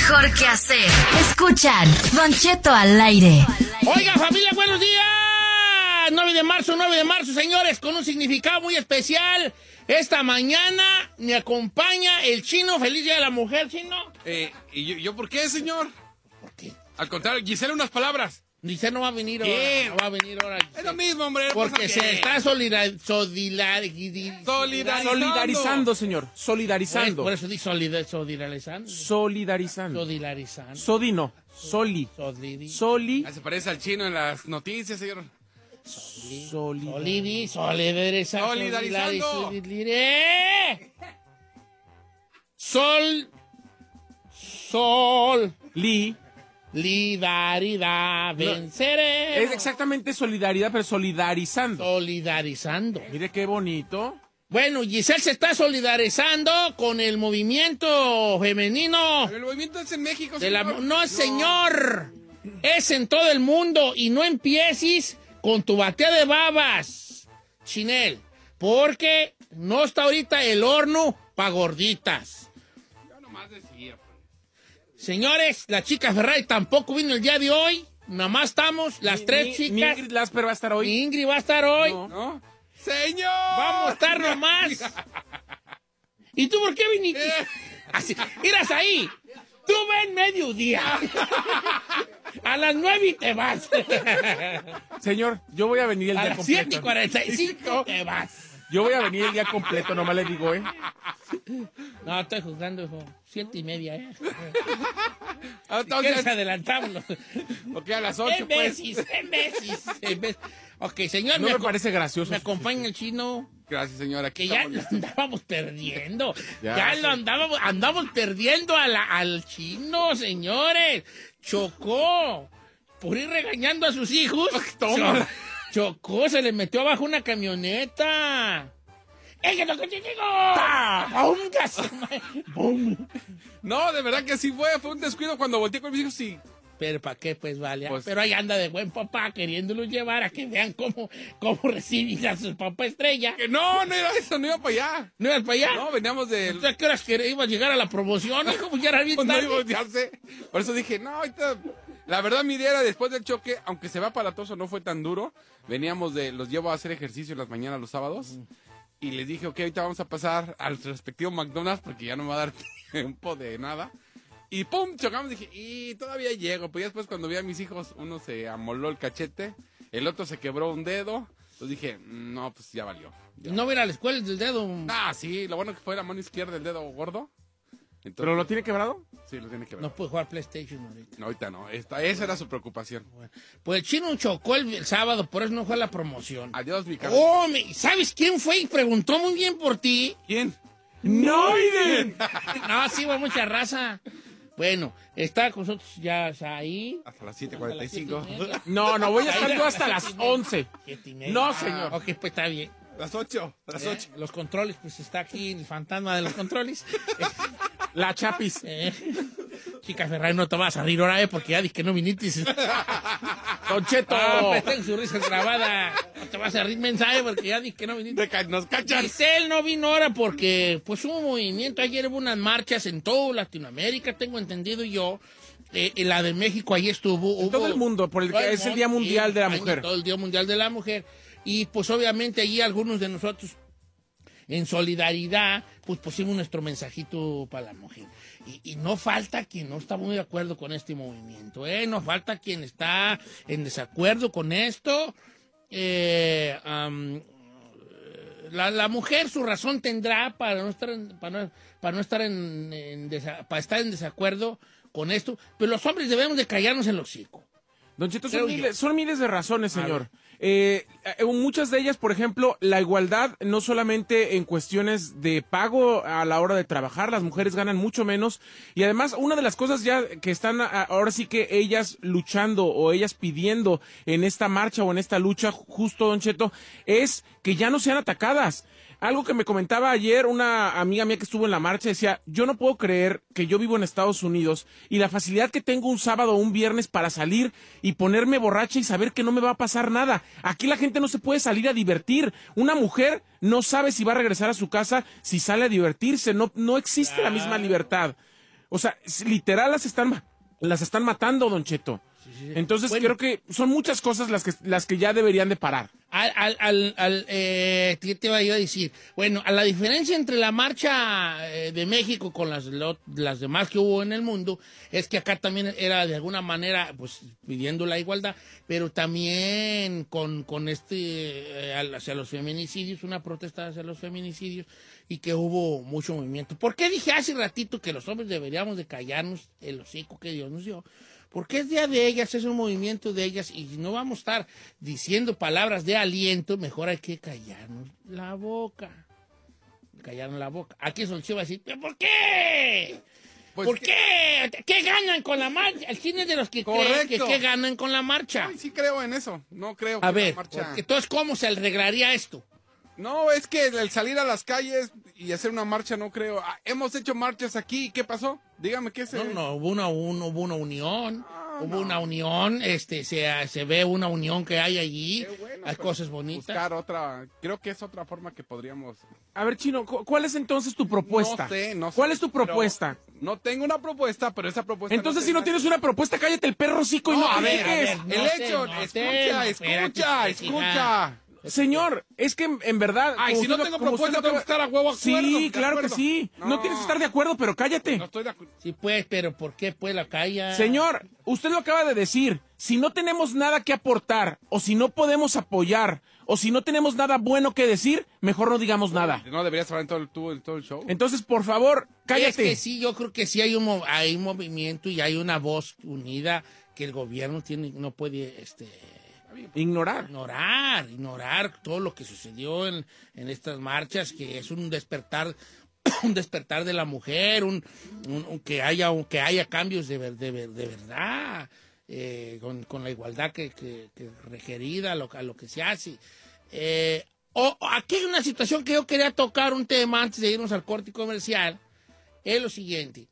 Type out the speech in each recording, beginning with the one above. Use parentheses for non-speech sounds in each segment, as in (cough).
mejor que hacer. Escuchan Don Cheto al aire. Oiga, familia, buenos días. 9 de marzo, 9 de marzo, señores, con un significado muy especial. Esta mañana me acompaña el chino. Feliz Día de la Mujer, chino. Eh, ¿Y yo, yo por qué, señor? ¿Por qué? Al contrario, Gisela, unas palabras. Dice no va a venir ¿Qué? ahora. No va a venir ahora. Es lo mismo, hombre. Porque se qué. está solidar, solidar, Solidarizando. Solidarizando, señor. Solidarizando. Por eso di solidar, solidarizando. Solidarizando. Solidarizando. Sodino. Soli. Solidi. Soli. Ah, se parece al chino en las noticias, señor. Soli. Solidi, solidarizando. Solidarizando. Solidarizando. Sol. Sol. Li. Lidaridad. Venceré. Es exactamente solidaridad, pero solidarizando. Solidarizando. Mire qué bonito. Bueno, Giselle se está solidarizando con el movimiento femenino. Pero el movimiento es en México, la- señor. no, señor. Es en todo el mundo. Y no empieces con tu batea de babas, Chinel. Porque no está ahorita el horno para gorditas. Señores, la chica Ferrari tampoco vino el día de hoy. Nada más estamos las Ni- tres ni- chicas. Ni Ingrid Lasper va a estar Ni hoy. Ingrid va a estar hoy. No. ¿No? ¡Señor! Vamos a estar nomás. ¿Y tú por qué viniste? (laughs) Así, miras ahí. Tú ven mediodía. A las nueve y te vas. Señor, yo voy a venir el A día las siete y completo. cuarenta y cinco (laughs) te vas. Yo voy a venir el día completo, nomás le digo, ¿eh? No, estoy jugando, hijo. Siete y media, ¿eh? Ah, Si quieres, Entonces, adelantámoslo. ok, a las 8, En pues. veces, en veces, en veces. Ok, señor. No me aco- parece gracioso. Me acompaña el chino. Gracias, señor. Aquí Que ya lo andábamos perdiendo. (laughs) Ya, Ya, lo andábamos, andamos perdiendo a la- al chino, señores. Chocó. Por ir regañando a sus hijos. (laughs) Toma. Cho- Chocó, se le metió abajo una camioneta. ¡Eh. (laughs) No, de verdad que sí fue. Fue un descuido cuando volteé con mis hijos y... Pero ¿para qué? Pues vale. Pues- Pero ahí anda de buen papá queriéndolo llevar a que vean cómo, cómo (laughs) reciben a su papá estrella. Que no, no era eso, no iba para allá. ¿No ibas para allá? No, veníamos de... ¿Entonces, ¿A qué horas que iba a llegar a la promoción? hijo? Pues ya era bien Pues (laughs) no tarde. iba, ya sé. Por eso dije, no, ahorita... La verdad, mi idea era después del choque, aunque se va aparatoso, no fue tan duro. Veníamos de... Los llevo a hacer ejercicio en las mañanas los sábados. Y les dije, ok, ahorita vamos a pasar al respectivo McDonald's porque ya no me va a dar (laughs) tiempo de nada. Y pum, chocamos. Dije, y todavía llego. Pues ya después cuando vi a mis hijos, uno se amoló el cachete, el otro se quebró un dedo. Entonces dije, no, pues ya valió. No ver a la escuela del dedo. Ah, sí, lo bueno que fue la mano izquierda del dedo gordo. Entonces, ¿Pero lo tiene quebrado? Sí, lo tiene que ver. No puede jugar PlayStation ahorita. No, ahorita no. Esta, esa era su preocupación. Pues el chino chocó el, el sábado, por eso no fue a la promoción. Adiós, mi cara. Oh, me- ¿sabes quién fue y preguntó muy bien por ti? ¿Quién? ¡Noiden! (laughs) No, sí, va mucha raza. Bueno, está con nosotros ya ahí. Hasta las Hasta las siete y 7.45. media. No, no, voy a estar yo hasta las siete y media. 11. Siete y media. No, Ah, señor. Ok, pues está bien. Las 8. Las Eh, 8. Los controles, pues está aquí el fantasma de los controles. (laughs) La chapis. Eh, Chica Ferrari, no te vas a reír ahora, eh, porque ya dije que no viniste. Don Cheto. Ah, pues tengo su risa grabada. No te vas a reír mensaje porque ya dije que no viniste. Nos cachan. Giselle no vino ahora porque pues hubo un movimiento, ayer hubo unas marchas en toda Latinoamérica, tengo entendido yo. Eh, en la de México ahí estuvo. hubo- todo el mundo, por el Todo es el Día Mundial de la Mujer. Todo el Día Mundial de la Mujer. Y pues obviamente allí algunos de nosotros en solidaridad, pues pusimos nuestro mensajito para la mujer. Y, y no falta quien no está muy de acuerdo con este movimiento, ¿eh? No falta quien está en desacuerdo con esto. Eh, am, la, la mujer su razón tendrá para no estar en, para no, para no estar en, en desa- para estar en desacuerdo con esto, pero los hombres debemos de callarnos en los hocico. Don Creo son miles, son miles de razones, señor. Eh, eh, muchas de ellas, por ejemplo, la igualdad, no solamente en cuestiones de pago a la hora de trabajar, las mujeres ganan mucho menos. Y además, una de las cosas ya que están a- ahora sí que ellas luchando o ellas pidiendo en esta marcha o en esta lucha, justo, Don Cheto, es que ya no sean atacadas. Algo que me comentaba ayer una amiga mía que estuvo en la marcha decía, yo no puedo creer que yo vivo en Estados Unidos y la facilidad que tengo un sábado o un viernes para salir y ponerme borracha y saber que no me va a pasar nada. Aquí la gente no se puede salir a divertir. Una mujer no sabe si va a regresar a su casa si sale a divertirse. No, no existe la misma libertad. O sea, literal las están, las están matando, Don Cheto. Entonces Bueno. creo que son muchas cosas las que, las que ya deberían de parar. Al, al, al, al, eh, ¿qué te iba yo a decir? Bueno, a la diferencia entre la marcha eh, de México con las, lo- las demás que hubo en el mundo, es que acá también era de alguna manera, pues, pidiendo la igualdad, pero también con, con este, eh, hacia los feminicidios, una protesta hacia los feminicidios, y que hubo mucho movimiento. ¿Por qué dije hace ratito que los hombres deberíamos de callarnos el hocico que Dios nos dio? Porque es día de ellas, es un movimiento de ellas y no vamos a estar diciendo palabras de aliento, mejor hay que callarnos la boca. Callarnos la boca. Aquí Solcheo va a decir, ¿pero por qué? Pues ¿Por que- qué? ¿Qué ganan con la marcha? El cine es de los que creen que qué ganan con la marcha. Ay, sí creo en eso. No creo que A la ver, marcha- porque entonces, ¿cómo se arreglaría esto? No, es que el salir a las calles y hacer una marcha no creo. Ah, hemos hecho marchas aquí. ¿Qué pasó? Dígame qué se... No, no, hubo una, un- hubo una unión, Ah, hubo no. una unión, este, se, se ve una unión que hay allí, bueno, hay pero cosas bonitas. Buscar otra... Creo que es otra forma que podríamos... A ver, Chino, cu- ¿cuál es entonces tu propuesta? No sé, no sé, ¿Cuál es tu propuesta? No tengo una propuesta, pero esa propuesta... Entonces, si no tienes una propuesta, cállate el perro hocico y no, a ver, a critiques. ver. El hecho, escucha, escucha, pues, escucha. Señor, es que en, verdad... Ay, si no tengo propuesta, tengo que estar a huevo. Sí, claro que sí. No. Tienes que estar de acuerdo, pero cállate. No estoy de acuerdo. Sí, pues, pero ¿por qué pues la calla? Señor, usted lo acaba de decir. Si no tenemos nada que aportar, o si no podemos apoyar, o si no tenemos nada bueno que decir, mejor no digamos nada. No deberías hablar en todo el, tú- en todo el show. Entonces, por favor, Es cállate. que sí, yo creo que sí hay un, hay un movimiento y hay una voz unida que el gobierno tiene, no puede este, Ignorar. ignorar, ignorar todo lo que sucedió en, en estas marchas, que es un despertar, (coughs) un despertar de la mujer, un, un- que haya un- que haya cambios de, de, de verdad, eh, con, con la igualdad que, que, que requerida a lo, a lo que se hace. Eh, o aquí hay una situación que yo quería tocar un tema antes de irnos al corte comercial, es lo siguiente.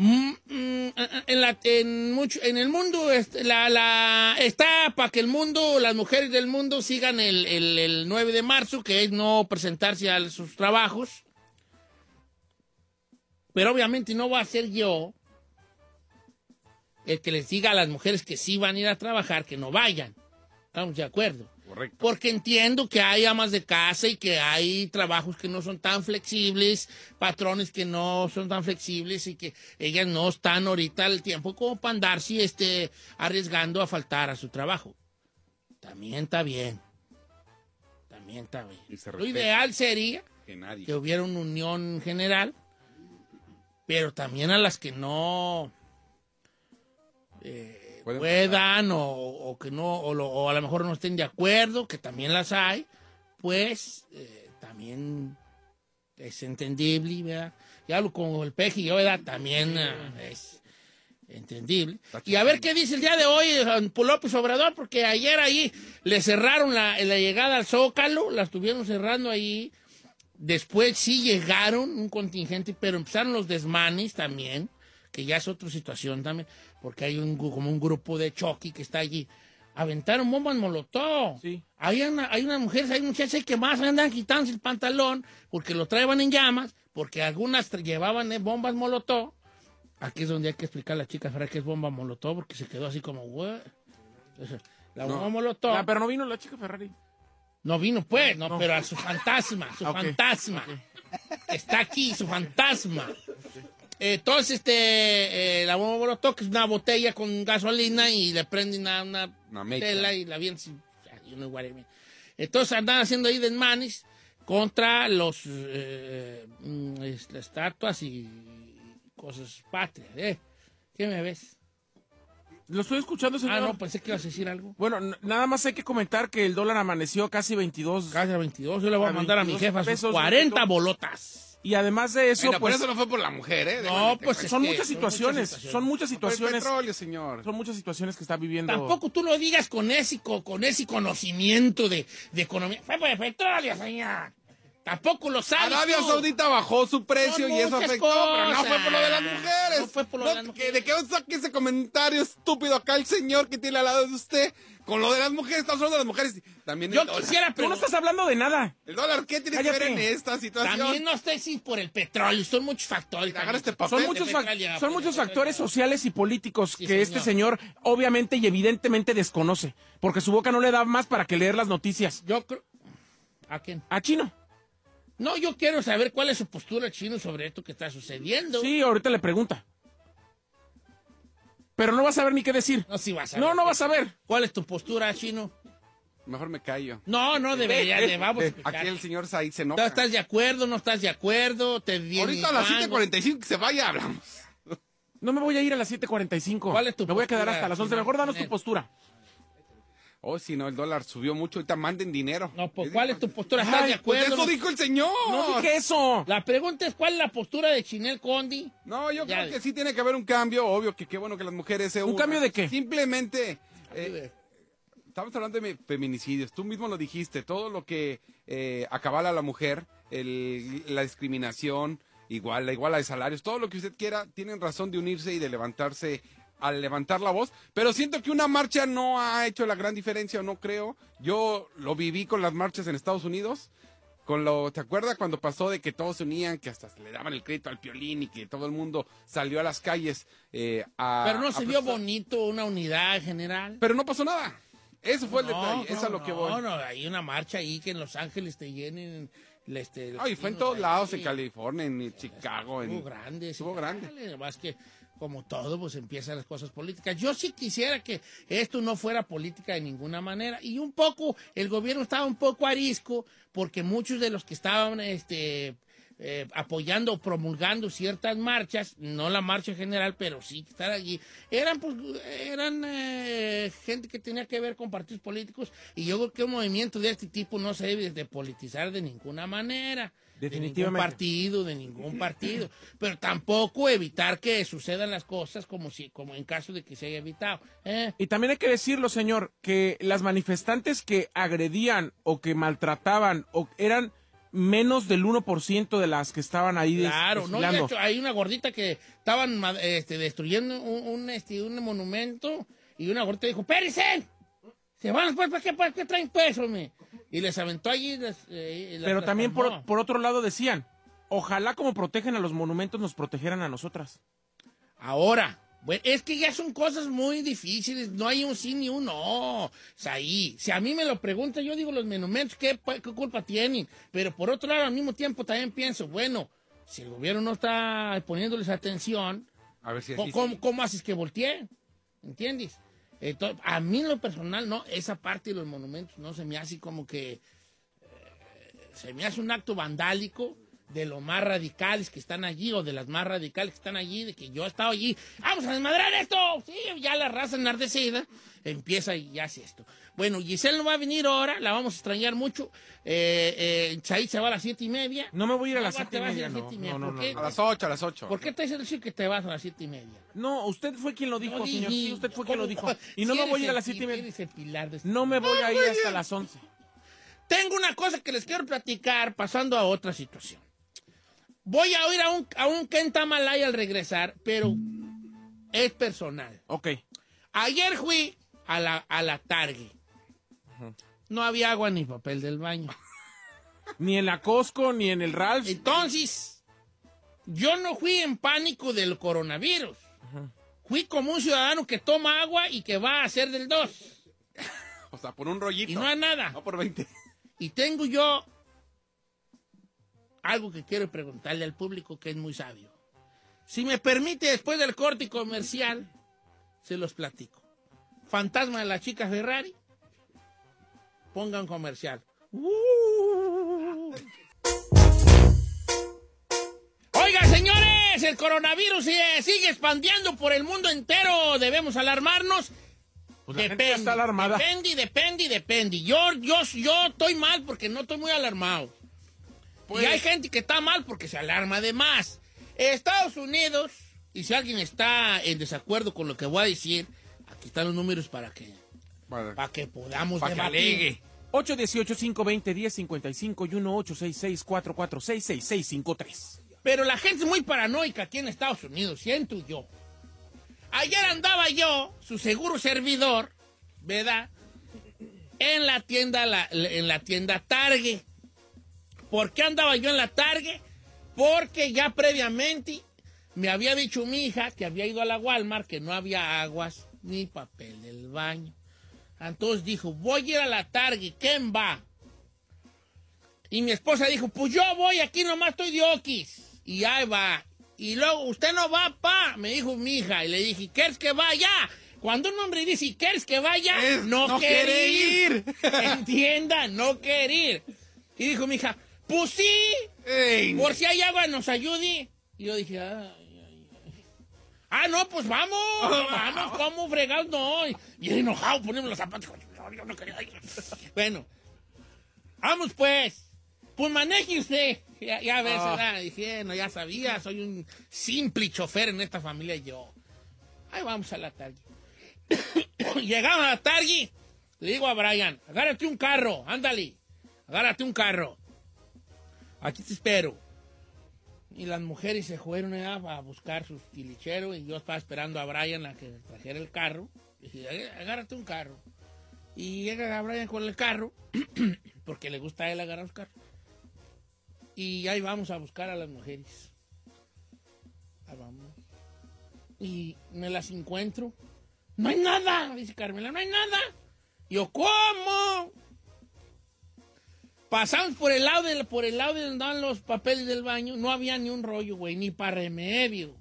Mm, mm, en, la- en mucho- en el mundo la, la- está para que el mundo, las mujeres del mundo sigan el, el- el 9 de marzo, que es no presentarse a sus trabajos. Pero obviamente no va a ser yo el que les diga a las mujeres que sí van a ir a trabajar, que no vayan. Estamos de acuerdo. Correcto. Porque entiendo que hay amas de casa y que hay trabajos que no son tan flexibles, patrones que no son tan flexibles y que ellas no están ahorita al tiempo como para andarse este, arriesgando a faltar a su trabajo. También está bien. También está bien. Lo ideal sería Que nadie. que hubiera una unión general, pero también a las que no eh, Pueden puedan o, o que no o, lo- o a lo mejor no estén de acuerdo, que también las hay, pues eh, también es entendible, ¿verdad? Y hablo con el peje ¿verdad? También eh, es entendible. Y a ver qué dice el día de hoy López Obrador, porque ayer ahí le cerraron la, la llegada al Zócalo, la estuvieron cerrando ahí. Después sí llegaron un contingente, pero empezaron los desmanes también, que ya es otra situación también, porque hay un, como un grupo de choque que está allí. Aventaron bombas molotov. Sí. Hay, una, hay unas mujeres, hay muchachas que más andan quitándose el pantalón porque lo traían en llamas, porque algunas llevaban eh, bombas molotov. Aquí es donde hay que explicar a la chica Ferrer que es bomba molotov, porque se quedó así como, "What?". Entonces, La bomba molotov. Ah, pero no vino la chica Ferrari. No vino pues, no, pero a su fantasma, su (laughs) fantasma. Está aquí, su fantasma. Entonces, este, eh, la bomba molotov es una botella con gasolina y le prenden una, una Una mecha. tela y la vienen. Entonces andan haciendo ahí desmanes contra los eh, mm, estatuas y cosas patrias. ¿eh? ¿Qué me ves? Lo estoy escuchando, señor. Ah, no, pensé que ibas a decir algo. Bueno, nada más hay que comentar que el dólar amaneció casi 22. Casi a 22, yo le voy a A mandar a mi 22 jefa sus pesos, 40 Don Cheto. bolotas. Y además de eso, Bueno, pues, por eso no fue por la mujer, ¿eh? No, Déjame pues, son muchas situaciones, son muchas situaciones, petróleo, señor. son muchas situaciones que está viviendo. Tampoco tú lo digas con ese, co- con ese conocimiento de, de economía. Fue por el petróleo, señor. Tampoco lo sabes Arabia tú. Saudita bajó su precio Son y eso afectó, pero no fue por lo de las mujeres. No fue por lo de las mujeres. ¿De qué saque ese comentario estúpido acá el señor que tiene al lado de usted? Con lo de las mujeres, estamos hablando de las mujeres. También Yo quisiera Tú no estás hablando de nada. ¿El dólar qué tiene que ver en esta situación? También no estoy sin por el petróleo, son muchos factores. Agarra este papel. Son muchos, fac- son factores sociales y políticos Sí, que este señor. señor obviamente y evidentemente desconoce, porque su boca no le da más para que leer las noticias. Yo creo. ¿A quién? A Chino. No, yo quiero saber cuál es su postura chino sobre esto que está sucediendo. Sí, ahorita le pregunta. Pero no vas a ver ni qué decir. No, sí vas a No, ver. no vas a ver. ¿Cuál es tu postura, chino? Mejor me callo. No, no debería, de, vamos a Eh. Aquí el señor Said se ¿Tú enoja. ¿Estás de acuerdo? ¿No estás de acuerdo? ¿Te Ahorita a las cuando? 7.45 que se vaya, hablamos. No me voy a ir a las 7.45. ¿Cuál es tu Me voy a quedar hasta las 11. Chino? Mejor danos tu postura. Oh, si no, el dólar subió mucho. Ahorita manden dinero. No, pues ¿cuál es tu postura? ¿Estás Ay, de Pues acuerdo? eso dijo el señor. No dije eso. La pregunta es ¿cuál es la postura de Chinel Condi? No, yo Ya. creo que sí tiene que haber un cambio. Obvio que qué bueno que las mujeres se ¿Un unan. cambio de qué? Simplemente. eh, estamos hablando de feminicidios. Tú mismo lo dijiste. Todo lo que eh, acabala a la mujer, el- la discriminación, igual, la iguala de salarios, todo lo que usted quiera, tienen razón de unirse y de levantarse al levantar la voz, pero siento que una marcha no ha hecho la gran diferencia, o no creo. Yo lo viví con las marchas en Estados Unidos, con lo, ¿te acuerdas cuando pasó de que todos se unían, que hasta le daban el crédito al piolín y que todo el mundo salió a las calles eh, a... Pero no se vio bonito una unidad general. Pero no pasó nada. Eso fue el no, detalle, eso es a lo no, que voy. No, no, hay una marcha ahí que en Los Ángeles te llenen. Este, Ay, fue en todos ahí. lados, en California, en Chicago, en... Estuvo grande. Estuvo grande. Más que, como todo, pues empiezan las cosas políticas. Yo sí quisiera que esto no fuera política de ninguna manera. Y un poco, el gobierno estaba un poco arisco, porque muchos de los que estaban este, eh, apoyando o promulgando ciertas marchas, no la marcha general, pero sí estar allí, eran, pues, eran eh, gente que tenía que ver con partidos políticos. Y yo creo que un movimiento de este tipo no se debe de politizar de ninguna manera. De ningún Definitivamente. partido, de ningún partido. Pero tampoco evitar que sucedan las cosas como si, como en caso de que se haya evitado. ¿eh? Y también hay que decirlo, señor, que las manifestantes que agredían o que maltrataban o eran menos del 1% de las que estaban ahí Claro, no, de hecho, hay una gordita que estaban este, destruyendo un, un, este, un monumento y una gordita dijo, ¡Périsen! Se van, pues, ¿para qué, para qué traen peso, me? Y les aventó allí. les, eh, las- Pero las también por, por otro lado decían, ojalá como protegen a los monumentos nos protegeran a nosotras. Ahora, bueno, es que ya son cosas muy difíciles, no hay un sí ni un no. O sea, ahí, si a mí me lo preguntan, yo digo los monumentos, ¿qué, qué culpa tienen? Pero por otro lado, al mismo tiempo también pienso, bueno, si el gobierno no está poniéndoles atención, A ver si ¿cómo, así... cómo- cómo haces que volteen? ¿Entiendes? A mí en lo personal, no, esa parte de los monumentos no se me hace como que eh, se me hace un acto vandálico de los más radicales que están allí o de las más radicales que están allí, de que yo he estado allí, vamos a desmadrar esto, sí, ya la raza enardecida empieza y hace esto. Bueno, Giselle no va a venir ahora, la vamos a extrañar mucho, eh, eh, Said se va a las siete y media. No me voy a ir a las No, siete te y a media, a las no, siete y media, no, no. A las 8, a las 8. ¿Por qué te dice decir que te vas a las siete y media? No, usted fue quien lo dijo, No señor. Sí, usted fue quien lo dijo. Y no me voy a ir a las siete y media. eres el pilar de este- No me voy a ir hasta las 11. Tengo una cosa que les quiero platicar pasando a otra situación. Voy a ir a un, a un Kentamalay al regresar, pero es personal. Ok. Ayer fui a la, a la Target. No había agua ni papel del baño. (laughs) Ni en la Costco, ni en el Ralph. Entonces, yo no fui en pánico del coronavirus. Fui como un ciudadano que toma agua y que va a hacer del 2. (laughs) O sea, por un rollito. Y no hay nada. No por 20. Y tengo yo algo que quiero preguntarle al público que es muy sabio. Si me permite, después del corte comercial, se los platico. Fantasma de la chica Ferrari, ponga un comercial. Uh. Oiga, señores, el coronavirus sigue, expandiendo por el mundo entero. Debemos alarmarnos. Pues la gente ya está alarmada. Depende, depende, depende. Yo, yo, yo estoy mal porque no estoy muy alarmado. Pues- Y hay gente que está mal porque se alarma de más. Estados Unidos, y si alguien está en desacuerdo con lo que voy a decir, aquí están los números para que, para que podamos Pa' que debatir. alegue. 818-520-1055 y 1-866-446-6653. Pero la gente es muy paranoica aquí en Estados Unidos, siento yo. Ayer andaba yo, su seguro servidor, ¿verdad? En la tienda, la- en la tienda Target. ¿Por qué andaba yo en la Target? Porque ya previamente me había dicho mi hija que había ido a la Walmart que no había aguas ni papel del baño. Entonces dijo, voy a ir a la Target, ¿quién va? Y mi esposa dijo, pues yo voy, aquí nomás estoy de oquis. Y ahí va. Y luego, usted no va, pa, me dijo mi hija. Y le dije, ¿quieres que vaya? Cuando un hombre dice, ¿quieres que vaya? Es, no, no quiere quiere ir. (laughs) Entienda, no quiere ir. Y dijo mi hija, pues sí, Ey, por si hay agua nos ayude. Y yo dije, ay, ay, ay. Ah, no, pues vamos, vamos, ¿cómo fregados no? Y bien enojado, ponemos los zapatos. No, yo no quería ir. Bueno, vamos pues. Pues maneje usted. Ya, ya ves, Ah. Dije, no, ya sabía, soy un simple chofer en esta familia yo. Ahí vamos a la tarde. (coughs) Llegamos a la tarde. Le digo a Brian, agárrate un carro, ándale. Agárrate un carro. Aquí te espero. Y las mujeres se fueron allá a buscar sus tilicheros y yo estaba esperando a Brian a que trajera el carro. Dije, "Agá- agárrate un carro. Y llega Brian con el carro, (clears throat) porque le gusta a él agarrar los carros. Y ahí vamos a buscar a las mujeres. Ahí vamos. Y me las encuentro. No hay nada, dice Carmela, no hay nada. Y yo, ¿cómo? Pasamos por el lado de, por el lado de donde andaban los papeles del baño, no había ni un rollo, güey, ni para remedio.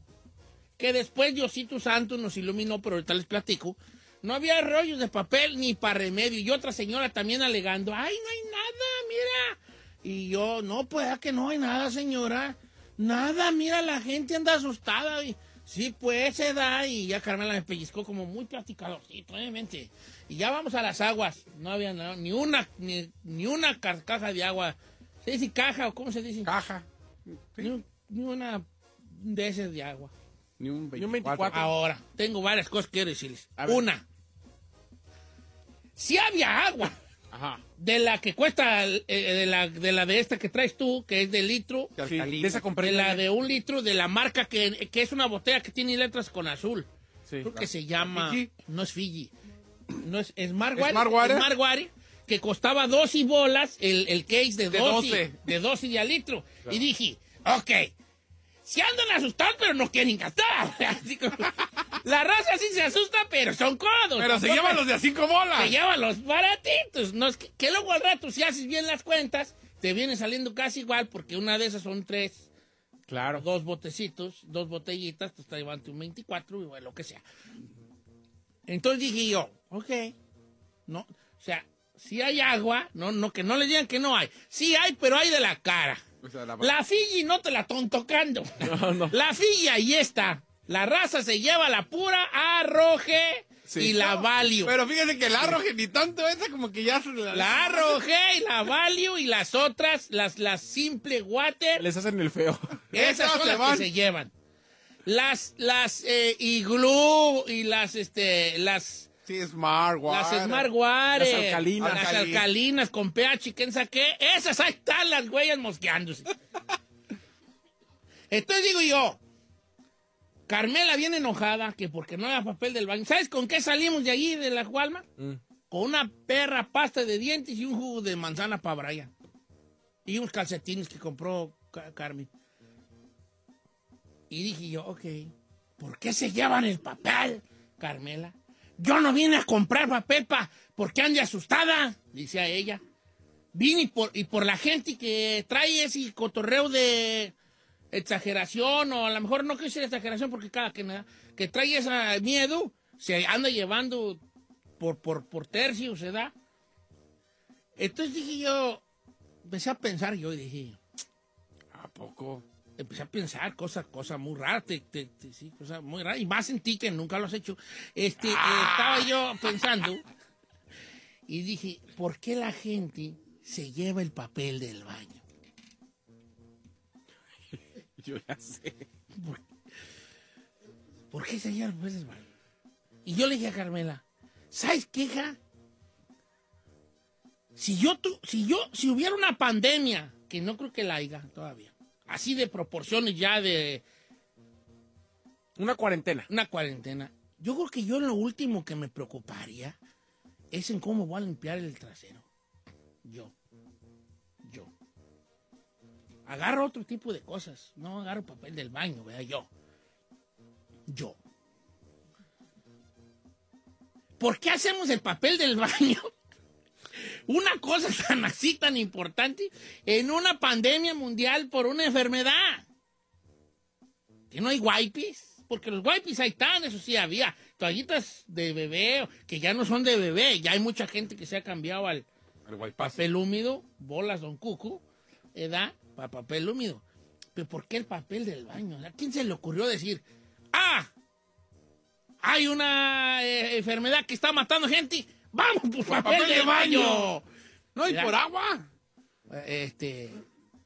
Que después Diosito Santo nos iluminó, pero ahorita les platico. No había rollos de papel ni para remedio. Y otra señora también alegando, ay, no hay nada, mira. Y yo, no, pues, ¿a que no hay nada, señora? Nada, mira, la gente anda asustada. Y, sí, pues, se da. Y ya Carmela me pellizcó como muy platicadorcito, obviamente. Y ya vamos a las aguas. No había nada, ni una, ni, ni una ca- caja de agua. ¿Se dice caja o cómo se dice? Caja. Ni, un- ni una de esas de agua. Ni un Ni un 24. 24. Ahora, tengo varias cosas que quiero decirles. Una, si había agua (laughs) Ajá. de la que cuesta, eh, de, la, de la de esta que traes tú, que es de litro, De Sí, esa compré. de la de un litro, de la marca que, que es una botella que tiene letras con azul. Sí. Creo que se llama, Fiji. no es Fiji, no es Smartwater. Smartwater. Smartwater, que costaba dos y bolas el, el case de, De 12, 12. de 12 de a litro. Y dije, ok, si andan asustados, pero no quieren gastar. (laughs) Como- la raza sí se asusta, pero son codos. Pero se llevan los de a cinco bolas. Se llevan los baratitos. No, es que, que luego al rato, si haces bien las cuentas, te viene saliendo casi igual, porque una de esas son tres Claro. dos botecitos, dos botellitas, te está llevando un 24 y bueno, lo que sea. Entonces dije yo, ok, no, o sea, si hay agua, no, no, que no le digan que no hay. Sí hay, pero hay de la cara. O sea, la- La Fiji no te la están tocando. La Fiji ahí está. La raza se lleva la pura arroje Sí. y la No, value. Pero fíjese que el arroje ni tanto esa como que ya se La arroje y la value y las otras, las, las simple water. Les hacen el feo. Esas Esas son se las van. que se llevan. Las, las eh, iglú y las, este, las, Sí, Smart Water. las Smart Water, Las alcalinas. las alcalinas con pH, quién sabe qué, esas ahí están las huellas mosqueándose. Entonces digo yo, Carmela viene enojada que porque no había papel del baño. ¿Sabes con qué salimos de allí, de la Walmart? Mm. Con una perra pasta de dientes y un jugo de manzana para Brian. Y unos calcetines que compró Ca- Carmen. Y dije yo, ok, ¿por qué se llevan el papel, Carmela? Yo no vine a comprar papel pa, porque ande asustada, decía ella. Vine y por, y por la gente que trae ese cotorreo de exageración, o a lo mejor no quiero decir exageración porque cada que, que trae ese miedo, se anda llevando por, por, por tercio, se da. Entonces dije yo, empecé a pensar yo y dije, ¿A poco? Empecé a pensar cosas cosas muy raras, te- te- te- sí, cosas muy raras, y más en ti que nunca lo has hecho. Este, eh, estaba yo pensando y dije, ¿por qué la gente se lleva el papel del baño? (laughs) Yo ya sé. ¿Por qué se lleva el papel del baño? Y yo le dije a Carmela, ¿sabes qué, hija? Si yo, tu- si yo, si hubiera una pandemia, que no creo que la haya todavía, así de proporciones ya de Una cuarentena. una cuarentena, yo creo que yo lo último que me preocuparía es en cómo voy a limpiar el trasero. Yo. Yo. Agarro otro tipo de cosas. No agarro papel del baño, ¿verdad? Yo. Yo. ¿Por qué hacemos el papel del (laughs) baño? Una cosa (laughs) tan así, tan importante, en una pandemia mundial por una enfermedad. Que no hay wipes, porque los wipes ahí están, eso sí había. Toallitas de bebé, que ya no son de bebé, ya hay mucha gente que se ha cambiado al, papel húmedo, bolas Don Cucu, ¿edad? Para papel húmedo. Pero ¿por qué el papel del baño? ¿A quién se le ocurrió decir, ah, hay una eh, enfermedad que está matando gente? ¡Vamos por papel, papel de de baño! No, y por agua. Este,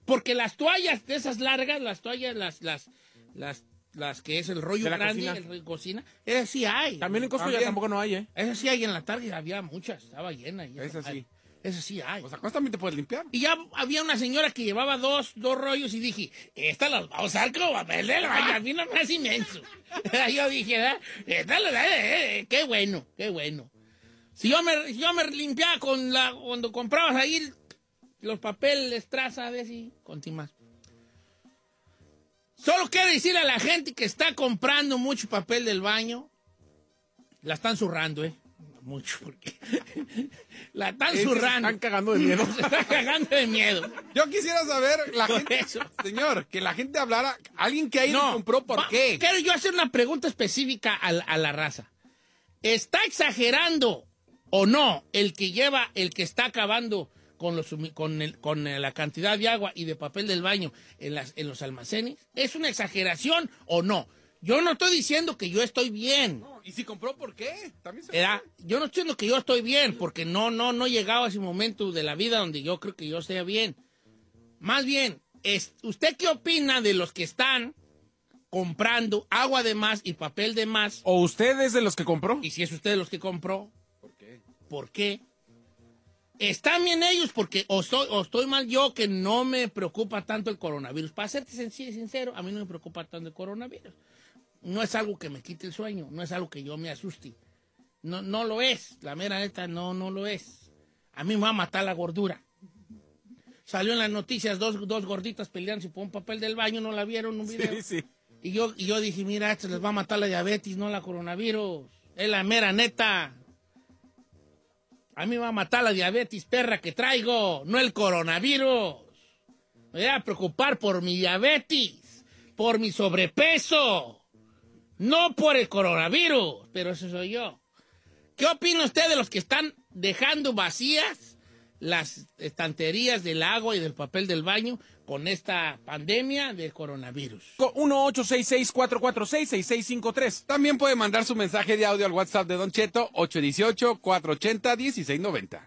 porque las toallas de esas largas, las toallas, las, las, las, las que es el rollo De grande, cocina. el rollo de cocina, esas sí hay. También en Costco ya tampoco no hay, ¿eh? Esas sí hay en la tarde, había muchas, estaba llena. y Esas sí. Esas sí hay. O sea, ¿cuántas también te puedes limpiar? Y ya había una señora que llevaba dos, dos rollos y dije, esta las va a usar como papel del baño, a mí no me hace inmenso. (laughs) yo dije, "Ah, esta la- eh, eh, qué bueno, qué bueno. Si yo me, si yo me limpiaba con la, cuando comprabas ahí los papeles traza de así, más. Solo quiero decirle a la gente que está comprando mucho papel del baño, la están zurrando, ¿eh? Mucho, porque (laughs) la están Es que se zurrando. están cagando de miedo. (laughs) Se está cagando de miedo. Yo quisiera saber, la gente, eso. señor, que la gente hablara, alguien que ahí No, lo compró, ¿por va- qué? Quiero yo hacer una pregunta específica a, a la raza. ¿Está exagerando o no el que lleva, el que está acabando con, los, sumi- con, el- con la cantidad de agua y de papel del baño en, las, en los almacenes? ¿Es una exageración o no? Yo no estoy diciendo que yo estoy bien. No, ¿Y si compró, por qué? También se. Yo no estoy diciendo que yo estoy bien, porque no, no, no he llegado a ese momento de la vida donde yo creo que yo esté bien. Más bien, es, ¿usted qué opina de los que están comprando agua de más y papel de más? ¿O usted es de los que compró? Y si es usted de los que compró, ¿Por qué? ¿Están bien ellos? Porque o estoy, o estoy mal yo que no me preocupa tanto el coronavirus. Para serte sencillo y sincero, a mí no me preocupa tanto el coronavirus. No es algo que me quite el sueño, no es algo que yo me asuste. No, no lo es, la mera neta no, no lo es. A mí me va a matar la gordura. Salió en las noticias dos, dos gorditas peleándose por un papel del baño, ¿no la vieron? Un video? Sí, sí. Y yo, y yo dije, mira, esto les va a matar la diabetes, no la coronavirus. Es la mera neta. A mí me va a matar la diabetes, perra, que traigo, no el coronavirus. Me voy a preocupar por mi diabetes, por mi sobrepeso, no por el coronavirus, pero eso soy yo. ¿Qué opina usted de los que están dejando vacías las estanterías del agua y del papel del baño con esta pandemia del coronavirus? 1-866-446-6653. También puede mandar su mensaje de audio al WhatsApp de Don Cheto, 818-480-1690.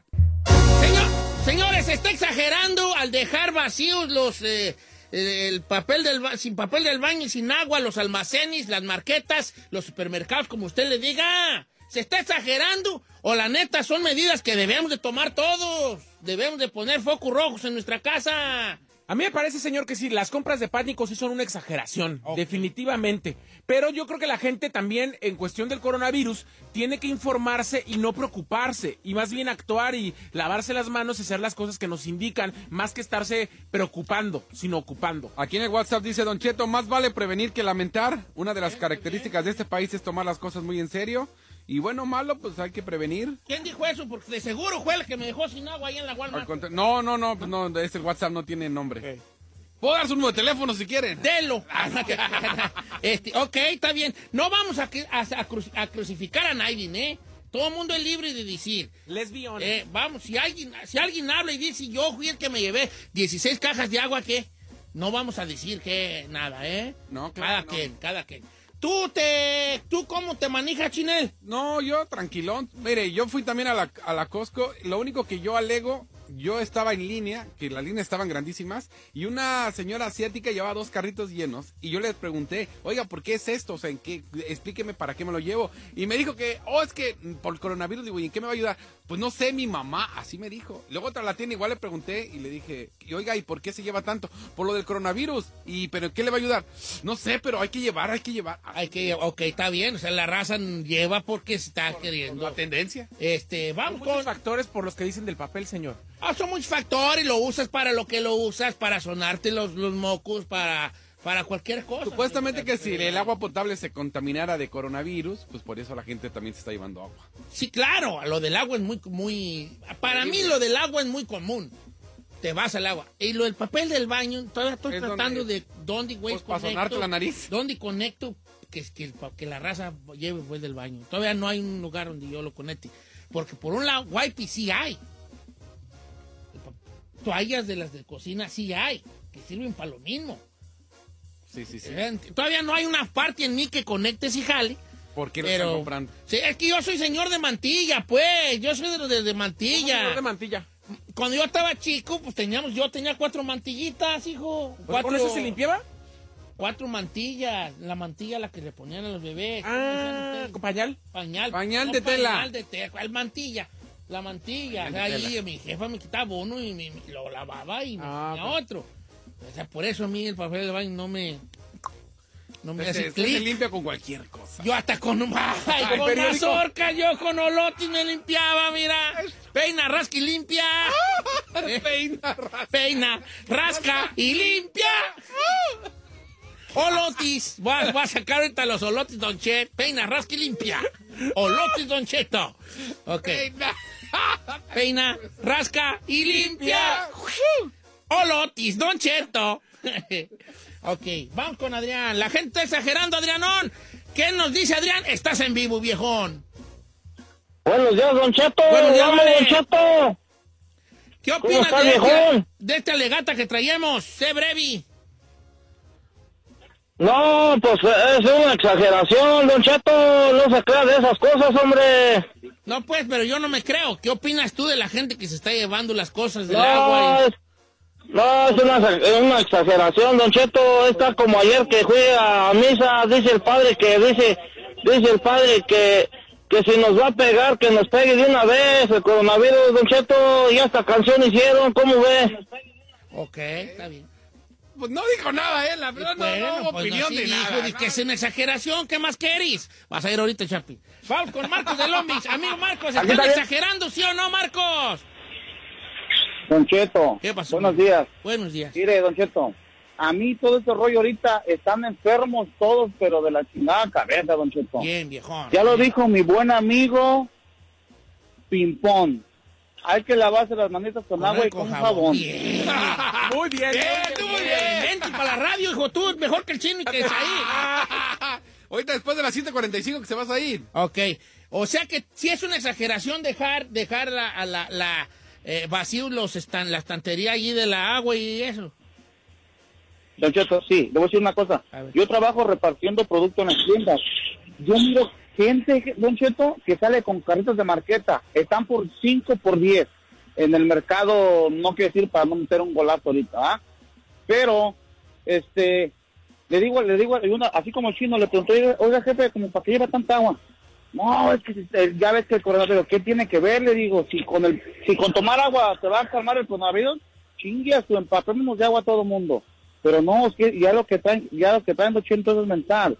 Señor, señores, está exagerando al dejar vacíos los eh, eh, el papel del ba- sin papel del baño y sin agua, los almacenes, las marquetas, los supermercados, como usted le diga. ¿Se está exagerando? O la neta son medidas que debemos de tomar todos. Debemos de poner focos rojos en nuestra casa. A mí me parece, señor, que sí, las compras de pánico sí son una exageración, definitivamente. Pero yo creo que la gente también, en cuestión del coronavirus, tiene que informarse y no preocuparse, y más bien actuar y lavarse las manos y hacer las cosas que nos indican, más que estarse preocupando, sino ocupando. Aquí en el WhatsApp dice Don Cheto, más vale prevenir que lamentar. Una de las características de este país es tomar las cosas muy en serio. Y bueno, malo, pues hay que prevenir. ¿Quién dijo eso? Porque de seguro fue el que me dejó sin agua ahí en la Al Walmart. contra- No, no, no, pues no, este WhatsApp no tiene nombre. Puedo dar su número de teléfono si quieren. Delo. (laughs) este, ok, está bien. No vamos a, a- a cru- a crucificar a nadie, ¿eh? Todo el mundo es libre de decir. Lesbión. Eh, vamos, si alguien, si alguien habla y dice, yo fui el que me llevé 16 cajas de agua, ¿qué? No vamos a decir que nada, ¿eh? No, claro Cada no. quien, cada quien. ¿Tú, te, ¿Tú cómo te manejas, Chinel? No, yo tranquilón. Mire, yo fui también a la, a la Costco. Lo único que yo alego, yo estaba en línea, que las líneas estaban grandísimas, y una señora asiática llevaba dos carritos llenos, y yo le pregunté, oiga, ¿por qué es esto? O sea, ¿en qué? Explíqueme para qué me lo llevo. Y me dijo que, oh, es que por el coronavirus, digo, ¿y en qué me va a ayudar? Pues no sé, mi mamá, así me dijo. Luego otra la tiene, igual le pregunté, y le dije, y, oiga, ¿y por qué se lleva tanto? Por lo del coronavirus. Y, ¿pero qué le va a ayudar? No sé, pero hay que llevar, hay que llevar. Hay que, ok, está bien, o sea, la raza lleva porque se está queriendo. La tendencia. Este, vamos Muchos con... factores por los que dicen del papel, señor. Ah, son muchos factores, lo usas para lo que lo usas, para sonarte los, los mocos, para, para cualquier cosa. Supuestamente que si el agua potable se contaminara de coronavirus, pues por eso la gente también se está llevando agua. Sí, claro, lo del agua es muy, muy... Para mí lo del agua es muy común. Te vas al agua. Y lo del papel del baño, todavía estoy Es tratando donde- de dónde, güey, Pues, para sonarte la nariz. (laughs) ¿Dónde conecto que, que, que la raza lleve pues del baño? Todavía no hay un lugar donde yo lo conecte. Porque por un lado, wipe sí hay. Toallas de las de cocina sí hay, que sirven para lo mismo. Sí, sí, sí. Eh, Todavía no hay una parte en mí que conecte ese jale. ¿Por qué lo Pero, están comprando? Sí, es que yo soy señor de mantilla, pues. Yo soy de los de, de mantilla. Señor de mantilla. Cuando yo estaba chico, pues teníamos, yo tenía cuatro mantillitas, hijo. ¿Con Cuatro, eso se limpiaba? cuatro mantillas. La mantilla la que le ponían a los bebés. ¿Cómo Ah? ¿con pañal? Pañal. Pañal de tela. Pañal de tela. ¿Cuál mantilla? La mantilla. De Ahí mi jefa me quitaba uno y me, me lo lavaba y me Ah, ponía pues. otro. O sea, por eso a mí el papel de baño no me... No me hace usted se clic. limpia con cualquier cosa. Yo hasta con, (laughs) ay, Ay, con mazorca, yo con olotis me limpiaba, mira. Peina, rasca y limpia. (laughs) Peina, rasca. Peina, rasca y limpia. Olotis. Voy a, voy a sacar ahorita los olotis, Don Chet. Peina, rasca y limpia. Olotis, Don Cheto. Ok. Peina. Peina, rasca y limpia. Olotis, Don Cheto. (laughs) ok, vamos con Adrián. La gente está exagerando, Adrianón. ¿Qué nos dice Adrián? Estás en vivo, viejón. Buenos días, Don Cheto. Buenos días, Vamos, vale. Don Cheto. ¿Qué ¿Cómo opinas está, de, esta, viejón? de esta legata que traemos? Sé brevi. No, pues es una exageración, Don Cheto. No se crea de esas cosas, hombre. No, pues, pero yo no me creo. ¿Qué opinas tú de la gente que se está llevando las cosas del No, agua? es, no, es una, es una exageración, Don Cheto. Está como ayer que fui a misa. Dice el padre que dice, dice el padre que que si nos va a pegar, que nos pegue de una vez el coronavirus, Don Cheto. Y hasta canción hicieron, ¿cómo ve? Ok, está bien. Pues no dijo nada, ¿eh? La verdad no, no hubo pues opinión así de dijo, nada. dice que es una exageración. ¿Qué más querís? Vas a ir ahorita, Chapi. Vamos con Marcos de Lombis. Amigo Marcos, ¿están está exagerando, sí o no, Marcos? Don Cheto. ¿Qué pasó? Buenos días. Buenos días. Mire, Don Cheto, a mí todo este rollo ahorita están enfermos todos, pero de la chingada cabeza, Don Cheto. Bien, viejón. Ya lo dijo mi buen amigo Pimpón. Hay que lavarse las manitas con, agua y con, jabón. Bien. Muy bien. Bien, muy tú bien. muy bien. Vente para la radio, hijo, tú, mejor que el chino y que es ahí. (laughs) Ahorita después de las 7.45 que se vas a ir. Ok. O sea que si es una exageración dejar, dejar la, a la, la eh, vacío los estan, la estantería allí de la agua y eso. Don Cheto, sí, le voy a decir una cosa. Yo trabajo repartiendo producto en las tiendas. Yo miro gente, Don Cheto, que sale con carritos de marqueta. Están por 5 por 10 en el mercado, no quiero decir para no meter un golazo ahorita, ¿ah? Pero, este, le digo, le digo, así como el chino, le pregunté, oiga, jefe, como para qué lleva tanta agua. No, es que eh, ya ves que el coronavirus, ¿qué tiene que ver? Le digo, si con el, si con tomar agua te va a calmar el coronavirus, chingue a su empapémonos de agua a todo mundo. Pero no, es que ya lo que traen, ya lo que traen Cheto es mental.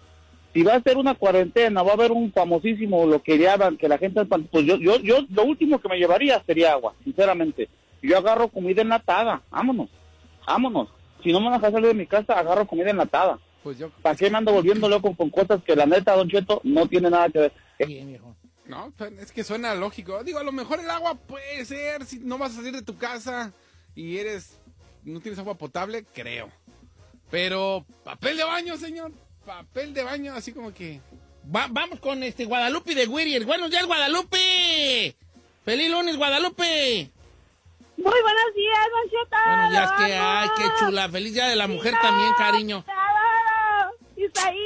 Si va a ser una cuarentena, va a haber un famosísimo, lo que llaman, que la gente, pues yo, yo, yo, lo último que me llevaría sería agua, sinceramente. Yo agarro comida enlatada, vámonos, vámonos. Si no me van a dejar salir de mi casa, agarro comida enlatada. Pues yo. ¿Para qué me ando volviendo loco con cosas que la neta, Don Cheto, no tiene nada que ver? Bien, viejo. No, es que suena lógico. Digo, a lo mejor el agua puede ser si no vas a salir de tu casa y eres. no tienes agua potable, creo. Pero, papel de baño, señor. Papel de baño, así como que. Va- vamos con este Guadalupe de Whittier. Buenos días, Guadalupe. Feliz lunes, Guadalupe. Muy buenos días, Don Cheto. Buenos días, que ay, qué chula. Feliz día de la mujer también, cariño. Isaí.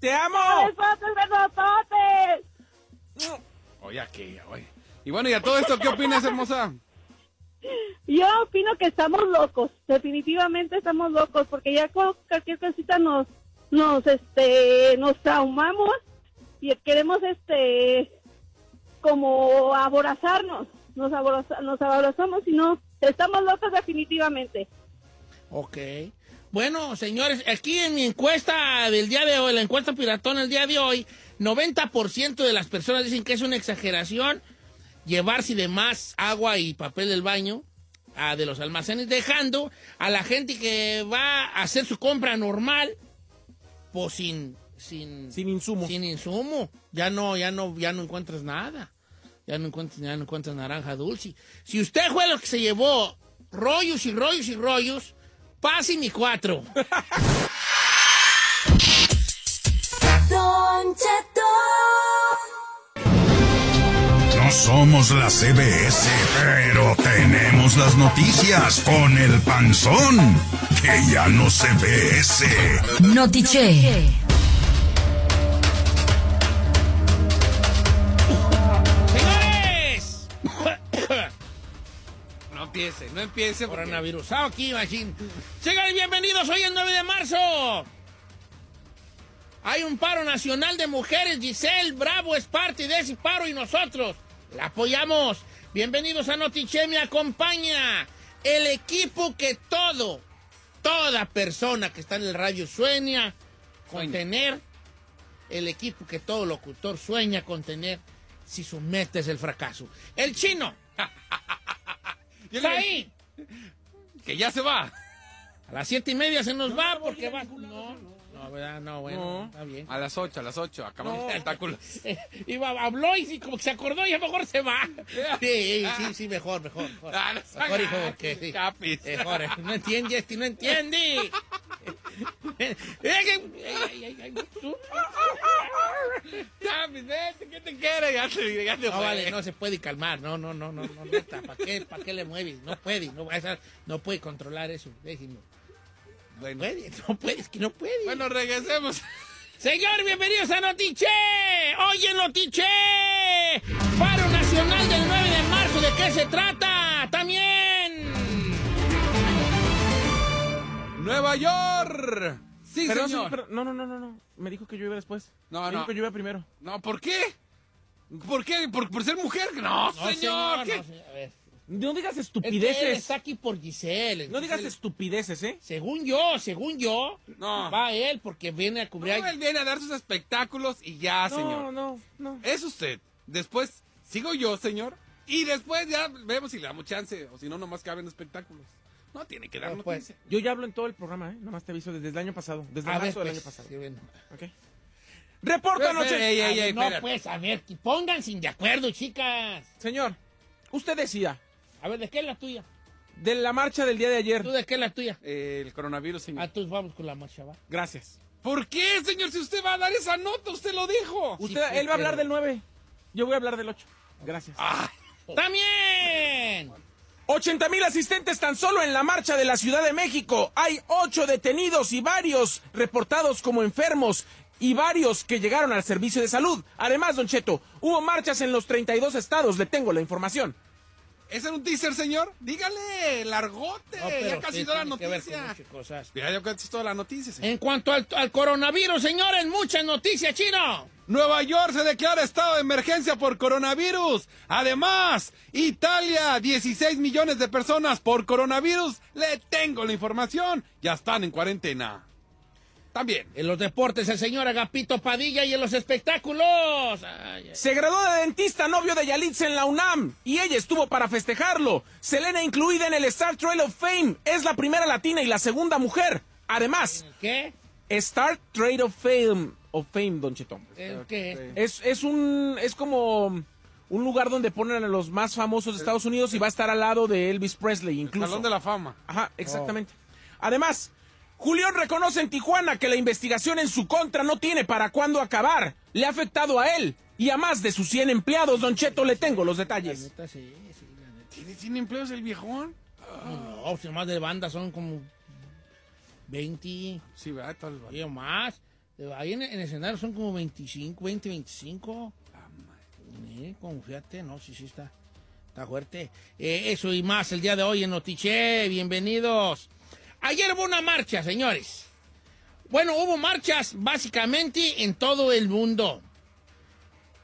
¡Te amo! Oye, aquí, oye. Y bueno, y a todo esto, ¿qué opinas, hermosa? Yo opino que estamos locos, definitivamente estamos locos, porque ya con cualquier cosita nos, nos, este, nos traumamos y queremos, este, como aborazarnos, nos, aboraza- nos abrazamos y no, estamos locos definitivamente. Ok. Bueno, señores, aquí en mi encuesta del día de hoy, la encuesta piratón el día de hoy, 90% de las personas dicen que es una exageración llevarse de más agua y papel del baño a de los almacenes, dejando a la gente que va a hacer su compra normal, pues sin, sin, Sin insumo. sin insumo. Ya no, ya no, ya no encuentras nada. Ya no encuentras, ya no encuentras naranja dulce. Si usted fue lo que se llevó rollos y rollos y rollos, pase mi cuatro. Don Cheto. No somos la CBS, pero tenemos las noticias con el panzón, que ya no se ve ese. Notiche. ¡Señores! No empiece, no empiece. porque- Coronavirus. Ah, aquí, machín. Señores, bienvenidos. Hoy es 9 de marzo. Hay un paro nacional de mujeres. Giselle Bravo es parte de ese paro y nosotros la apoyamos. Bienvenidos a Notiche. Me acompaña el equipo que todo, toda persona que está en el radio sueña con tener. El equipo que todo locutor sueña con tener si su meta es el fracaso. El chino. (laughs) Está ahí. Que ya se va. A las siete y media se nos va porque va. No, no, ¿verdad? No, bueno, está bien. A las 8, a las 8. Acabamos el espectáculo. (laughs) Eh, iba, habló y sí, como que se acordó y a lo mejor se va. (laughs) Sí, sí, sí, mejor, mejor. Mejor, Ah, no mejor hijo, porque sí. Capis. Mejor, eh, no entiende, este no entiende. (laughs) Que- mis vete, ¿qué te quiere? Ya te, ya te No, vale, no se puede calmar. No, no, no, no, no, neta. ¿Para qué, para qué le mueves? No puede, no, esa- no puede controlar eso. Déjenlo. Bueno, Puede, (laughs) no puede, es que no puede. bueno, regresemos. Señor, bienvenidos a Notiche. Oye, Notiche. Paro Nacional del 9 de marzo. ¿De qué se trata? También. ¡Nueva York! Sí, señor. señor, pero- no, no, no, no, no. Me dijo que yo iba después. No, Me dijo no. que yo iba primero. No, ¿por qué? ¿Por qué? ¿Por, por ser mujer? No, No, señor. ¿qué? no, señor, a ver. No digas Es que él estupideces. está aquí por Giselle. No digas Giselle- estupideces, ¿eh? Según yo, según yo, No. va él porque viene a cubrir. No, él viene a dar sus espectáculos y ya, No, señor. no, no. Es usted. Después sigo yo, señor. Y después ya vemos si le damos chance o si no, nomás caben espectáculos. No, tiene que dar No, pues. Yo ya hablo en todo el programa, ¿eh? Nomás te aviso desde el año pasado. Desde a ver, marzo del pues, año pasado. sí, bueno. ¿Ok? Reporta anoche. no, espérate. pues, a ver, pónganse de acuerdo, chicas. Señor, usted decida. A ver, ¿de qué es la tuya? De la marcha del día de ayer. ¿Tú de qué es la tuya? Eh, el coronavirus, señor. Ah, tú vamos con la marcha, va. Gracias. ¿Por qué, señor? Si usted va a dar esa nota, usted lo dijo. Usted, él va a hablar del 9. Yo voy a hablar del 8. Gracias. Ah, ¡También! 80 mil asistentes tan solo en la marcha de la Ciudad de México. Hay 8 detenidos y varios reportados como enfermos y varios que llegaron al servicio de salud. Además, Don Cheto, hubo marchas en los 32 estados. Le tengo la información. ¿Ese era un teaser, señor? Dígale, largote. No, ya casi toda la que ver noticia. cosas. Ya casi toda la noticia, señor. En cuanto al, al coronavirus, señores, muchas noticias, chino. Nueva York se declara estado de emergencia por coronavirus. Además, Italia, 16 millones de personas por coronavirus. Le tengo la información. Ya están en cuarentena. También. En los deportes, el señor Agapito Padilla y en los espectáculos. Ay, ay. Se graduó de dentista novio de Yalitza en la UNAM y ella estuvo para festejarlo. Selena incluida en el Star Trail of Fame. Es la primera latina y la segunda mujer. Además, ¿Qué? Star Trail of Fame, of Fame, Don Cheto. ¿El qué? Es, es un es como un lugar donde ponen a los más famosos de Estados Unidos y va a estar al lado de Elvis Presley incluso. Salón de la fama. Ajá, exactamente. Además, Julián reconoce en Tijuana que la investigación en su contra no tiene para cuándo acabar. Le ha afectado a él y a más de sus 100 empleados. Don Cheto, le tengo los La detalles. neta, sí, sí, la neta. ¿Tiene 100 empleos el viejón? No, si más de banda son como 20 Sí, el y o más. Ahí en, en el escenario son como 25, 20, 25. Sí, como fíjate, no, sí, sí está. Está fuerte. Eh, eso y más el día de hoy en Notiche. Bienvenidos. Ayer hubo una marcha, señores. Bueno, hubo marchas básicamente en todo el mundo.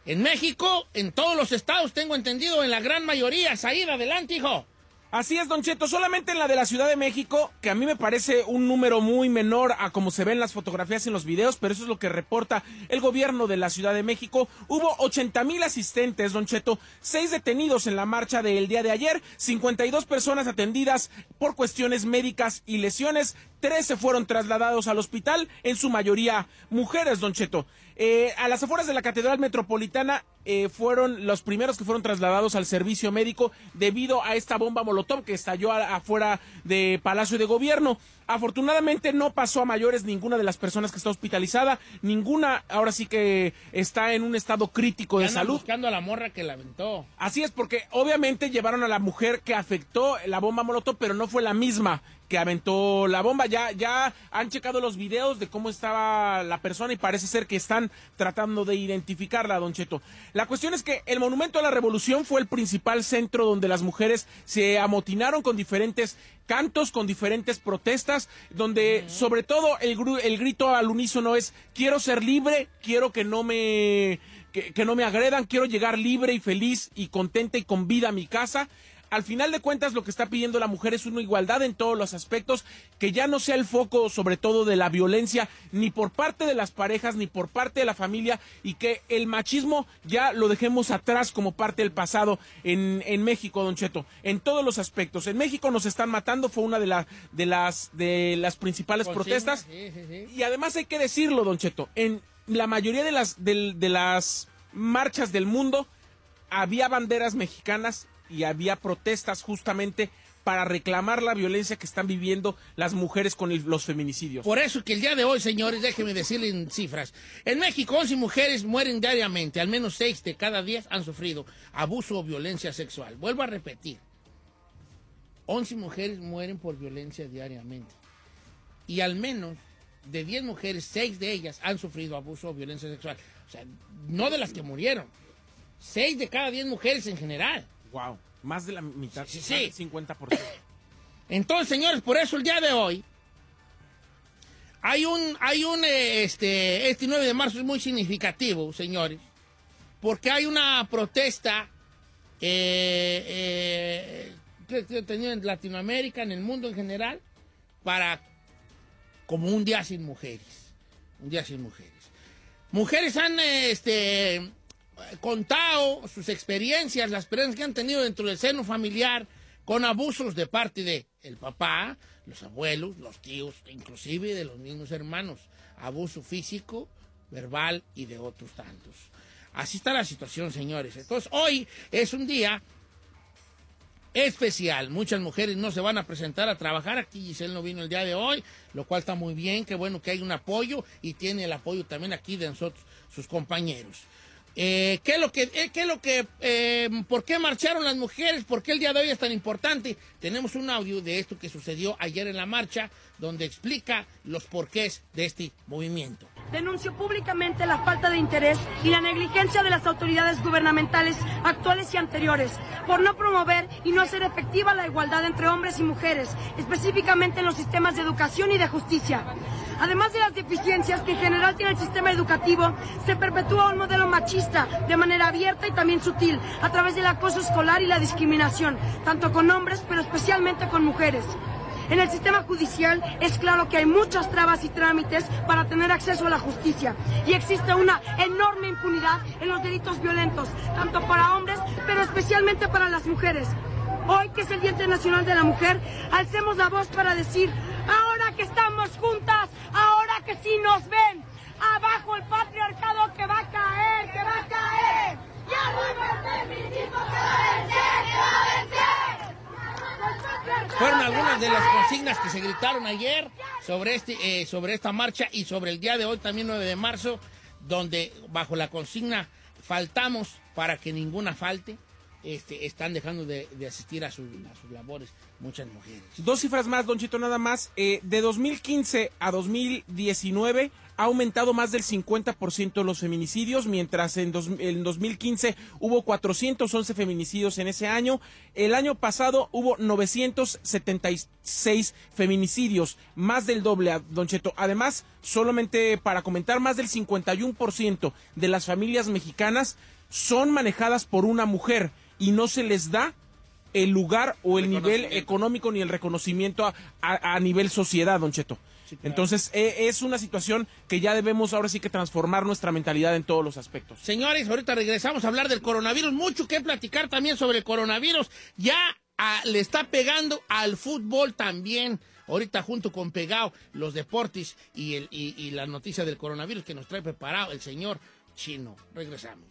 En México, en todos los estados, tengo entendido, en la gran mayoría. Said, adelante, hijo. Así es, Don Cheto, solamente en la de la Ciudad de México, que a mí me parece un número muy menor a como se ven las fotografías y en los videos, pero eso es lo que reporta el gobierno de la Ciudad de México. Hubo 80 mil asistentes, Don Cheto, seis detenidos en la marcha del día de ayer, 52 personas atendidas por cuestiones médicas y lesiones, 13 fueron trasladados al hospital, en su mayoría mujeres, Don Cheto. Eh, a las afueras de la Catedral Metropolitana eh, fueron los primeros que fueron trasladados al servicio médico debido a esta bomba molotov que estalló a- afuera de Palacio de Gobierno. Afortunadamente no pasó a mayores ninguna de las personas que está hospitalizada, ninguna ahora sí que está en un estado crítico de salud. buscando a la morra que la aventó. Así es, porque obviamente llevaron a la mujer que afectó la bomba molotov, pero no fue la misma que aventó la bomba. Ya, ya han checado los videos de cómo estaba la persona y parece ser que están tratando de identificarla, Don Cheto. La cuestión es que el Monumento a la Revolución fue el principal centro donde las mujeres se amotinaron con diferentes cantos, con diferentes protestas, donde sobre todo el, el grito al unísono es quiero ser libre, quiero que no me que, que no me agredan, quiero llegar libre y feliz y contenta y con vida a mi casa. Al final de cuentas, lo que está pidiendo la mujer es una igualdad en todos los aspectos, que ya no sea el foco, sobre todo, de la violencia, ni por parte de las parejas, ni por parte de la familia, y que el machismo ya lo dejemos atrás como parte del pasado en, en México, Don Cheto, en todos los aspectos. En México nos están matando, fue una de, la- de, las, de las principales protestas. Sí, sí, sí. Y además hay que decirlo, Don Cheto, en la mayoría de las, de las marchas del mundo había banderas mexicanas y había protestas justamente para reclamar la violencia que están viviendo las mujeres con los feminicidios. Por eso que el día de hoy, señores, déjenme decirle en cifras. En México, 11 mujeres mueren diariamente. Al menos 6 de cada 10 han sufrido abuso o violencia sexual. Vuelvo a repetir. 11 mujeres mueren por violencia diariamente. Y al menos de 10 mujeres, 6 de ellas han sufrido abuso o violencia sexual. O sea, no de las que murieron. 6 de cada 10 mujeres en general. Wow, más de la mitad, Sí, sí. del 50%. (coughs) Entonces, señores, por eso el día de hoy hay un, hay un, eh, este, este 9 de marzo es muy significativo, señores, porque hay una protesta eh, eh, que tenido en Latinoamérica, en el mundo en general, para como un día sin mujeres, un día sin mujeres. Mujeres han, este, contado sus experiencias, las experiencias que han tenido dentro del seno familiar con abusos de parte de el papá, los abuelos, los tíos, inclusive de los mismos hermanos. Abuso físico, verbal y de otros tantos. Así está la situación, señores. Entonces, hoy es un día especial. Muchas mujeres no se van a presentar a trabajar. Aquí Giselle no vino el día de hoy, lo cual está muy bien. Qué bueno que hay un apoyo y tiene el apoyo también aquí de nosotros, sus compañeros. Eh, ¿Qué es lo que, eh, qué es lo que, eh, por qué marcharon las mujeres? ¿Por qué el día de hoy es tan importante? Tenemos un audio de esto que sucedió ayer en la marcha, donde explica los porqués de este movimiento. denunció públicamente la falta de interés y la negligencia de las autoridades gubernamentales actuales y anteriores por no promover y no hacer efectiva la igualdad entre hombres y mujeres, específicamente en los sistemas de educación y de justicia. Además de las deficiencias que en general tiene el sistema educativo, se perpetúa un modelo machista de manera abierta y también sutil a través del acoso escolar y la discriminación, tanto con hombres pero especialmente con mujeres. En el sistema judicial es claro que hay muchas trabas y trámites para tener acceso a la justicia y existe una enorme impunidad en los delitos violentos, tanto para hombres, pero especialmente para las mujeres. Hoy, que es el Día Internacional de la Mujer, alcemos la voz para decir, ahora que estamos juntas, que sí nos ven, abajo el patriarcado que va a caer, que va a caer, y arriba el feminismo que va a vencer, que va a vencer. Fueron algunas de las consignas que se gritaron ayer sobre, este, eh, sobre esta marcha y sobre el día de hoy, también 9 de marzo, donde bajo la consigna faltamos para que ninguna falte, este, están dejando de, de asistir a, su- a sus labores muchas mujeres. Dos cifras más, Don Chito, nada más. Eh, de 2015 a 2019 ha aumentado más del 50% los feminicidios, mientras en, dos- en 2015 hubo 411 feminicidios en ese año. El año pasado hubo 976 feminicidios, más del doble, Don Cheto. Además, solamente para comentar, más del 51% de las familias mexicanas son manejadas por una mujer y no se les da el lugar o el nivel económico ni el reconocimiento a, a- a nivel sociedad, don Cheto. Entonces, eh, es una situación que ya debemos ahora sí que transformar nuestra mentalidad en todos los aspectos. Señores, ahorita regresamos a hablar del coronavirus. Mucho que platicar también sobre el coronavirus. Ya le está pegando al fútbol también. Ahorita junto con Pegao, los deportes y, el, y, y la noticia del coronavirus que nos trae preparado el señor Chino. Regresamos.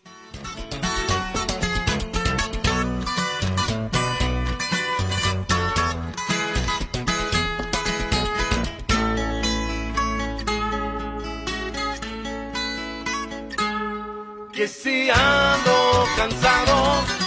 Que si ando cansado,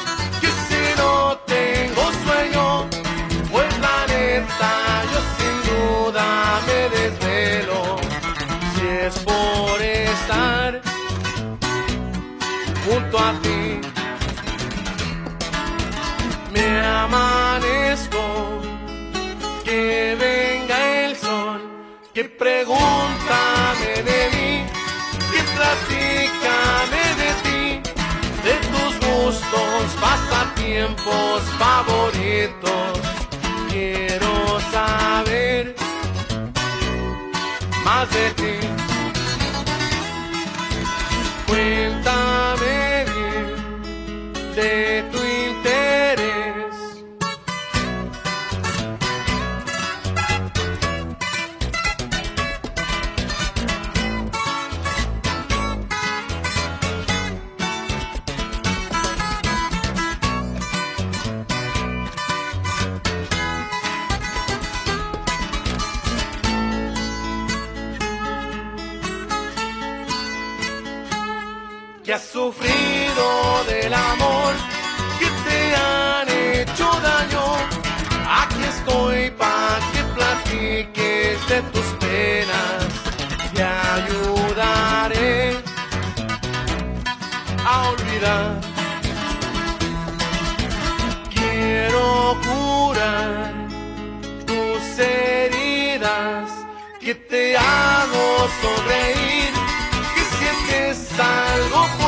pasatiempos favoritos. Quiero saber más de ti. Cuéntame has sufrido del amor que te han hecho daño. Aquí estoy para que platiques de tus penas. Te ayudaré a olvidar. Quiero curar tus heridas, que te hago sonreír, que sientes algo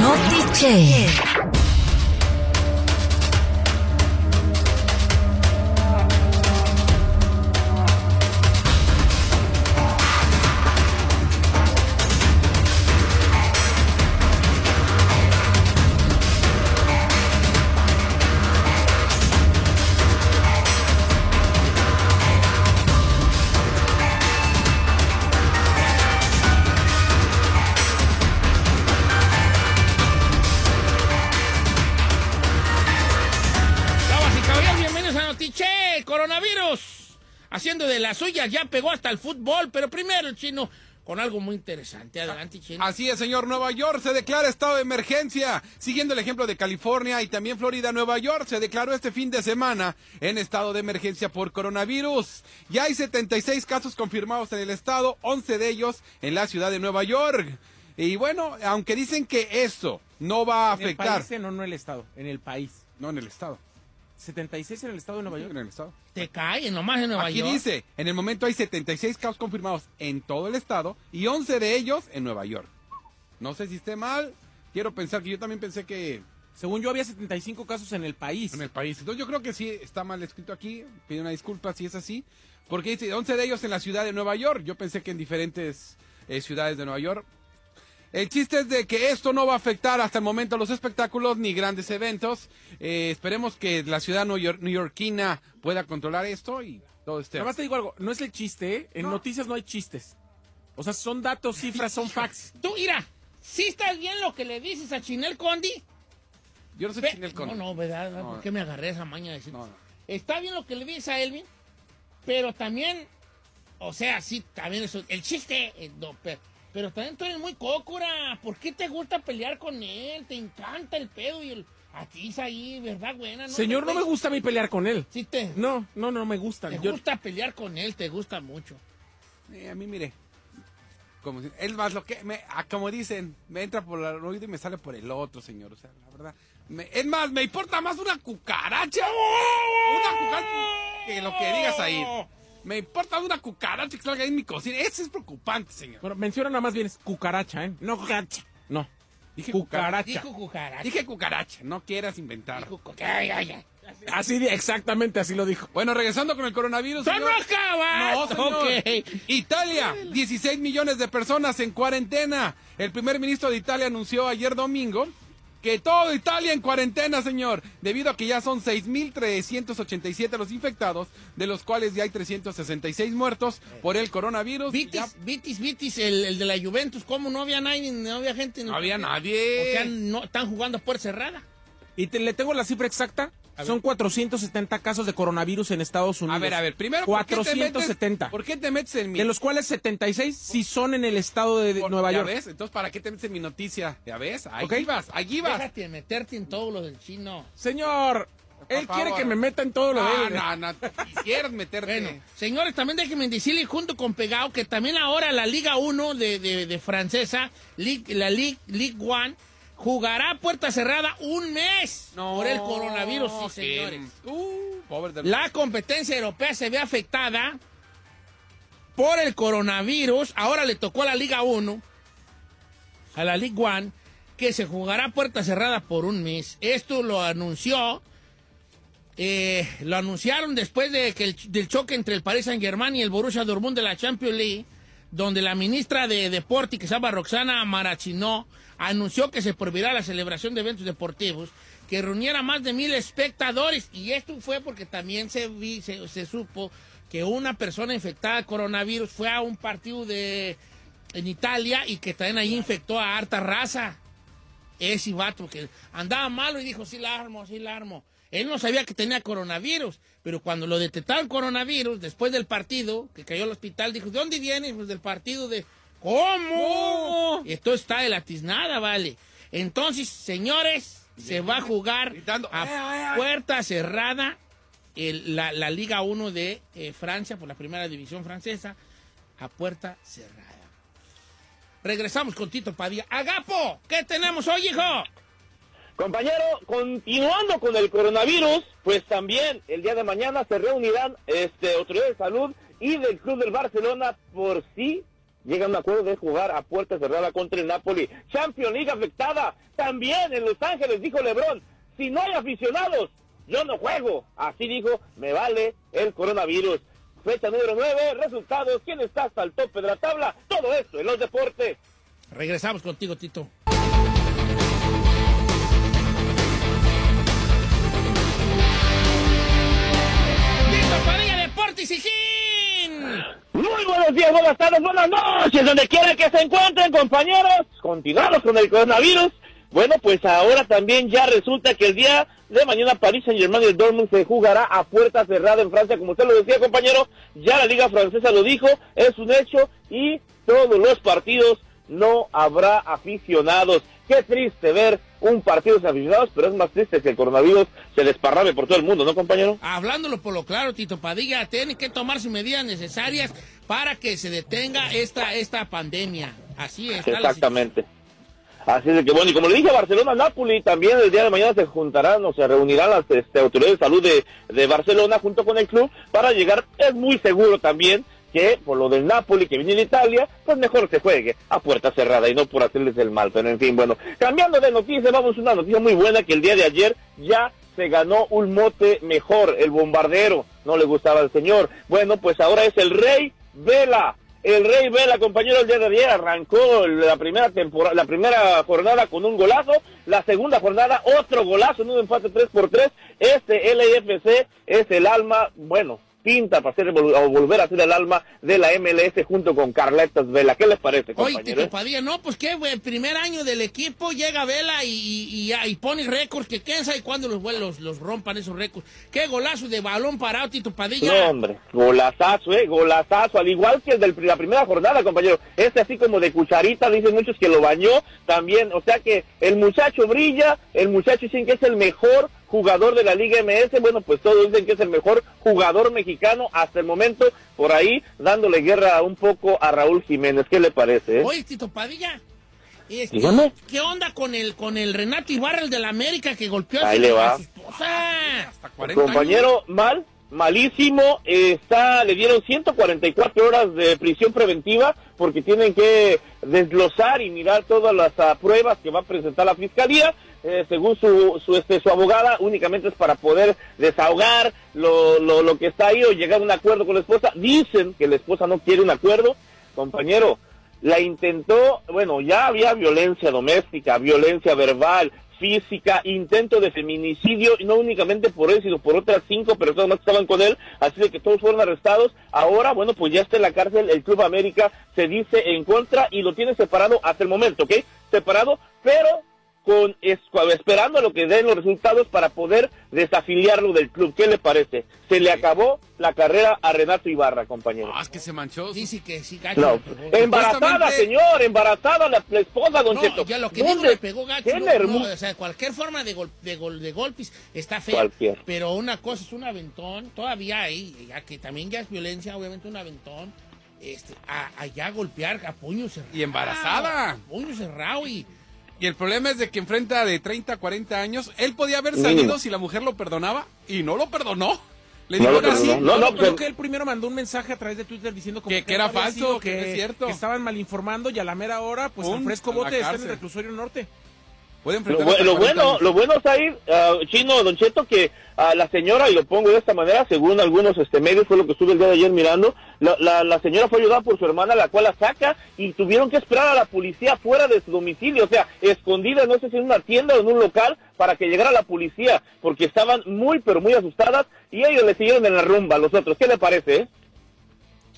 Notiche. Ya pegó hasta el fútbol. Pero primero el chino con algo muy interesante. Adelante, chino. Así es, señor. Nueva York se declara estado de emergencia. Siguiendo el ejemplo de California y también Florida, Nueva York se declaró este fin de semana en estado de emergencia por coronavirus. Ya hay 76 casos confirmados en el estado, 11 de ellos en la ciudad de Nueva York. Y bueno, aunque dicen que esto no va a En el afectar. país, eh, no, no el Estado, en el país. No, en el estado. 76 en el Estado de Nueva York. En el estado. Te cae nomás en Nueva Aquí York. dice, en el momento hay 76 casos confirmados en todo el estado y 11 de ellos en Nueva York. No sé si esté mal, quiero pensar que yo también pensé que Según yo había 75 casos en el país. en el país. Entonces yo creo que sí está mal escrito aquí. Pido una disculpa si es así. Porque dice 11 de ellos en la ciudad de Nueva York. Yo pensé que en diferentes eh, ciudades de Nueva York. El chiste es de que esto no va a afectar hasta el momento a los espectáculos ni grandes eventos. Eh, esperemos que la ciudad neoyor- neoyorquina pueda controlar esto y todo esté. Nada más te digo algo, no es el chiste, ¿eh? En noticias no hay chistes. O sea, son datos, cifras, son facts. Tú, mira, si estás bien lo que le dices a Chinel Condi. Yo no sé Ve- Chinel Condi. No, no, ¿verdad? No, ¿Por qué me agarré esa maña de decir? No, no. Está bien lo que le dices a Elvin, pero también, o sea, sí, también eso, el chiste, eh, no, pero, pero también tú eres muy cócora. ¿Por qué te gusta pelear con él? Te encanta el pedo y el... A ti, ahí, ¿verdad, buena? Señor, no me gusta a mí pelear con él. Sí te, No, no, no me gusta. te Yo- gusta pelear con él, te gusta mucho. Eh, a mí, mire. Como, es más, lo que me, como dicen, me entra por el oído y me sale por el otro, señor. O sea, la verdad. me- es más, me importa más una cucaracha. Una cucaracha que lo que digas ahí. Me importa una cucaracha que salga ahí en mi cocina. Eso es preocupante, señor. Pero menciona nada más bien es cucaracha, ¿eh? No cucaracha. No. Dije Cucaracha. Dijo cucaracha. Dije cucaracha, no quieras inventar. Dijo ay, ay, ay. Así, exactamente así lo dijo. Bueno, regresando con el coronavirus. ¡Tú señor. no acabas! No, señor. Ok. Italia, 16 millones de personas en cuarentena. El primer ministro de Italia anunció ayer domingo que todo Italia en cuarentena, señor, debido a que ya son 6.387 los infectados, de los cuales ya hay 366 muertos por el coronavirus. Vitis, Ya Vitis, Vitis, el, el de la Juventus, ¿cómo no había nadie? No había gente. no había nadie. O sea, no, están jugando puerta cerrada. Y te- le tengo la cifra exacta. Son 470 casos de coronavirus en Estados Unidos. a ver, a ver, primero, ¿por qué te metes- 470. ¿por qué te metes en mi... De los cuales 76 sí son en el estado de, por- Nueva ¿Ya York. ves? Entonces, ¿para qué te metes en mi noticia? ¿Ya ves? Ahí Ok. vas, allí vas. Déjate de meterte en todo lo del chino. Señor, él quiere que me meta en todo lo de él. no, no, quisieras meterte. Bueno, señores, también déjenme decirle junto con Pegao que también ahora la Liga 1 de, de- de francesa, Ligue- la Ligue, Ligue 1, jugará a puerta cerrada un mes No, por el coronavirus, sí, señores. Uh, La competencia europea se ve afectada por el coronavirus. Ahora le tocó a la Liga 1, a la Liga 1, que se jugará a puerta cerrada por un mes. Esto lo anunció, eh, lo anunciaron después de que el, del choque entre el Paris Saint Germain y el Borussia Dortmund de la Champions League, donde la ministra de Deporte, que se llama Roxana Marachinó, anunció que se prohibirá la celebración de eventos deportivos que reuniera más de mil espectadores. Y esto fue porque también se, se supo que una persona infectada de coronavirus fue a un partido de en Italia y que también ahí infectó a harta raza. Ese vato que andaba malo y dijo, sí la armo, sí la armo. Él no sabía que tenía coronavirus, pero cuando lo detectaron coronavirus, después del partido, que cayó al hospital, dijo, ¿de dónde viene? Pues del partido de... ¿Cómo? Esto está de la tiznada, vale. Entonces, señores, se va a jugar Gritando, a "Eh, eh, eh". puerta cerrada el- la, la Liga 1 de eh, Francia, por la primera división francesa, a puerta cerrada. Regresamos con Tito Padilla. Agapo, ¿qué tenemos hoy, hijo? Compañero, continuando con el coronavirus, pues también el día de mañana se reunirán este, autoridades de salud y del Club del Barcelona por si llegan a un acuerdo de jugar a puerta cerrada contra el Napoli. Champions League afectada también en Los Ángeles, dijo Lebron. Si no hay aficionados, yo no juego. Así dijo, me vale el coronavirus. Fecha número 9, resultados, quién está hasta el tope de la tabla, todo esto en los deportes. Regresamos contigo. Tito Gin. Muy buenos días, buenas tardes, buenas noches, donde quiera que se encuentren, compañeros. Continuamos con el coronavirus. Bueno, pues ahora también ya resulta que el día de mañana París Saint Germain y el Dortmund se jugará a puerta cerrada en Francia, como usted lo decía, compañero. Ya la Liga Francesa lo dijo, es un hecho y todos los partidos no habrá aficionados. Qué triste ver un partido sin aficionados, pero es más triste que el coronavirus se desparrame por todo el mundo, ¿no, compañero? Hablándolo por lo claro, Tito Padilla, tiene que tomarse medidas necesarias para que se detenga esta, esta pandemia. Así es. Exactamente. Así es que bueno, y como le dije a Barcelona, Napoli también el día de mañana se juntarán o se reunirán las este, autoridades de salud de, de Barcelona junto con el club para llegar, es muy seguro también que por lo del Napoli que viene de Italia, pues mejor se juegue a puerta cerrada y no por hacerles el mal. Pero en fin, bueno, cambiando de noticia, vamos a una noticia muy buena que el día de ayer ya se ganó un mote mejor, el bombardero, no le gustaba al señor. Bueno, pues ahora es el Rey Vela. El Rey Vela, compañero, el día de ayer arrancó la primera temporada, la primera jornada con un golazo, la segunda jornada otro golazo en un empate 3 por 3 Este LAFC es el alma, bueno, pinta para ser, o volver a ser el alma de la MLS junto con Carletas Vela. ¿Qué les parece, Oye, compañero? Tito Padilla, no, pues qué, güey, primer año del equipo, llega Vela y, y, y- y pone récords, que quién sabe cuándo los, los, los rompan esos récords. Qué golazo de balón parado, Tito Padilla. No, hombre, golazazo, eh, golazazo, al igual que el de la primera jornada, compañero. Este así como de cucharita, dicen muchos que lo bañó también. O sea que el muchacho brilla, el muchacho dicen que es el mejor jugador de la Liga MS. Bueno, pues todos dicen que es el mejor jugador mexicano hasta el momento, por ahí dándole guerra un poco a Raúl Jiménez. ¿Qué le parece? eh? Oye, Tito Padilla. este, Dígame. ¿Qué onda con el con el Renato Ibarra, el de la América, que golpeó a Ahí su, le va. a su esposa? Hasta 40 Compañero, mal, malísimo, está, le dieron 144 horas de prisión preventiva porque tienen que desglosar y mirar todas las ah, pruebas que va a presentar la fiscalía. Eh, según su, su, este, su abogada, únicamente es para poder desahogar lo, lo, lo que está ahí o llegar a un acuerdo con la esposa. Dicen que la esposa no quiere un acuerdo. Compañero, la intentó, bueno, ya había violencia doméstica, violencia verbal, física, intento de feminicidio, y no únicamente por él, sino por otras cinco personas más que estaban con él, así de que todos fueron arrestados. Ahora, bueno, pues ya está en la cárcel, el Club América se dice en contra y lo tiene separado hasta el momento, ¿ok? Separado, pero con es- esperando a lo que den los resultados para poder desafiliarlo del club. ¿Qué le parece? Se le acabó la carrera a Renato Ibarra, compañero. Ah, es que se manchó. Dice que sí, gacho. No, embarazada, señor, embarazada la, la esposa, don No, Cheto. ya lo que digo le pegó gacho. Qué no, o sea, cualquier forma de, gol, de, gol, de golpes está fea. Cualquier. Pero una cosa es un aventón, todavía hay, ya que también ya es violencia, obviamente un aventón. Este, a, allá golpear a puño cerrado. Y embarazada. A puño cerrado y. Y el problema es de que enfrenta de 30 a 40 años, él podía haber Mínimo. salido si la mujer lo perdonaba y no lo perdonó. Le No dijo lo ahora sí. No, no, creo que él primero mandó un mensaje a través de Twitter diciendo como Que- que era no falso, que no es cierto. que estaban mal informando y a la mera hora, pues Pum, el fresco bote está en el reclusorio norte. Puede Lo, enfrentar bu- hasta lo 40 bueno, lo bueno, Said, ah, chino, don Cheto, que a la señora, y lo pongo de esta manera, según algunos este medios, fue lo que estuve el día de ayer mirando, la, la, la señora fue ayudada por su hermana, la cual la saca, y tuvieron que esperar a la policía fuera de su domicilio, o sea, escondida, no sé si en una tienda o en un local, para que llegara la policía, porque estaban muy, pero muy asustadas, y ellos le siguieron en la rumba a los otros. ¿Qué le parece, eh?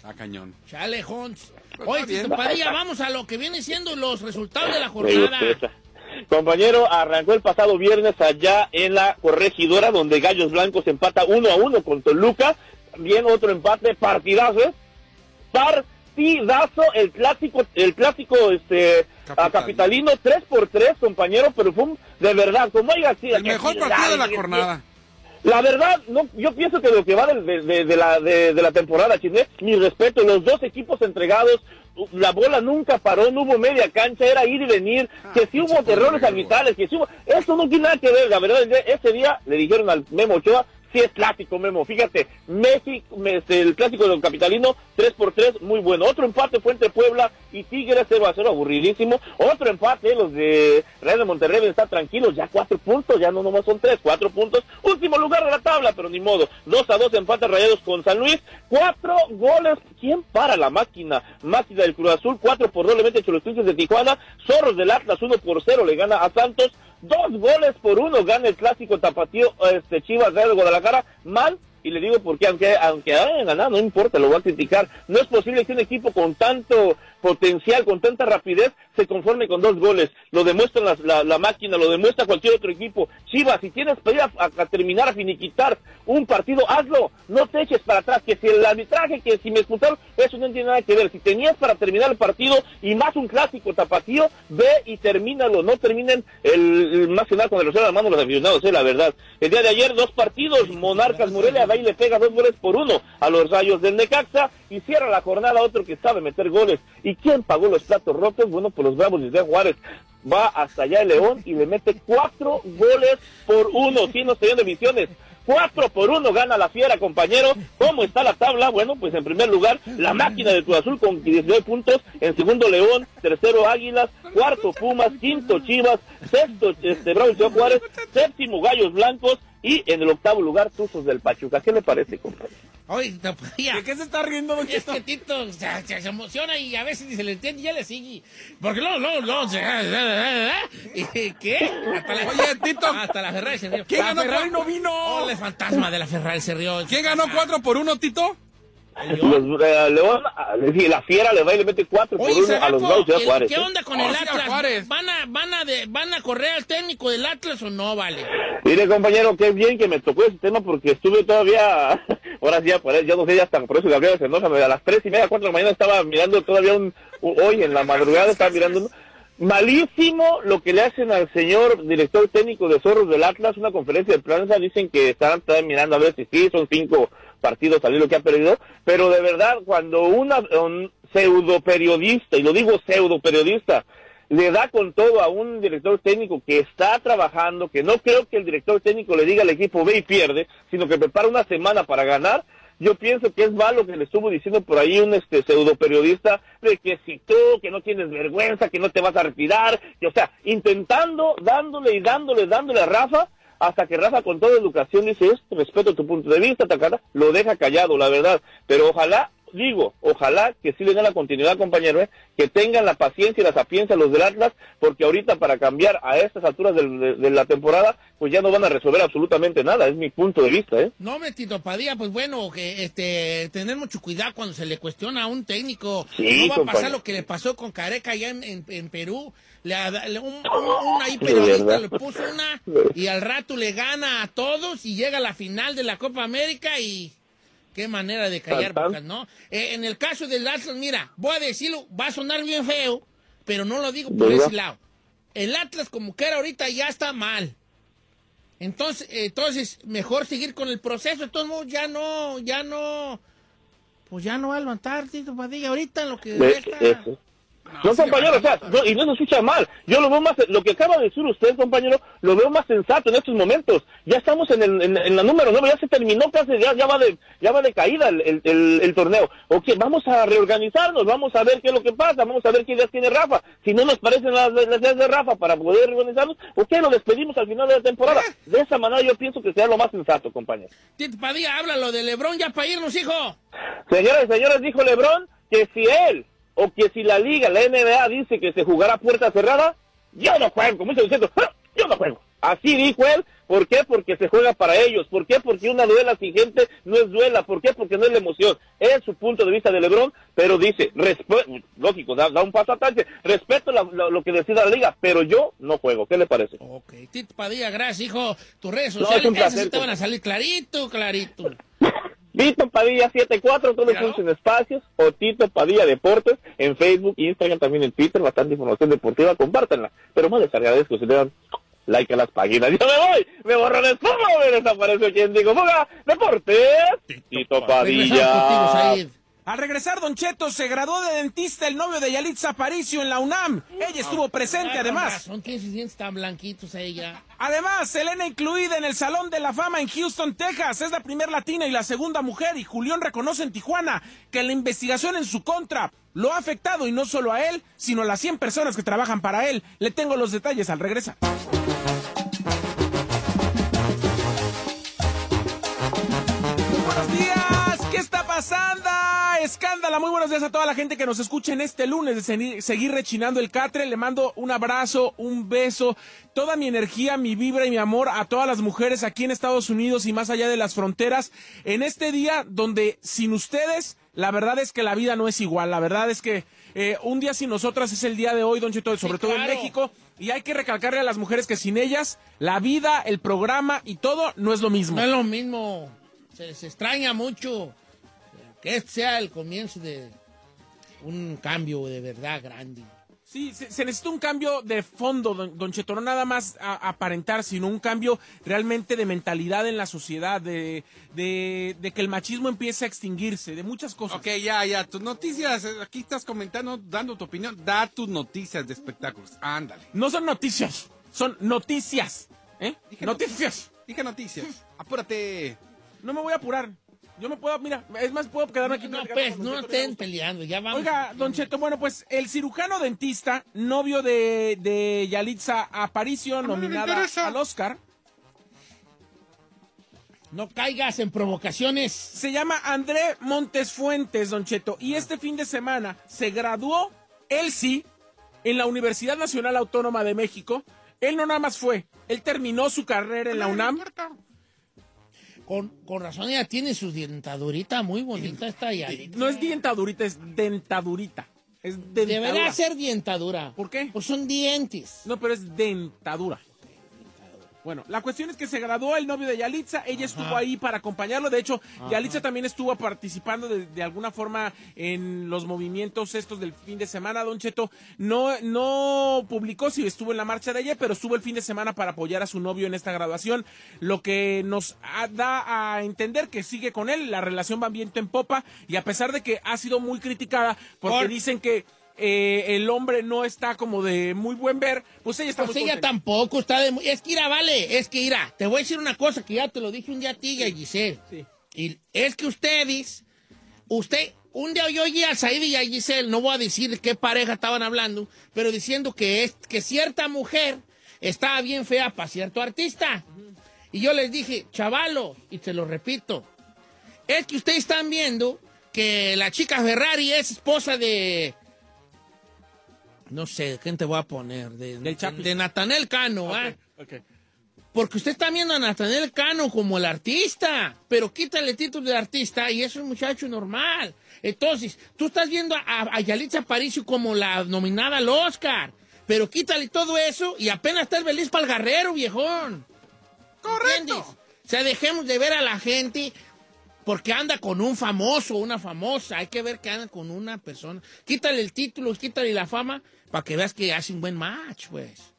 Ah, cañón. Chale, Hons. Pues Oye. Tito Padilla, vamos a lo que viene siendo los resultados de la jornada. Compañero, arrancó el pasado viernes allá en la corregidora, donde Gallos Blancos empata uno a uno con Toluca. También otro empate, partidazo, ¿eh? Partidazo, el clásico, el clásico, este, Capitalino. 3 por 3 compañero, pero fue un- de verdad, como oiga, sí, El mejor partido de la jornada. la verdad, no, yo pienso que lo que va de, de- de- de la, de, la temporada, Chisné, mi respeto, los dos equipos entregados, la bola nunca paró, no hubo media cancha, era ir y venir, que si hubo terrores arbitrales, que si hubo, eso no tiene nada que ver, la verdad, ese día le dijeron al Memo Ochoa, sí es clásico, Memo, fíjate, México, el clásico del capitalino, 3 por 3 muy bueno, otro empate fue entre Puebla y Tigres, 0 a 0, aburridísimo, otro empate, los de Real de Monterrey están tranquilos, ya cuatro puntos, ya no nomás son tres, cuatro puntos, último lugar de la tabla, pero ni modo, 2 a 2 empate rayados con San Luis, cuatro goles, ¿quién para la máquina? Máquina del Cruz Azul, 4 por 2 le mete Cholostices de Tijuana, Zorros del Atlas 1 por 0 le gana a Santos, dos goles por uno gana el clásico tapatío este Chivas de Guadalajara, mal y le digo porque aunque aunque hayan ganado no importa lo voy a criticar. No es posible que un equipo con tanto potencial con tanta rapidez se conforme con dos goles. Lo demuestra la, la- la máquina lo demuestra cualquier otro equipo. Chivas si tienes para ir a, a- a terminar a finiquitar un partido hazlo. No te eches para atrás que si el arbitraje que si me expulsaron eso no tiene nada que ver. Si tenías para terminar el partido y más un clásico tapatío ve y termínalo. No terminen el, el más que nada con el de la mano los aficionados eh, la verdad. El día de ayer dos partidos Monarcas Morelia y le pega dos goles por uno a los rayos del Necaxa y cierra la jornada otro que sabe meter goles. y quién pagó los platos rotos bueno pues los bravos de Juárez va hasta allá el León y le mete cuatro goles por uno sí no se de visiones 4 por 1 gana la fiera, compañero. ¿Cómo está la tabla? Bueno, pues en primer lugar, la máquina de Cruz Azul con 19 puntos. En segundo, León. Tercero, Águilas. Cuarto, Pumas. Quinto, Chivas. Sexto, este, Bravo Ciudad Juárez. Séptimo, Gallos Blancos. Y en el octavo lugar, Tuzos del Pachuca. ¿Qué le parece, compañero? Oye. ¿De qué se está riendo, don Es que Tito se, se- se emociona y a veces ni se le entiende y ya le sigue. Porque no, no, no. se- ¿Y ¿Qué? Hasta la, Oye, Tito. Hasta la Ferrari se rió. ¿Quién ganó? Ferrari no vino! Oh, el fantasma de la Ferrari se rió. ¿Quién ganó 4 por 1, Tito? (laughs) Los, eh, León, ah, sí, la fiera le va y le mete 4 por 1 a los Bravos ¿el- Juárez. ¿qué ¿eh? onda con Oh, el Atlas? ¿Van a, van, a de- ¿Van a correr al técnico del Atlas o no, vale? Mire, compañero, qué bien que me tocó ese tema porque estuve todavía, (laughs) ahora sí, ya, por- ya no sé, ya hasta por eso Gabriel se enoja, a las tres y media, cuatro de la mañana estaba mirando todavía un, un- hoy en la madrugada estaba mirando, un- malísimo lo que le hacen al señor director técnico de Zorros del Atlas, una conferencia de prensa, dicen que están, están mirando a ver si sí, son cinco partidos salir lo que ha perdido, pero de verdad, cuando una, un pseudo periodista, y lo digo pseudo periodista, le da con todo a un director técnico que está trabajando, que no creo que el director técnico le diga al equipo ve y pierde, sino que prepara una semana para ganar. Yo pienso que es malo que le estuvo diciendo por ahí un este pseudo periodista de que si tú, que no tienes vergüenza, que no te vas a retirar, que o sea, intentando, dándole y dándole, dándole a Rafa, hasta que Rafa con toda educación dice esto, respeto tu punto de vista, tacata, lo deja callado, la verdad. Pero ojalá, digo, ojalá que sí le den la continuidad, compañero, ¿eh? que tengan la paciencia y la sapiencia los del Atlas, porque ahorita para cambiar a estas alturas de, de la temporada, pues ya no van a resolver absolutamente nada, es mi punto de vista, ¿eh? No, hombre, Tito Padilla, pues bueno, que este, tener mucho cuidado cuando se le cuestiona a un técnico. Sí, no va a pasar lo que le pasó con Careca allá en, en- en Perú. Le, le- un, un- un ahí periodista le puso una y al rato le gana a todos y llega a la final de la Copa América y qué manera de callar bocas, ¿no? Eh, en el caso del Atlas, mira, voy a decirlo, va a sonar bien feo, pero no lo digo por ¿Verdad? ese lado. El Atlas como que era ahorita ya está mal. Entonces, entonces, mejor seguir con el proceso. Modos, ya no, ya no, pues ya no va a levantar, Tito Padilla, ahorita en lo que eso. No, compañero, o sea, no, y no se escucha mal. Yo lo veo más, lo que acaba de decir usted, compañero, lo veo más sensato en estos momentos. Ya estamos en, el, en, en la número 9, ya se terminó casi, ya, ya va de ya va de caída el, el, el- el torneo. Ok, vamos a reorganizarnos, vamos a ver qué es lo que pasa, vamos a ver qué ideas tiene Rafa. Si no nos parecen las, las ideas de Rafa para poder reorganizarnos, ok, lo despedimos al final de la temporada. De esa manera yo pienso que sea lo más sensato, compañero. Tito Padilla, habla lo de Lebrón ya para irnos, hijo. Señoras y señores, dijo Lebron que si él o que si la liga, la NBA dice que se jugará puerta cerrada, yo no juego, como dice diciendo, "Ah, (laughs) yo no juego. Así dijo él, ¿por qué? Porque se juega para ellos, ¿por qué? Porque una duela sin gente no es duela, ¿por qué? Porque no es la emoción. Es su punto de vista de Lebron, pero dice, lógico, da, da un paso atrás, respeto la- la- lo que decida la liga, pero yo no juego. ¿Qué le parece? Ok, Tito Padilla, gracias, hijo. Tus redes No, sociales, es un esas placer, sí te van a salir clarito, clarito. Vito Padilla 74, todos Míralo. los en espacios, o Tito Padilla Deportes, en Facebook, Instagram, también en Twitter, bastante información deportiva, compártanla. Pero más les agradezco si le dan like a las páginas. (laughs) Yo me voy, me borro de espuma, me desapareció quien digo, fuga, Deportes, Tito Padilla. Al regresar, Don Cheto se graduó de dentista el novio de Yalitza Aparicio en la UNAM. Ella estuvo presente, además. sus dientes tan blanquitos ella. Además, Selena incluida en el Salón de la Fama en Houston, Texas. Es la primera latina y la segunda mujer. Y Julián reconoce en Tijuana que la investigación en su contra lo ha afectado y no solo a él, sino a las 100 personas que trabajan para él. Le tengo los detalles al regresar. Buenos días, ¿qué está pasando? Escándala, muy buenos días a toda la gente que nos escucha en este lunes de seguir rechinando el catre. Le mando un abrazo, un beso, toda mi energía, mi vibra y mi amor a todas las mujeres aquí en Estados Unidos y más allá de las fronteras. En este día donde sin ustedes, la verdad es que la vida no es igual. La verdad es que eh, un día sin nosotras es el día de hoy, Don Cheto, sobre todo en. México. Y hay que recalcarle a las mujeres que sin ellas, la vida, el programa y todo no es lo mismo. No es lo mismo. Se, se extraña mucho que este sea el comienzo de un cambio de verdad grande. Sí, se, se necesita un cambio de fondo, don, don Cheto, no nada más a- aparentar, sino un cambio realmente de mentalidad en la sociedad, de, de, de que el machismo empiece a extinguirse, de muchas cosas. Ok, ya, ya. Tus noticias, eh, aquí estás comentando, dando tu opinión. Da tus noticias de espectáculos. Ándale. No son noticias, son noticias. ¿eh? Dije Noticias. Dije ¿Y qué noticias? Apúrate. No me voy a apurar. Yo me puedo, mira, es más, puedo quedarme aquí. No, pues, no estén peleando, ya vamos. Oiga, Don Cheto, bueno, pues el cirujano dentista, novio de, de Yalitza Aparicio, nominada al Oscar, No caigas en provocaciones. se llama André Montes Fuentes, Don Cheto, y este fin de semana se graduó, él sí, en la Universidad Nacional Autónoma de México. Él no nada más fue, él terminó su carrera en la UNAM. Con, con razón ella tiene su dentadurita muy bonita esta ya. No es dientadurita, es dentadurita. Es dentadura. Debería ser dientadura. ¿Por qué? Pues son dientes. No, pero es dentadura. Bueno, la cuestión es que se graduó el novio de Yalitza, ella estuvo ahí para acompañarlo, de hecho, Yalitza también estuvo participando de, de alguna forma en los movimientos estos del fin de semana, Don Cheto, no, no publicó si estuvo en la marcha de ella, pero estuvo el fin de semana para apoyar a su novio en esta graduación, lo que nos da a entender que sigue con él, la relación va viento en popa, y a pesar de que ha sido muy criticada, porque Por- dicen que eh, el hombre no está como de muy buen ver, pues ella está Pues muy ella contenta. tampoco está de... mu- Es que ira, vale, es que ira. Te voy a decir una cosa que ya te lo dije un día a ti y a Giselle. Sí. Y es que ustedes, usted, un día yo oí a Said y a Giselle, no voy a decir de qué pareja estaban hablando, pero diciendo que, es, que cierta mujer estaba bien fea para cierto artista. Y yo les dije, chavalos, y te lo repito, es que ustedes están viendo que la chica Ferrari es esposa de... No sé, ¿quién te voy a poner? De, Del Chapi. de Natanel Cano, ¿ah? Ok. Porque usted está viendo a Nathaniel Cano como el artista, pero quítale el título de artista y es un muchacho normal. Entonces, tú estás viendo a, a Yalitza Aparicio como la nominada al Oscar, pero quítale todo eso y apenas está el Belis Palgarrero, viejón. Correcto. O sea, dejemos de ver a la gente porque anda con un famoso, una famosa. Hay que ver que anda con una persona. Quítale el título, quítale la fama para que veas que hace un buen match, pues.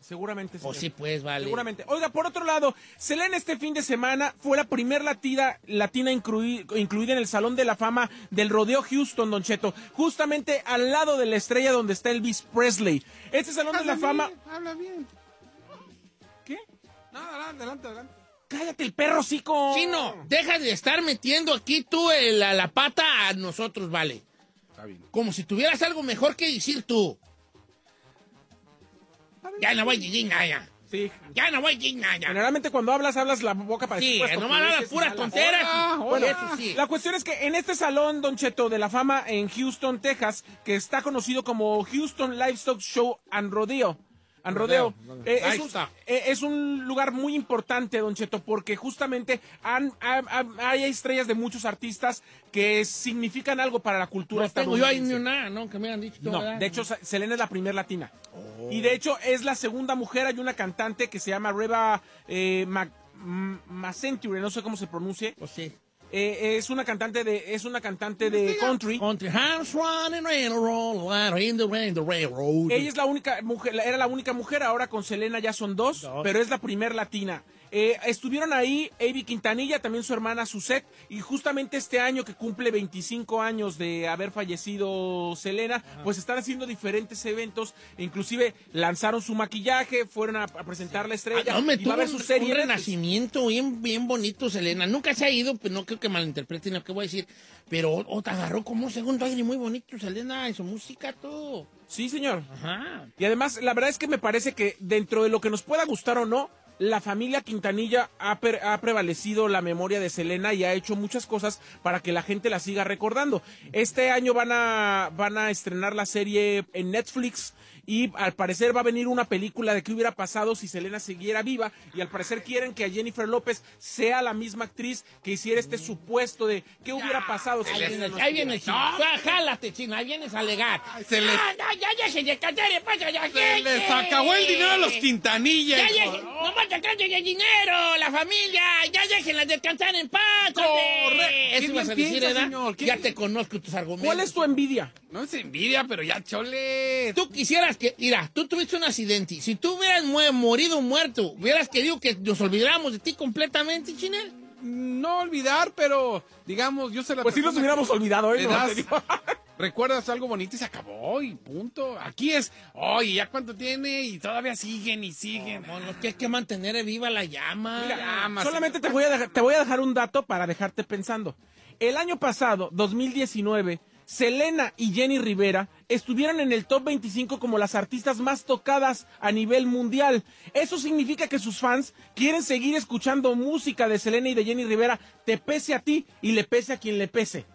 Seguramente O señor. sí, pues, vale. Seguramente. Oiga, por otro lado, Selena este fin de semana fue la primer latina, latina inclui- incluida en el Salón de la Fama del Rodeo Houston, Don Cheto, justamente al lado de la estrella donde está Elvis Presley. Este Salón de la Fama... Habla bien. ¿Qué? No, adelante, adelante, adelante. Cállate el perro, cico. Chino, deja de estar metiendo aquí tú el- la, la pata a nosotros, vale. Está bien. Como si tuvieras algo mejor que decir tú. Ya no voy a decir nada. Sí. Ya no voy a decir nada. Generalmente cuando hablas, hablas la boca para Sí, decir puras nomás hablas estupideces y puras tonteras. Hola, Bueno, hola. eso sí. La cuestión es que en este salón, Don Cheto, de la fama en Houston, Texas, que está conocido como Houston Livestock Show and Rodeo. And Rodeo. eh, es, un, Livestock. eh, es un lugar muy importante, Don Cheto, porque justamente han, han- han- hay estrellas de muchos artistas que significan algo para la cultura No tengo yo ahí ni una, ¿no? Que me han dicho. No, de hecho, Selena es la primera latina. Oh. Y de hecho, es la segunda mujer. Hay una cantante que se llama Reba eh, Mac- Macenture, no sé cómo se pronuncie. Pues sí. Eh, es una cantante de, es una cantante de country. Country house running railroad, line in the rain, the railroad. Ella es la única mujer, era la única mujer, ahora con Selena ya son dos, Dos. pero es la primer latina. Eh, estuvieron ahí Avi Quintanilla, también su hermana Suzette, y justamente este año que cumple 25 años de haber fallecido Selena, pues están haciendo diferentes eventos, e inclusive lanzaron su maquillaje, fueron a, a presentar la estrella, Ah, no, me y va a ver un, su serie. un en Netflix. renacimiento bien, bien bonito, Selena. Nunca se ha ido, pues no creo que malinterpreten lo que voy a decir. Pero o te agarró como un segundo aire muy bonito, Selena, en su música, todo. Sí, señor. Ajá. Y además, la verdad es que me parece que dentro de lo que nos pueda gustar o no, la familia Quintanilla ha, ha prevalecido la memoria de Selena y ha hecho muchas cosas para que la gente la siga recordando. Este año van a, van a estrenar la serie en Netflix y al parecer va a venir una película de qué hubiera pasado si Selena siguiera viva y al parecer quieren que a Jennifer López sea la misma actriz que hiciera este supuesto de qué hubiera pasado si Selena no ahí viene el estuviera. chino. Ah, Jálate, chino, ahí vienes a alegar. se les- Ah, no, ya, ya se le pasa Se les acabó el dinero a los quintanillas. Ya, ya, no más el dinero, la familia, ya déjenla descansar en paz. Correcto. Eso ibas a decir, Ya te conozco tus argumentos. ¿Cuál es tu envidia? No es envidia, pero ya chole. Tú quisieras que, mira, tú tuviste un accidente. Si tú hubieras mu- morido o muerto, hubieras querido que nos olvidáramos de ti completamente, Chinel. No olvidar, pero digamos, yo sé la Pues sí nos hubiéramos olvidado, ¿eh? (laughs) recuerdas algo bonito y se acabó y punto. Aquí es, oye, ¿ya cuánto tiene? Y todavía siguen y siguen. No, no, que hay que mantener viva la llama. Mira, llamas. solamente te voy, a dejar, te voy a dejar un dato para dejarte pensando. El año pasado, 2019, Selena y Jenny Rivera estuvieron en el top 25 como las artistas más tocadas a nivel mundial. Eso significa que sus fans quieren seguir escuchando música de Selena y de Jenny Rivera, te pese a ti y le pese a quien le pese.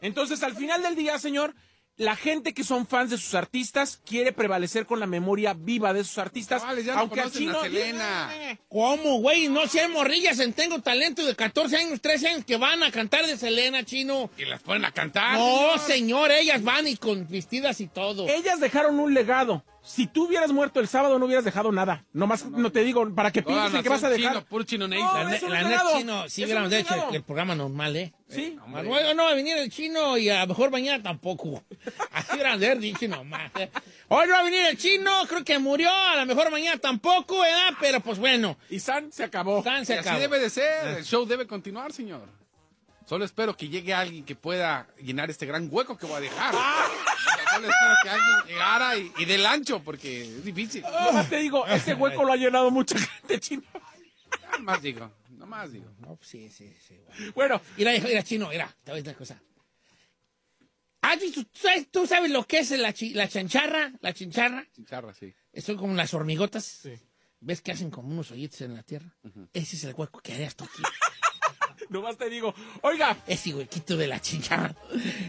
Entonces, al final del día, señor, la gente que son fans de sus artistas quiere prevalecer con la memoria viva de sus artistas. Chavales, ya no aunque al conocen a chino. Selena. ¿Cómo, güey? No sean morrillas en Tengo Talento de 14 años, 13 años que van a cantar de Selena, chino. Y las ponen a cantar. No, señor. señor, ellas van y con vestidas y todo. Ellas dejaron un legado. Si tú hubieras muerto el sábado, no hubieras dejado nada. Nomás no, te digo, para que piensen que nación vas a dejar. chino, puro chino. No, La, net chino, sí hubiéramos hecho el, el programa normal, ¿eh? Sí. Luego no va a venir el chino y a lo mejor mañana tampoco. (laughs) Así hubiéramos dicho nomás. ¿eh? Hoy no va a venir el chino, creo que murió, a lo mejor mañana tampoco, ¿verdad? Pero pues bueno, Y San se acabó. San se Y así acabó. debe de ser. El show debe continuar, señor. Solo espero que llegue alguien que pueda llenar este gran hueco que voy a dejar. Solo espero que alguien llegara y, y del ancho, porque es difícil. Nomás te digo, ese hueco lo ha llenado mucha gente, chino. Nomás digo, nomás digo. No, pues sí, sí, sí. bueno. Bueno, Mira, mira, chino, mira, te voy a decir una cosa. ¿Has visto, tú sabes, tú sabes lo que es la, chi- la chancharra? La chincharra. Chincharra, sí. Son como las hormigotas. ¿Ves que hacen como unos hoyitos en la tierra? Ese es el hueco que harías tú aquí. (laughs) nomás te digo, oiga, Ese huequito de la chincharra.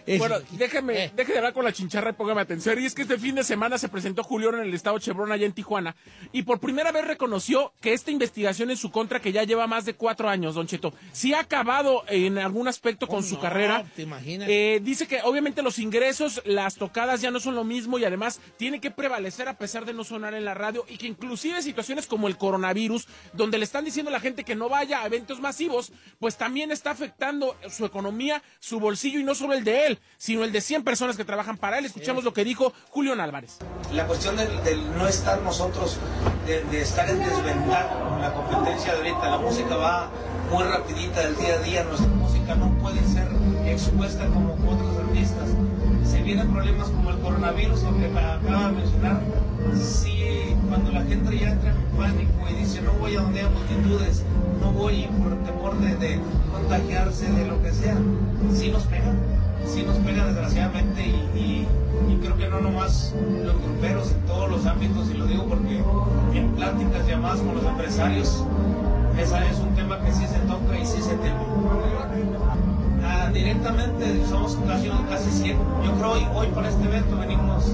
Ese bueno, huequito. déjeme, Eh. hablar con la chincharra y póngame atención. Y es que este fin de semana se presentó Julián en el estado Chevron allá en Tijuana. Y por primera vez reconoció que esta investigación en su contra, que ya lleva más de cuatro años, Don Cheto, sí ha acabado en algún aspecto con ¿Cómo su no? carrera. ¿Te imaginas? Eh, dice que obviamente los ingresos, las tocadas ya no son lo mismo y además tiene que prevalecer a pesar de no sonar en la radio y que inclusive situaciones como el coronavirus, donde le están diciendo a la gente que no vaya a eventos masivos, pues también está afectando su economía, su bolsillo y no solo el de él, sino el de 100 personas que trabajan para él. Escuchamos lo que dijo Julián Álvarez. La cuestión del, del no estar nosotros, de, de estar en desventaja con la competencia de ahorita, la música va muy rapidita del día a día, nuestra música no puede ser expuesta como otros artistas. Vienen problemas como el coronavirus, que acaba de mencionar. Sí, cuando la gente ya entra en pánico y dice no voy a donde hay multitudes, no voy por temor de, contagiarse, de lo que sea, sí nos pega, sí nos pega desgraciadamente y, creo que no nomás los gruperos en todos los ámbitos, y lo digo porque en pláticas llamadas con los empresarios, esa es un tema que sí se toca y sí se teme. Ah, directamente somos casi, casi 100. Yo creo hoy, hoy para este evento venimos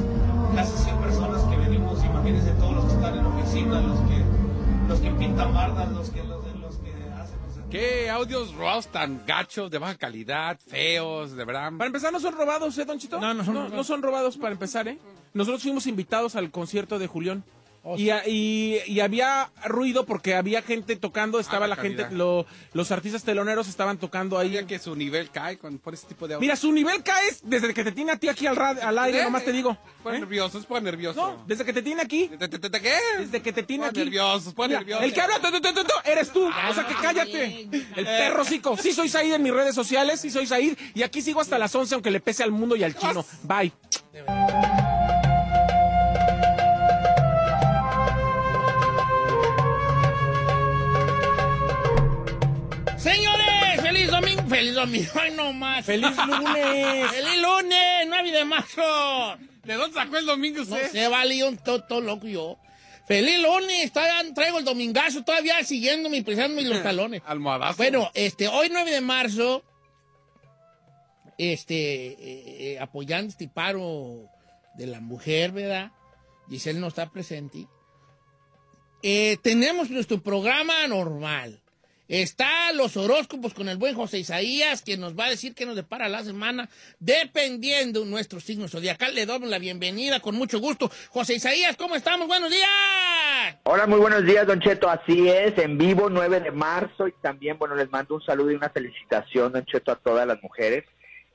casi 100 personas que venimos, imagínense todos los que están en oficina, los que, los que pintan bardas, los que, los, los que hacen... los- ¿Qué audios robados tan gachos, de baja calidad, feos, de verdad? Para empezar, no son robados, ¿eh, Don Chito? No, no son no, robados. son robados para empezar, ¿eh? Nosotros fuimos invitados al concierto de Julián. Y, a- y- y había ruido porque había gente tocando, estaba la la gente, lo- los artistas teloneros estaban tocando ahí. Sabía que su nivel cae con, por ese tipo de audios. Mira, su nivel cae desde que te tiene a ti aquí al, rad- al aire, Eh, nomás te digo. Pone ¿Eh? nervioso, es pone nervioso. No, desde que te tiene aquí. ¿Te, te, te- te- qué? Desde que te tiene aquí. nervioso, Mira, nervioso. El que habla tu, tu, tu, tu, tu, eres tú. o sea que cállate. El perro cico. Sí soy Said en mis redes sociales, sí soy Said. Y aquí sigo hasta las 11, aunque le pese al mundo y al chino. Bye. Feliz domingo. Ay no más. ¡Feliz lunes! (laughs) ¡Feliz lunes! ¡9 de marzo! ¿De dónde sacó el domingo No usted? sé, vale, un toto loco yo. ¡Feliz lunes! Todavía traigo el domingazo, todavía siguiéndome y pisándome los (laughs) talones. Almohadazo. Bueno, este, hoy 9 de marzo, este, eh, eh, apoyando este paro de la mujer, ¿verdad? Giselle no está presente. Eh, tenemos nuestro programa normal. Está los horóscopos con el buen José Isaías, que nos va a decir qué nos depara la semana, dependiendo nuestro signo zodiacal. Le damos la bienvenida con mucho gusto. José Isaías, ¿cómo estamos? ¡Buenos días! Hola, muy buenos días, Don Cheto. Así es, en vivo, 9 de marzo. Y también, bueno, les mando un saludo y una felicitación, Don Cheto, a todas las mujeres,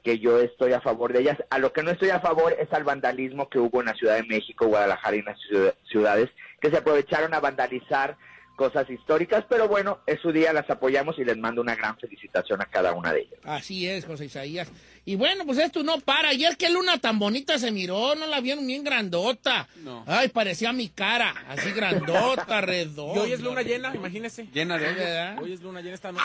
que yo estoy a favor de ellas. A lo que no estoy a favor es al vandalismo que hubo en la Ciudad de México, Guadalajara y en las ciudad- ciudades, que se aprovecharon a vandalizar cosas históricas, pero bueno, es su día, las apoyamos y les mando una gran felicitación a cada una de ellas. Así es, José Isaías. Y bueno, pues esto no para. Ayer qué luna tan bonita se miró, no la vieron bien grandota. No. Ay, parecía mi cara, así grandota, redonda. (laughs) Y hoy es luna llena, imagínese. Llena de. Hoy es luna llena esta noche.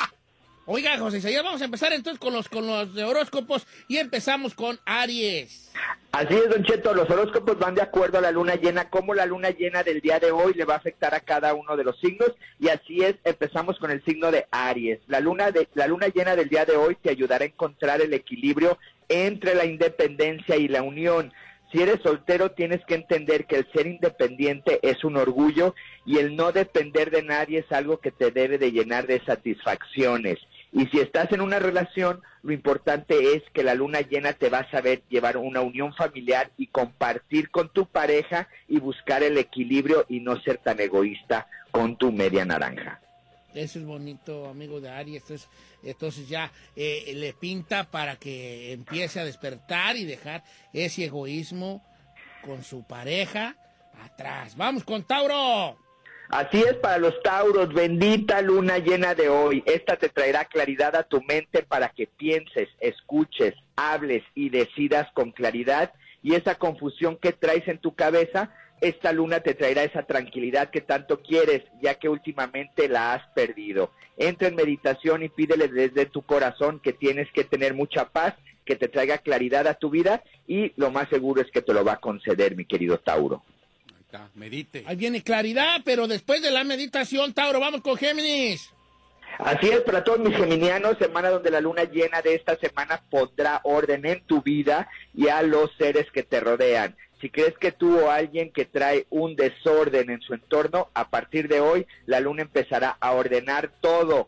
Oiga, José Isaías, vamos a empezar entonces con los, con los horóscopos y empezamos con Aries. Así es, Don Cheto, los horóscopos van de acuerdo a la luna llena, cómo la luna llena del día de hoy le va a afectar a cada uno de los signos, y así es, empezamos con el signo de Aries. La luna, de, la luna llena del día de hoy te ayudará a encontrar el equilibrio entre la independencia y la unión. Si eres soltero, tienes que entender que el ser independiente es un orgullo y el no depender de nadie es algo que te debe de llenar de satisfacciones. Y si estás en una relación, lo importante es que la luna llena te va a saber llevar una unión familiar y compartir con tu pareja y buscar el equilibrio y no ser tan egoísta con tu media naranja. Eso es bonito, amigo de Aries. Entonces, entonces ya eh, le pinta para que empiece a despertar y dejar ese egoísmo con su pareja atrás. Vamos con Tauro. Así es para los Tauros, bendita luna llena de hoy. Esta te traerá claridad a tu mente para que pienses, escuches, hables y decidas con claridad. Y esa confusión que traes en tu cabeza, esta luna te traerá esa tranquilidad que tanto quieres, ya que últimamente la has perdido. Entra en meditación y pídele desde tu corazón que tienes que tener mucha paz, que te traiga claridad a tu vida y lo más seguro es que te lo va a conceder, mi querido Tauro. Medite. Ahí viene claridad, pero después de la meditación, Tauro, vamos con Géminis. Así es, para todos mis geminianos, semana donde la luna llena de esta semana pondrá orden en tu vida y a los seres que te rodean. Si crees que tú o alguien que trae un desorden en su entorno, a partir de hoy la luna empezará a ordenar todo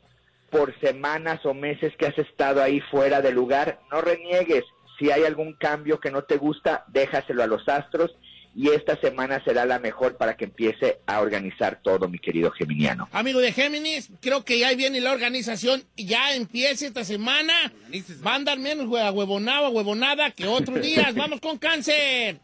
por semanas o meses que has estado ahí fuera de lugar. No reniegues. Si hay algún cambio que no te gusta, déjaselo a los astros y esta semana será la mejor para que empiece a organizar todo, mi querido geminiano. Amigo de Géminis, creo que ya viene la organización y ya empieza esta semana. Va a andar menos hue- huevonada, huevonada que otros (laughs) días. Vamos con Cáncer.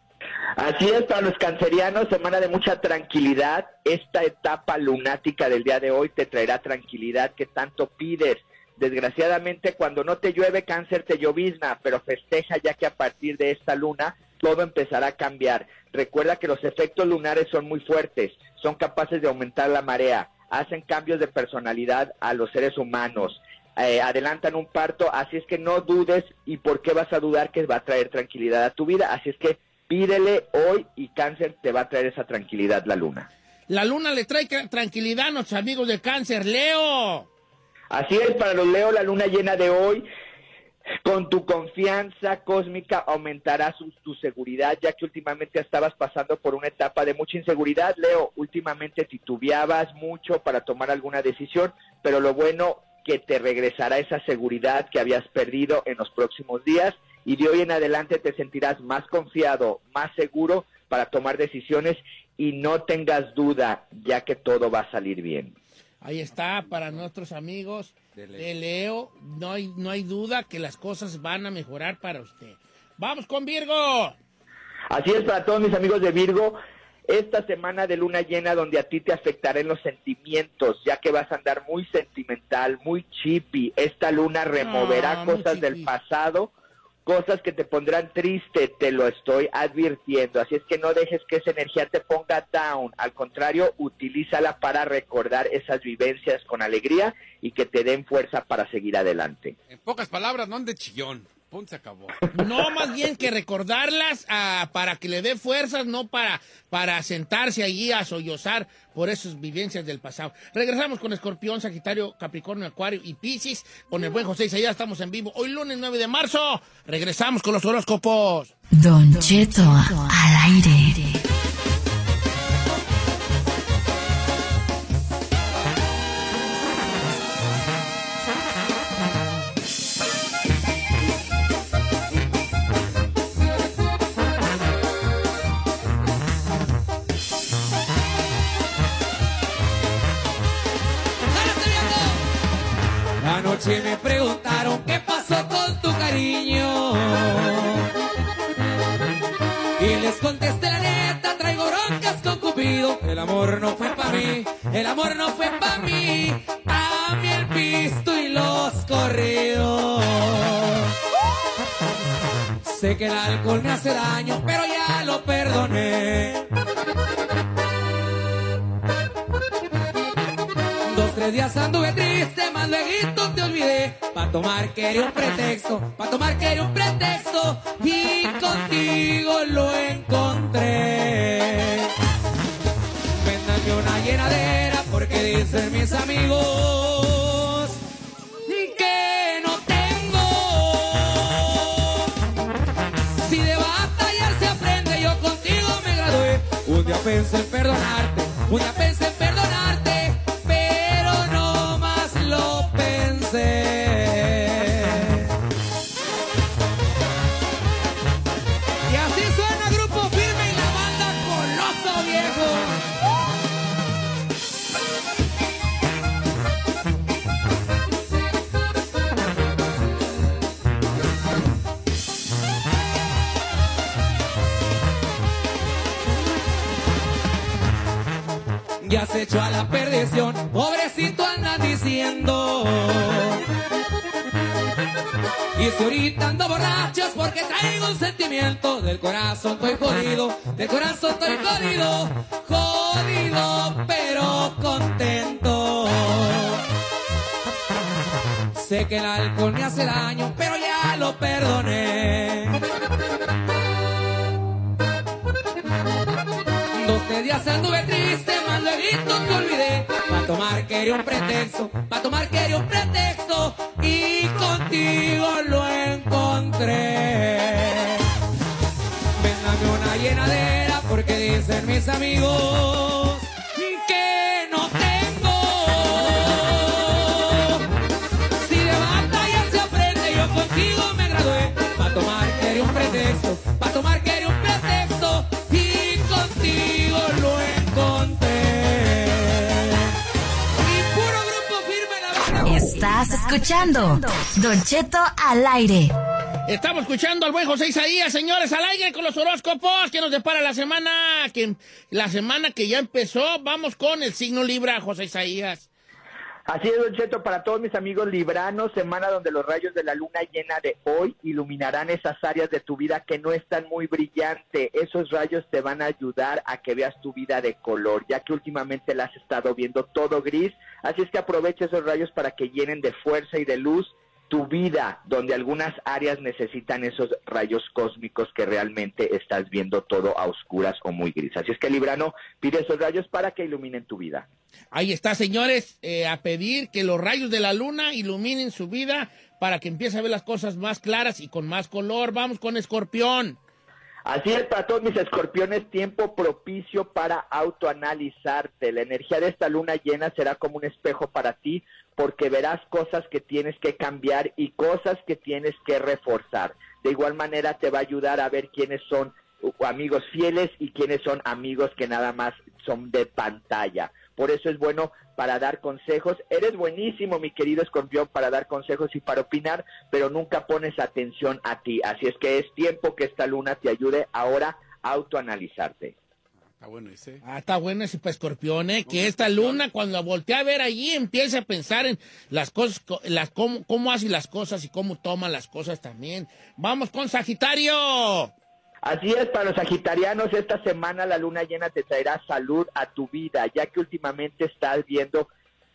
Así es, para los cancerianos, semana de mucha tranquilidad. Esta etapa lunática del día de hoy te traerá tranquilidad que tanto pides. Desgraciadamente, cuando no te llueve, cáncer te llovizna, pero festeja ya que a partir de esta luna todo empezará a cambiar. Recuerda que los efectos lunares son muy fuertes, son capaces de aumentar la marea, hacen cambios de personalidad a los seres humanos, eh, adelantan un parto, así es que no dudes y por qué vas a dudar que va a traer tranquilidad a tu vida, así es que pídele hoy y cáncer te va a traer esa tranquilidad la luna. La luna le trae tranquilidad a nuestros amigos de Cáncer. Leo. Así es, para los Leo, la luna llena de hoy, con tu confianza cósmica aumentará su- tu seguridad, ya que últimamente estabas pasando por una etapa de mucha inseguridad, Leo. Últimamente titubeabas mucho para tomar alguna decisión, pero lo bueno que te regresará esa seguridad que habías perdido en los próximos días y de hoy en adelante te sentirás más confiado, más seguro para tomar decisiones y no tengas duda, ya que todo va a salir bien. Ahí está para nuestros amigos de Leo. No hay, no hay duda que las cosas van a mejorar para usted. Vamos con Virgo. Así es para todos mis amigos de Virgo. Esta semana de luna llena donde a ti te afectarán los sentimientos, ya que vas a andar muy sentimental, muy chippy. Esta luna removerá Ah, cosas del pasado, cosas que te pondrán triste, te lo estoy advirtiendo. Así es que no dejes que esa energía te ponga down. Al contrario, utilízala para recordar esas vivencias con alegría y que te den fuerza para seguir adelante. En pocas palabras, no ande chillón. Punto, se acabó. No, más bien que recordarlas ah, para que le dé fuerzas, no para, para sentarse allí a sollozar por esas vivencias del pasado. Regresamos con Escorpión, Sagitario, Capricornio, Acuario y Piscis. Con el buen José ya estamos en vivo. Hoy lunes 9 de marzo. Regresamos con los horóscopos. Don Cheto al aire. Anoche me preguntaron qué pasó con tu cariño. Y les contesté la neta, traigo broncas con Cupido. El amor no fue para mí, el amor no fue para mí. A mí el pisto y los corridos. Sé que el alcohol me hace daño, pero ya lo perdoné. Tres días anduve triste, más luego te olvidé. Pa' tomar quería un pretexto, pa' tomar quería un pretexto. Y contigo lo encontré. Véndame una llenadera porque dicen mis amigos que no tengo. Si de batallar se aprende, yo contigo me gradué. Un día pensé en perdonarte, un día pensé en perdonarte, Ya se echó a la perdición, pobrecito andan diciendo. Y si ahorita ando borrachos porque traigo un sentimiento. Del corazón estoy jodido, del corazón estoy jodido Jodido pero contento. Sé que el alcohol me hace daño pero ya lo perdoné Dos días anduve triste, más luego te olvidé. Pa' tomar quería un pretexto, pa' tomar quería un pretexto. Y contigo lo encontré. Véndame una llenadera porque dicen mis amigos Escuchando Don Cheto al aire. Estamos escuchando al buen José Isaías, señores, al aire con los horóscopos que nos depara la semana que la semana que ya empezó. Vamos con el signo Libra, José Isaías. Así es, Don Cheto, para todos mis amigos libranos, semana donde los rayos de la luna llena de hoy iluminarán esas áreas de tu vida que no están muy brillantes. Esos rayos te van a ayudar a que veas tu vida de color, ya que últimamente la has estado viendo todo gris. Así es que aprovecha esos rayos para que llenen de fuerza y de luz tu vida, donde algunas áreas necesitan esos rayos cósmicos que realmente estás viendo todo a oscuras o muy gris. Así es que Librano pide esos rayos para que iluminen tu vida. Ahí está, señores, eh, a pedir que los rayos de la luna iluminen su vida para que empiece a ver las cosas más claras y con más color. Vamos con Escorpión. Así es, para todos mis escorpiones, tiempo propicio para autoanalizarte. La energía de esta luna llena será como un espejo para ti porque verás cosas que tienes que cambiar y cosas que tienes que reforzar. De igual manera te va a ayudar a ver quiénes son uh, amigos fieles y quiénes son amigos que nada más son de pantalla. Por eso es bueno para dar consejos. Eres buenísimo, mi querido escorpión, para dar consejos y para opinar, pero nunca pones atención a ti. Así es que es tiempo que esta luna te ayude ahora a autoanalizarte. Está bueno ese. Ah, está bueno ese para Escorpión, ¿eh? Que esta luna, cuando la voltea a ver allí, empieza a pensar en las cosas, co- las, cómo, cómo hace las cosas y cómo toma las cosas también. Vamos con Sagitario. Así es, para los sagitarianos, esta semana la luna llena te traerá salud a tu vida, ya que últimamente estás viendo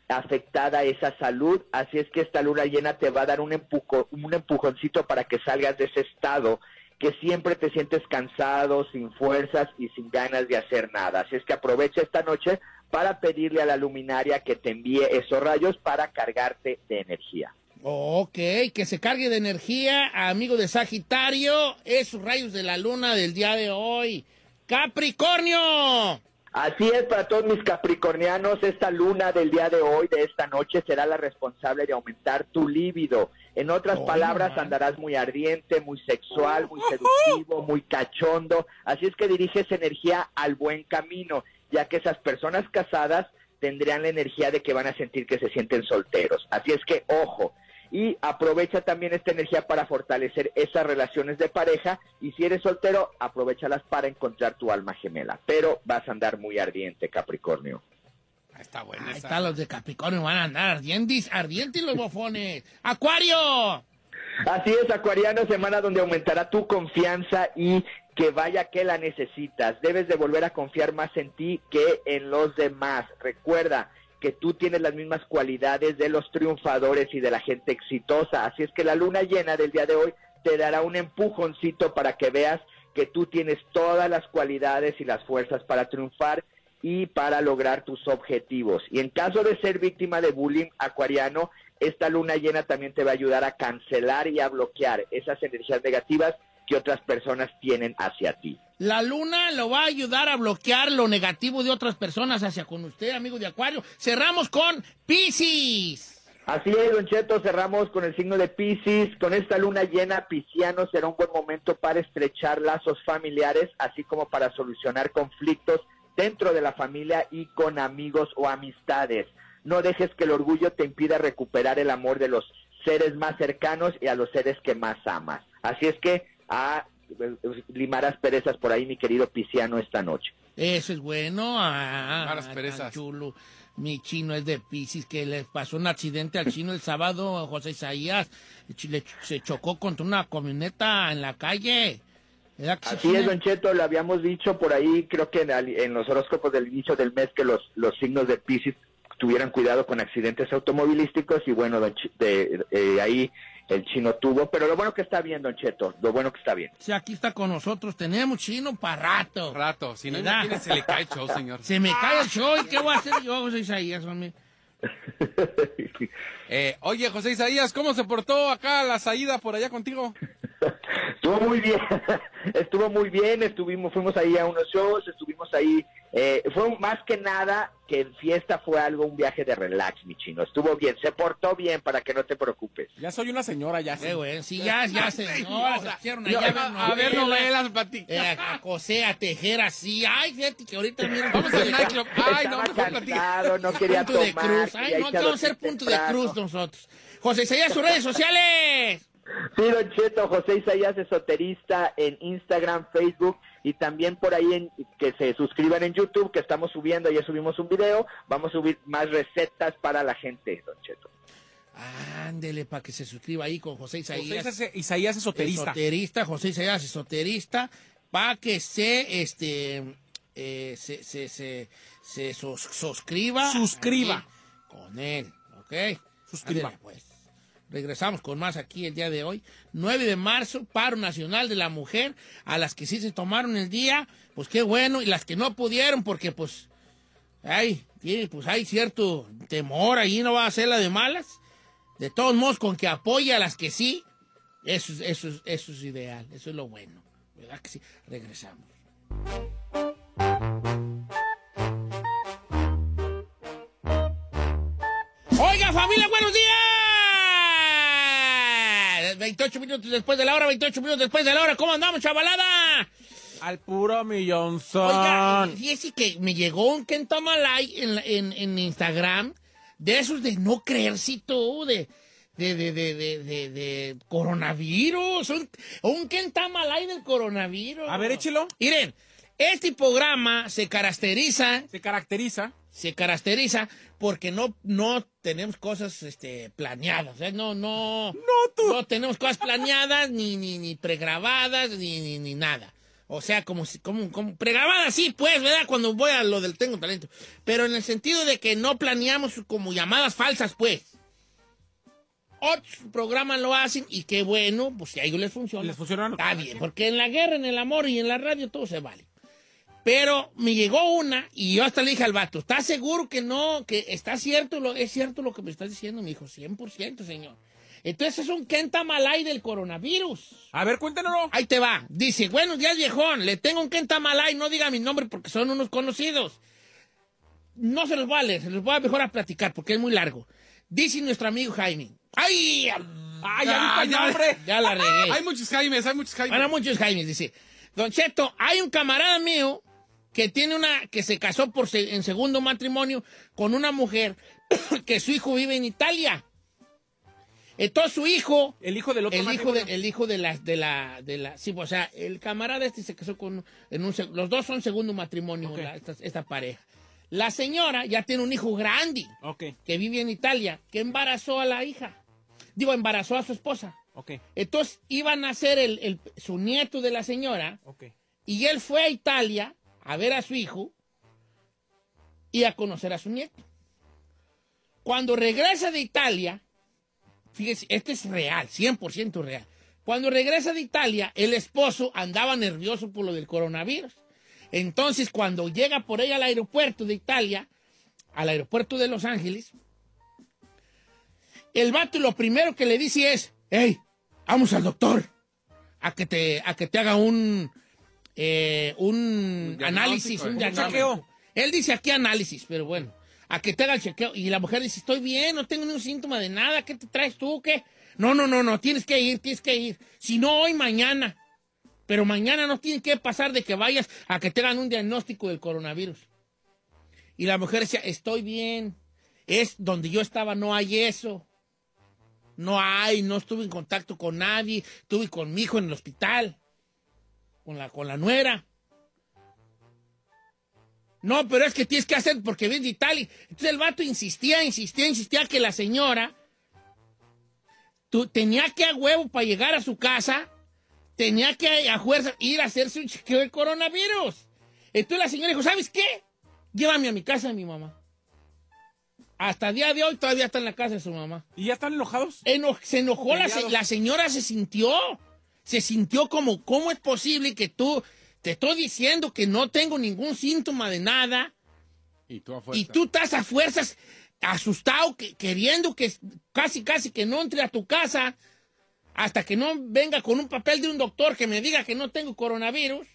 afectada esa salud, así es que esta luna llena te va a dar un, empujo, un empujoncito para que salgas de ese estado que siempre te sientes cansado, sin fuerzas y sin ganas de hacer nada. Así es que aprovecha esta noche para pedirle a la luminaria que te envíe esos rayos para cargarte de energía. Ok, que se cargue de energía, amigo de Sagitario, esos rayos de la luna del día de hoy. Capricornio. Así es, para todos mis capricornianos, esta luna del día de hoy, de esta noche, será la responsable de aumentar tu líbido. En otras Oh, palabras, man. andarás muy ardiente, muy sexual, muy seductivo, muy cachondo. Así es que diriges energía al buen camino, ya que esas personas casadas tendrían la energía de que van a sentir que se sienten solteros. Así es que, ojo. Y aprovecha también esta energía para fortalecer esas relaciones de pareja y si eres soltero, aprovechalas para encontrar tu alma gemela, pero vas a andar muy ardiente, Capricornio. Está bueno. Ahí están los de Capricornio, van a andar ardientes, ardientes los bofones. ¡Acuario! Así es, Acuariano, semana donde aumentará tu confianza y que vaya que la necesitas. Debes de volver a confiar más en ti que en los demás. Recuerda que tú tienes las mismas cualidades de los triunfadores y de la gente exitosa. Así es que la luna llena del día de hoy te dará un empujoncito para que veas que tú tienes todas las cualidades y las fuerzas para triunfar y para lograr tus objetivos. Y en caso de ser víctima de bullying acuariano, esta luna llena también te va a ayudar a cancelar y a bloquear esas energías negativas que otras personas tienen hacia ti. La luna lo va a ayudar a bloquear lo negativo de otras personas hacia con usted, amigo de Acuario. Cerramos con Piscis. Así es, Don Cheto, cerramos con el signo de Piscis. Con esta luna llena, Pisciano será un buen momento para estrechar lazos familiares, así como para solucionar conflictos dentro de la familia y con amigos o amistades. No dejes que el orgullo te impida recuperar el amor de los seres más cercanos y a los seres que más amas. Así es que a limar asperezas por ahí, mi querido Pisciano, esta noche. Eso es bueno. Ah, perezas. chulo. Mi chino es de Piscis, que le pasó un accidente al chino el sábado, José Isaías. Le- se chocó contra una camioneta en la calle. ¿Verdad que sí, Así es, Don Cheto, lo habíamos dicho por ahí, creo que en, los horóscopos del inicio del mes, que los, los signos de Piscis tuvieran cuidado con accidentes automovilísticos y bueno, de, eh, ahí el chino tuvo, pero lo bueno que está bien, Don Cheto, lo bueno que está bien. Sí, aquí está con nosotros. Tenemos chino para rato. Rato. Si no, imagínate, se le cae el show, señor. Se me cae el show. ¿Y qué voy a hacer yo, José Isaías? (laughs) Eh, oye, José Isaías, ¿cómo se portó acá la salida por allá contigo? (laughs) Estuvo muy bien, (laughs) estuvo muy bien, estuvimos, fuimos ahí a unos shows, estuvimos ahí, eh, fue más que nada que fiesta fue algo, un viaje de relax, mi chino, estuvo bien, se portó bien para que no te preocupes. Ya soy una señora, ya. Qué bueno. Sí, ya, ya, señora. Se pusieron allá a, a ver novelas, platica. Eh, a, a coser, a tejer así. Ay, fíjate que ahorita mira, Vamos al nightclub. Ay, no, mejor platica. no quería punto de cruz. Ay, no, dormir ser punto de cruz nosotros. José Isaías, sus redes sociales. Sí, Don Cheto, José Isaías Esoterista en Instagram, Facebook y también por ahí en, que se suscriban en YouTube, que estamos subiendo, ya subimos un video, vamos a subir más recetas para la gente, Don Cheto. Ándele para que se suscriba ahí con José Isaías. José Isaías esoterista. Esoterista, José Isaías esoterista, para que se, este, eh, se, se, se, se sus- suscriba. Suscriba. Con él, ¿ok? Suscriba. Ándele, pues. Regresamos con más aquí el día de hoy. 9 de marzo, paro nacional de la mujer. A las que sí se tomaron el día, pues qué bueno. Y las que no pudieron, porque pues, ay, tiene, pues hay cierto temor ahí, no va a ser la de malas. De todos modos, con que apoye a las que sí, eso, es- eso, es- eso es ideal, eso es lo bueno. ¿Verdad que sí? Regresamos. Familia, buenos días. 28 minutos después de la hora, 28 minutos después de la hora. ¿Cómo andamos, chavalada? Al puro millonzón. Oiga, fíjese que me llegó un Kentamalay en, en, en Instagram de esos de no creerse de, de, de, de, de- de coronavirus. Un, un Kentamalay del coronavirus. A ver, échelo. Miren, este programa se caracteriza. Se caracteriza. Se caracteriza porque no, no tenemos cosas este, planeadas. ¿eh? No, no, no tenemos cosas planeadas, ni, ni, ni pregrabadas, ni, ni, ni nada. O sea, como, si- como, como pregrabadas, sí, pues, ¿verdad? Cuando voy a lo del tengo talento. Pero en el sentido de que no planeamos como llamadas falsas, pues. Otros programas lo hacen y qué bueno, pues si a ellos les funciona. Les funciona. Está bien, porque en la guerra, en el amor y en la radio todo se vale. Pero me llegó una y yo hasta le dije al vato, ¿estás seguro que no, que está cierto, lo, es cierto lo que me estás diciendo? Me dijo, 100%, señor. Entonces es un Kentamalay del coronavirus. A ver, cuéntanoslo. Ahí te va. Dice, buenos días, viejón. Le tengo un Kentamalay, no diga mi nombre porque son unos conocidos. No se los voy a leer, se los voy a mejor a platicar porque es muy largo. Dice nuestro amigo Jaime. ¡Ay! ¡Ay, ya nombre! Ya la regué. Hay muchos Jaimes, hay muchos Jaimes. Bueno, muchos Jaimes, dice. Don Cheto, hay un camarada mío que tiene una, que se casó por se- en segundo matrimonio con una mujer (coughs) que su hijo vive en Italia. Entonces su hijo, El hijo del otro el hijo de, el hijo de la, de la, de la, sí, o sea, el camarada este se casó con, en un, los dos son segundo matrimonio, la- esta, esta pareja. La señora ya tiene un hijo grande, Ok, que vive en Italia, que embarazó a la hija. Digo, embarazó a su esposa. ok, Entonces iban a ser el, el- su nieto de la señora, y él fue a Italia a ver a su hijo y a conocer a su nieto. Cuando regresa de Italia, fíjese, este es real, 100% real. Cuando regresa de Italia, el esposo andaba nervioso por lo del coronavirus. Entonces, cuando llega por ella al aeropuerto de Italia, al aeropuerto de Los Ángeles, el vato lo primero que le dice es, hey, vamos al doctor a que te, a que te haga un, eh, un diagnóstico, análisis, un un chequeo. diagnóstico. Él dice aquí análisis, pero bueno, a que te haga el chequeo. Y la mujer dice, estoy bien, no tengo ningún síntoma de nada, ¿qué te traes tú? ¿Qué? No, no, no, no, tienes que ir, tienes que ir. Si no, hoy, mañana. Pero mañana no tiene que pasar de que vayas a que te hagan un diagnóstico del coronavirus. Y la mujer decía, estoy bien. Es donde yo estaba, no hay eso. No hay, no estuve en contacto con nadie. Estuve con mi hijo en el hospital. Con la, con la nuera. No, pero es que tienes que hacer porque ves de Italia. Entonces el vato insistía, insistía, insistía que la señora tú, tenía que a huevo para llegar a su casa, tenía que a fuerza ir a hacerse un chequeo del coronavirus. Entonces la señora dijo, ¿sabes qué? Llévame a mi casa de mi mamá. Hasta el día de hoy todavía está en la casa de su mamá. ¿Y ya están enojados? Eno- se enojó la, se- la señora, se sintió. Se sintió como, ¿cómo es posible que tú, te estoy diciendo que no tengo ningún síntoma de nada Y tú a fuerza. y tú estás a fuerzas asustado, que- queriendo que casi, casi que no entre a tu casa hasta que no venga con un papel de un doctor que me diga que no tengo coronavirus?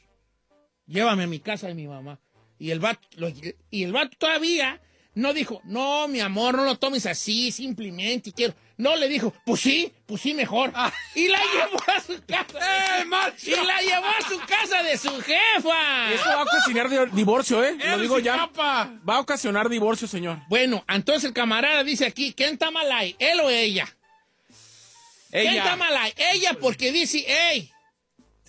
Llévame a mi casa de mi mamá. Y el vato, lo- y el vato todavía no dijo, no, mi amor, no lo tomes así, simplemente quiero. No, le dijo, pues sí, pues sí, mejor. Y la llevó a su casa. (laughs) ¡Eh, macho! Y la llevó a su casa de su jefa. Eso va a ocasionar di- divorcio, ¿eh? Lo ¡Eres digo ya. capa! Va a ocasionar divorcio, señor. Bueno, entonces el camarada dice aquí, ¿quién está mal ahí? ¿Él o ella? ¿Quién Ella. está mal ahí? Ella porque dice, hey,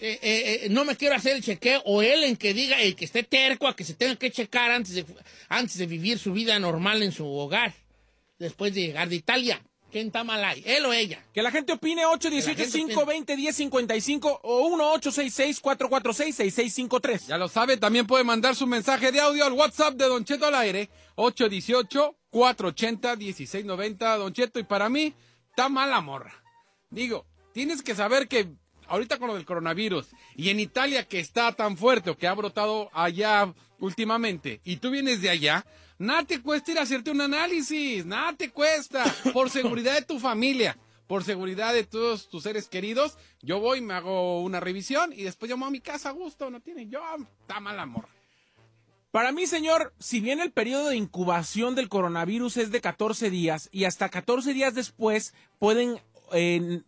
eh, eh, eh, no me quiero hacer el chequeo. O él en que diga, el que esté terco a que se tenga que checar antes de, antes de vivir su vida normal en su hogar. Después de llegar de Italia. ¿Quién está mal ahí? ¿Él o ella? Que la gente opine Que la gente 818-520-1055 o 1-866-446-6653. Ya lo sabe, también puede mandar su mensaje de audio al WhatsApp de Don Cheto al aire, 818-480-1690, Don Cheto. Y para mí, está mala morra. Digo, tienes que saber que ahorita con lo del coronavirus y en Italia que está tan fuerte o que ha brotado allá últimamente y tú vienes de allá, nada te cuesta ir a hacerte un análisis, nada te cuesta, por (laughs) seguridad de tu familia. Por seguridad de todos tus seres queridos, yo voy, me hago una revisión y después llamo a mi casa a gusto, no tiene yo, está mala morra. Para mí, señor, si bien el periodo de incubación del coronavirus es de 14 días y hasta 14 días después pueden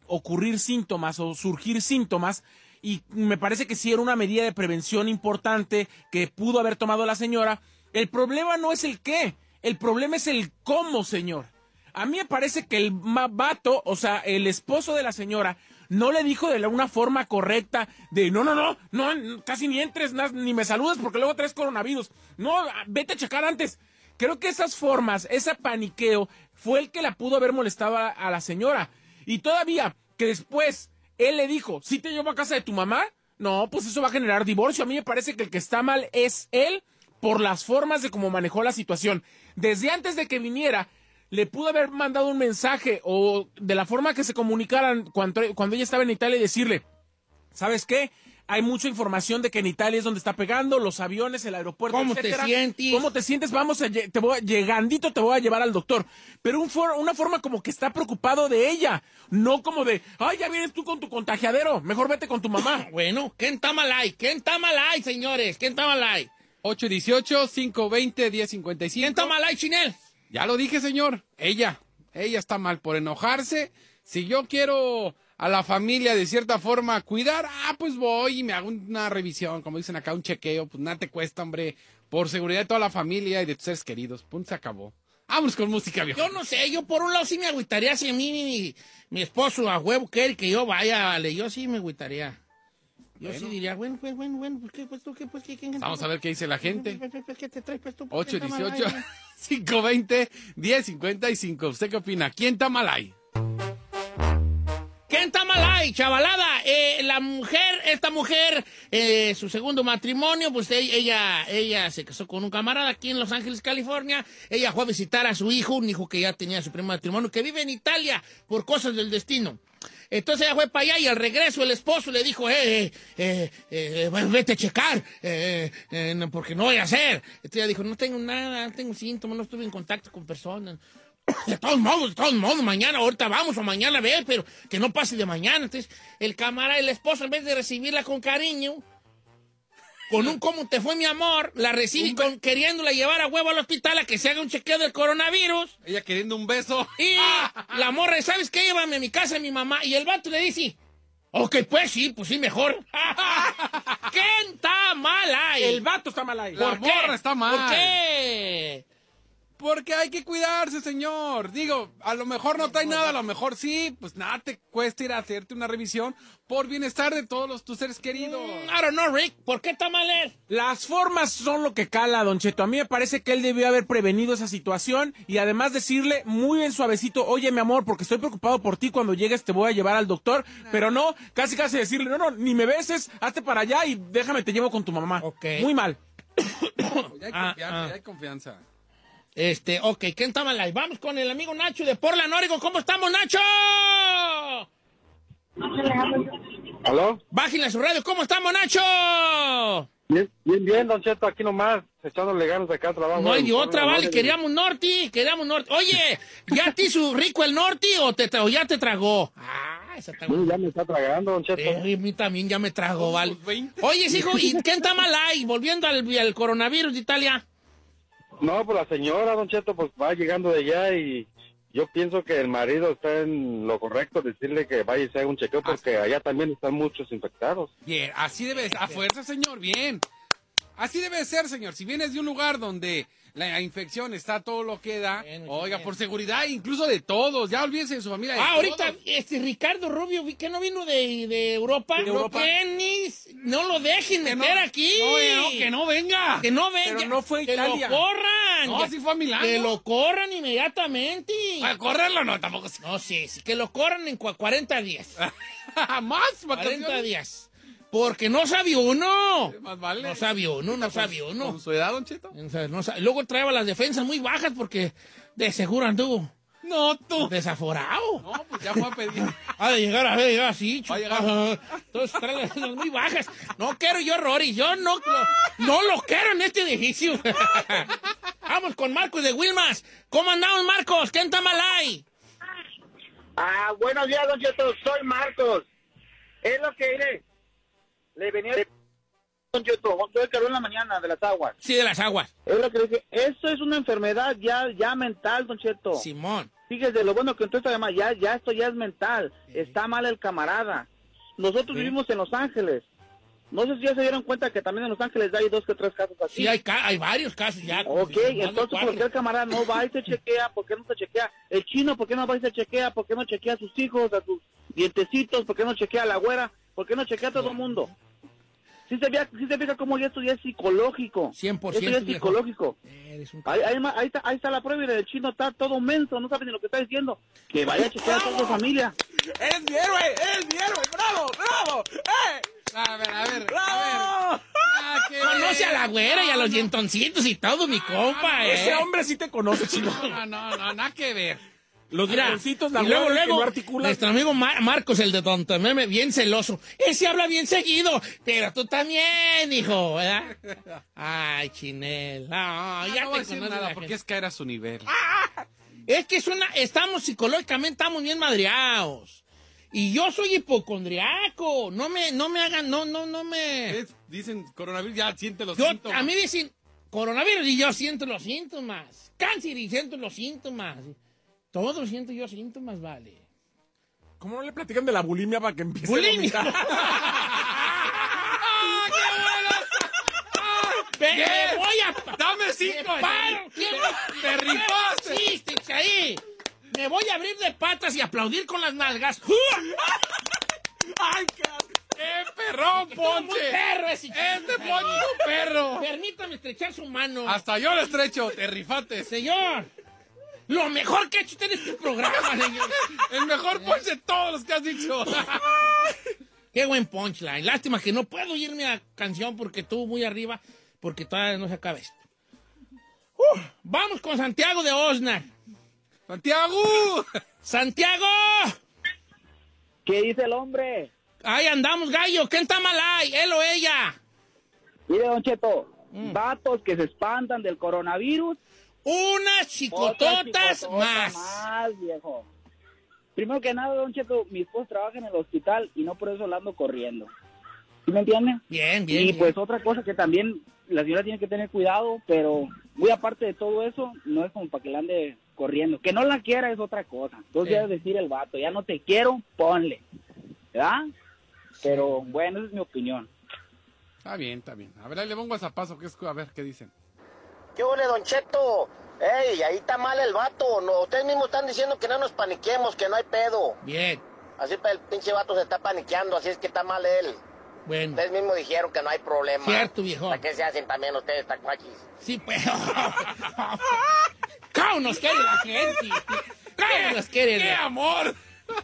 ocurrir síntomas o surgir síntomas, y me parece que sí era una medida de prevención importante que pudo haber tomado la señora, el problema no es el qué, el problema es el cómo, señor. A mí me parece que el vato, o sea, el esposo de la señora, no le dijo de una forma correcta de no, no, no, no, casi ni entres, ni me saludes porque luego traes coronavirus. No, vete a checar antes. Creo que esas formas, ese paniqueo, fue el que la pudo haber molestado a la señora. Y todavía, que después él le dijo, ¿sí te llevo a casa de tu mamá? No, pues eso va a generar divorcio. A mí me parece que el que está mal es él por las formas de cómo manejó la situación. Desde antes de que viniera, le pudo haber mandado un mensaje o de la forma que se comunicaran cuando, cuando ella estaba en Italia y decirle, ¿sabes qué? Hay mucha información de que en Italia es donde está pegando, los aviones, el aeropuerto, ¿Cómo te etcétera. sientes? ¿Cómo te sientes? Vamos a, te voy, a- llegandito te voy a llevar al doctor. Pero un for- una forma como que está preocupado de ella, no como de, ay, ya vienes tú con tu contagiadero, mejor vete con tu mamá. (laughs) Bueno, ¿quién está mal ahí? ¿Quién está mal ahí, señores? ¿Quién está mal ahí? 818-520-1055. ¿Quién está mal ahí, Chinel? Ya lo dije, señor. Ella, ella está mal por enojarse. Si yo quiero a la familia de cierta forma cuidar, ah, pues voy y me hago una revisión, como dicen acá, un chequeo, pues nada te cuesta, hombre, por seguridad de toda la familia y de tus seres queridos. Punto, se acabó. Vámonos con música, viejo. Yo no sé, yo por un lado sí me agüitaría si a mí mi, mi esposo a huevo quiere que yo vaya, vale, yo sí me agüitaría. Yo sí diría, bueno, pues, bueno, bueno, pues, ¿qué, pues, tú, qué, pues, qué, quién- Vamos a ver qué dice la gente. ¿Qué te traes, pues, tú? 8, ¿Qué está mal 18, ahí? 520, 10, 55. ¿Usted qué opina? ¿Quién está mal ahí? ¿Quién está mal ahí, chavalada? Eh, la mujer, esta mujer, eh, su segundo matrimonio, pues e- ella, ella se casó con un camarada aquí en Los Ángeles, California. Ella fue a visitar a su hijo, un hijo que ya tenía su primer matrimonio, que vive en Italia por cosas del destino. Entonces ella fue para allá y al regreso el esposo le dijo, eh, eh, eh, vete a checar, porque no voy a hacer. Entonces ella dijo, no tengo nada, no tengo síntomas, no estuve en contacto con personas. De todos modos, de todos modos, mañana, ahorita vamos o mañana a ver, pero que no pase de mañana. Entonces, el camarada, el esposo, en vez de recibirla con cariño, con un ¿cómo te fue mi amor? La recibe con, queriéndola llevar a huevo al hospital a que se haga un chequeo del coronavirus. Ella queriendo un beso. Y la morra, ¿sabes qué? Llévame a mi casa, a mi mamá. Y el vato le dice, ok, pues sí, pues sí, mejor. (laughs) ¿Quién está mal ahí? El vato está mal ahí. La ¿Por qué? morra está mal. ¿Por qué? Porque hay que cuidarse, señor. Digo, a lo mejor no trae nada, a lo mejor sí, pues nada te cuesta ir a hacerte una revisión por bienestar de todos los, tus seres queridos. I don't know, Rick. ¿Por qué está mal él? Las formas son lo que cala, Don Cheto. A mí me parece que él debió haber prevenido esa situación y además decirle muy bien suavecito, oye, mi amor, porque estoy preocupado por ti, cuando llegues te voy a llevar al doctor, pero no, casi casi decirle, no, no, ni me beses, hazte para allá y déjame te llevo con tu mamá. Ok. Muy mal. (coughs) Ya hay Ah, confianza, ah. ya hay confianza. Este, ok, ¿quién está mal ahí? Vamos con el amigo Nacho de Portland, Oregon. ¿Cómo estamos, Nacho? ¿Aló? Bájenle a su radio. ¿Cómo estamos, Nacho? Bien, bien, bien, Don Cheto, aquí nomás, echándole ganas de acá al trabajo. No hay de otra, vale. ¿no? Queríamos norte, queríamos norte. Oye, ¿ya te hizo rico el norte o, te o ya te tragó? Ah, esa está Sí, ya me está tragando, Don Cheto. Eh, a mí también ya me trago, vale. Oye, hijo, ¿y quién está mal ahí? Volviendo al, al coronavirus de Italia. No, pues la señora, Don Cheto, pues va llegando de allá y yo pienso que el marido está en lo correcto, decirle que vaya y se haga un chequeo porque allá también están muchos infectados. Bien, así debe ser. A fuerza, señor, bien. Así debe ser, señor. Si vienes de un lugar donde la infección está todo lo que da, oiga, por seguridad incluso de todos, ya olvídese de su familia. de Ah, ahorita, este Ricardo Rubio, que no vino de, de Europa. ¿De Europa? Que no lo dejen Que meter no- aquí. no, no, que no venga. Que no venga. Pero no fue a que Italia. lo corran. No, Ya- sí fue a Milán, Que lo corran inmediatamente. ¿A correrlo no? Tampoco. No, sí, sí, que lo corran en cua- 40 días. (laughs) ¿Más? 40 ¿Vacaciones? días. Porque no sabía uno. Más vale. No sabía uno, no sabía uno. ¿Con su edad, Don Cheto? O sea, no sa- Luego traía las defensas muy bajas porque de seguro anduvo No, tú. desaforado. No, pues ya fue a pedir. (laughs) Ha de llegar a ver, llegar así, Va a llegar. Entonces trae las defensas muy bajas. No quiero yo Rory, yo no, lo- no lo quiero en este edificio. (laughs) Vamos con Marcos de Wilmas. ¿Cómo andamos, Marcos? ¿Quién está mal ahí? Ah, buenos días, Don Cheto. Soy Marcos. Es lo que iré. Le venía. Don Cheto, yo que en la mañana de las aguas. Sí, de las aguas. Es lo que le dije. Esto es una enfermedad ya, ya mental, Don Cheto. Simón. Fíjese, lo bueno que entonces además ya, ya esto ya es mental. Está mal el camarada. Nosotros vivimos en Los Ángeles. No sé si ya se dieron cuenta que también en Los Ángeles hay dos que tres casos así. Sí, hay, ca- hay varios casos ya. Ok, entonces. ¿por qué el camarada no va y se chequea? ¿Por qué no se chequea? El chino, ¿por qué no va y se chequea? ¿Por qué no chequea a sus hijos, a sus dientecitos? ¿Por qué no chequea a la güera? ¿Por qué no chequea a todo el mundo? Sí se, fija, sí se fija cómo ya esto ya es psicológico. 100% Esto ya es viejo. psicológico. Eres un- Ahí, ahí, ahí está, ahí está la prueba y el chino está todo menso, no sabe ni lo que está diciendo. Que vaya a chequear a toda su familia. ¡Eres mi héroe! ¡Eres mi héroe! ¡Bravo! ¡Bravo! ¡Eh! A ver, a ver, a ver. ¡Bravo! Ah, (laughs) Conoce a la güera y a los dientoncitos y todo, mi compa, eh. Ese hombre sí te conoce, (laughs) chino. No, no, no, nada que ver. Los Mira, ratoncitos, la y luego, luego, no nuestro amigo Mar- Marcos, el de Don Meme, bien celoso. Ese habla bien seguido, pero tú también, hijo, ¿verdad? Ay, Chinel. No, Ah, ya no voy a te decir nada porque es caer a su nivel. Es que es una, estamos psicológicamente, estamos bien madreados. Y yo soy hipocondriaco. No me, no me hagan, no, no, no me. Es- Dicen coronavirus, ya siente los Yo, síntomas. a mí dicen coronavirus y yo siento los síntomas. Cáncer y siento los síntomas. Todos siento yo síntomas, vale. ¿Cómo no le platican de la bulimia para que empiece a Bulimia. vomitar? (laughs) Pe- Me voy Dame cinco. ¡Me paro! ¿Qué- Te rifaste. ¿Qué hiciste ahí? Me voy a abrir de patas y aplaudir con las nalgas. (laughs) ¡Ay, cabrón! ¡Eh, perrón, Ponche! perro ese ¡Este Ponche, perro! Permítame estrechar su mano. Hasta yo lo estrecho, te rifates. Señor, lo mejor que ha hecho usted en este programa, (laughs) señor. El mejor Ponche de todos los que has dicho. (laughs) Qué buen punchline. Lástima que no puedo irme a canción porque estuvo muy arriba, porque todavía no se acaba esto. Uh, vamos con Santiago de Osnar. ¡Santiago! ¡Santiago! ¿Qué dice el hombre? Ahí andamos, gallo. ¿Quién está mal ahí? ¿Él o ella? Mire, Don Cheto, Mm. vatos que se espantan del coronavirus. Unas chicototas más. más, viejo. Primero que nada, Don Cheto, mi esposo trabaja en el hospital y no por eso la ando corriendo. ¿Sí me entiende? Bien, bien. Y bien. pues otra cosa que también la señora tiene que tener cuidado, pero muy aparte de todo eso, no es como para que la ande corriendo. Que no la quiera es otra cosa. Entonces Sí. ya decir el vato, ya no te quiero, ponle. ¿Verdad? Pero bueno, esa es mi opinión. Está bien, está bien. A ver, ahí le pongo a paso, que es, a ver qué dicen. ¿Qué ole, Don Cheto? Ey, ahí está mal el vato. No, ustedes mismos están diciendo que no nos paniquemos, que no hay pedo. Bien. Así el pinche vato se está paniqueando, así es que está mal él. Bueno. Ustedes mismos dijeron que no hay problema. Cierto, viejo. ¿Para qué se hacen también ustedes, tacuachis? Sí, pues. (laughs) ¿Cómo nos quiere la gente? ¿Cómo nos quiere? ¡Qué amor!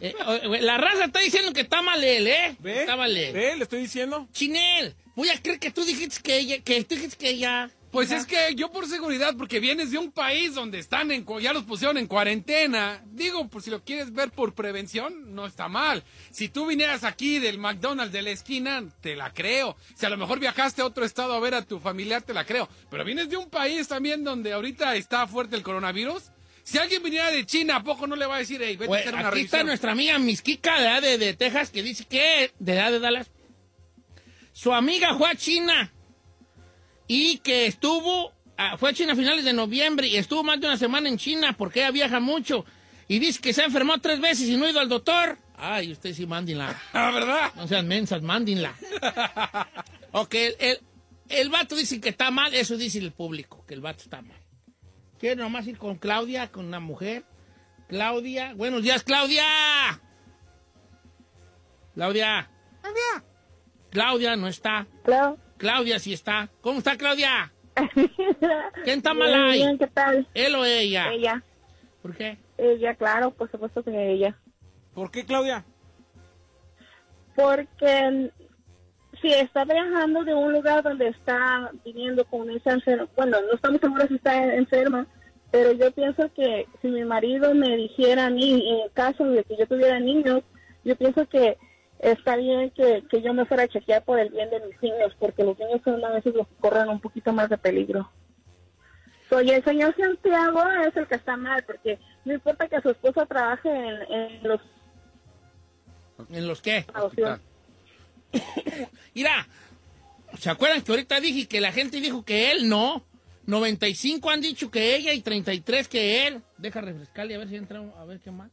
Eh, eh, la raza está diciendo que está mal él, ¿eh? ¿Ve? Está mal él. ¿Ve? Le estoy diciendo. Chinel, voy a creer que tú dijiste que ella, que tú dijiste que ella. Pues es que yo por seguridad, porque vienes de un país donde están en, ya los pusieron en cuarentena. Digo, por si lo quieres ver por prevención, no está mal. Si tú vinieras aquí del McDonald's de la esquina, te la creo. Si a lo mejor viajaste a otro estado a ver a tu familiar, te la creo. Pero vienes de un país también donde ahorita está fuerte el coronavirus. Si alguien viniera de China, ¿a poco no le va a decir, hey, vete a hacer una aquí está nuestra amiga Misquica de, edad de, de Texas que dice que de edad de Dallas. Su amiga fue a China y que estuvo, ah, fue a China a finales de noviembre y estuvo más de una semana en China porque ella viaja mucho y dice que se enfermó tres veces y no ha ido al doctor. Ay, usted sí, mándenla. (laughs) Ah, ¿verdad? No sean mensas, mándenla. (laughs) ok, el, el, el vato dice que está mal, eso dice el público, que el vato está mal. Quiero nomás ir con Claudia, con una mujer. Claudia, buenos días, Claudia. Claudia. Claudia. Claudia no está. Claro. Claudia sí está. ¿Cómo está Claudia? (laughs) ¿Quién está mal ahí? bien, ¿qué tal? ¿Él o ella? Ella. ¿Por qué? Ella, claro, por supuesto que ella. ¿Por qué, Claudia? Porque si está viajando de un lugar donde está viviendo con esa enferma, bueno, no estamos seguros si está enferma, pero yo pienso que si mi marido me dijera a mí, en el caso de que yo tuviera niños, yo pienso que está bien que, que yo me fuera a chequear por el bien de mis niños, porque los niños son a veces los que corren un poquito más de peligro. Soy el señor Santiago es el que está mal, porque no importa que su esposa trabaje en, en los ¿En los qué? (coughs) Mira, ¿se acuerdan que ahorita dije que la gente dijo que él no? 95 han dicho que ella y 33 que él. Deja refrescarle a ver si entra, a ver qué más.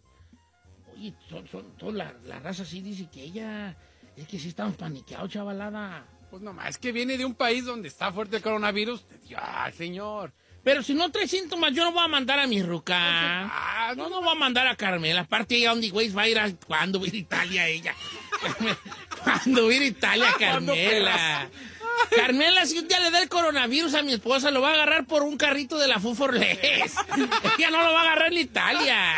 Oye, son, son, son la, la raza sí dice que ella... Es que sí estamos paniqueados, chavalada. Pues nomás, es que viene de un país donde está fuerte el coronavirus. Ya, señor. Pero si no trae síntomas, yo no voy a mandar a mi ruca. No, no voy a mandar a Carmela. Aparte, ella, ¿dónde güey va a ir a... ¿Cuándo va a ir a Italia ella? (laughs) ¿Cuándo va a ir a Italia (laughs) Carmela? Carmela, si un día le da el coronavirus a mi esposa, lo va a agarrar por un carrito de la Fuforles. (laughs) Ella no lo va a agarrar en Italia.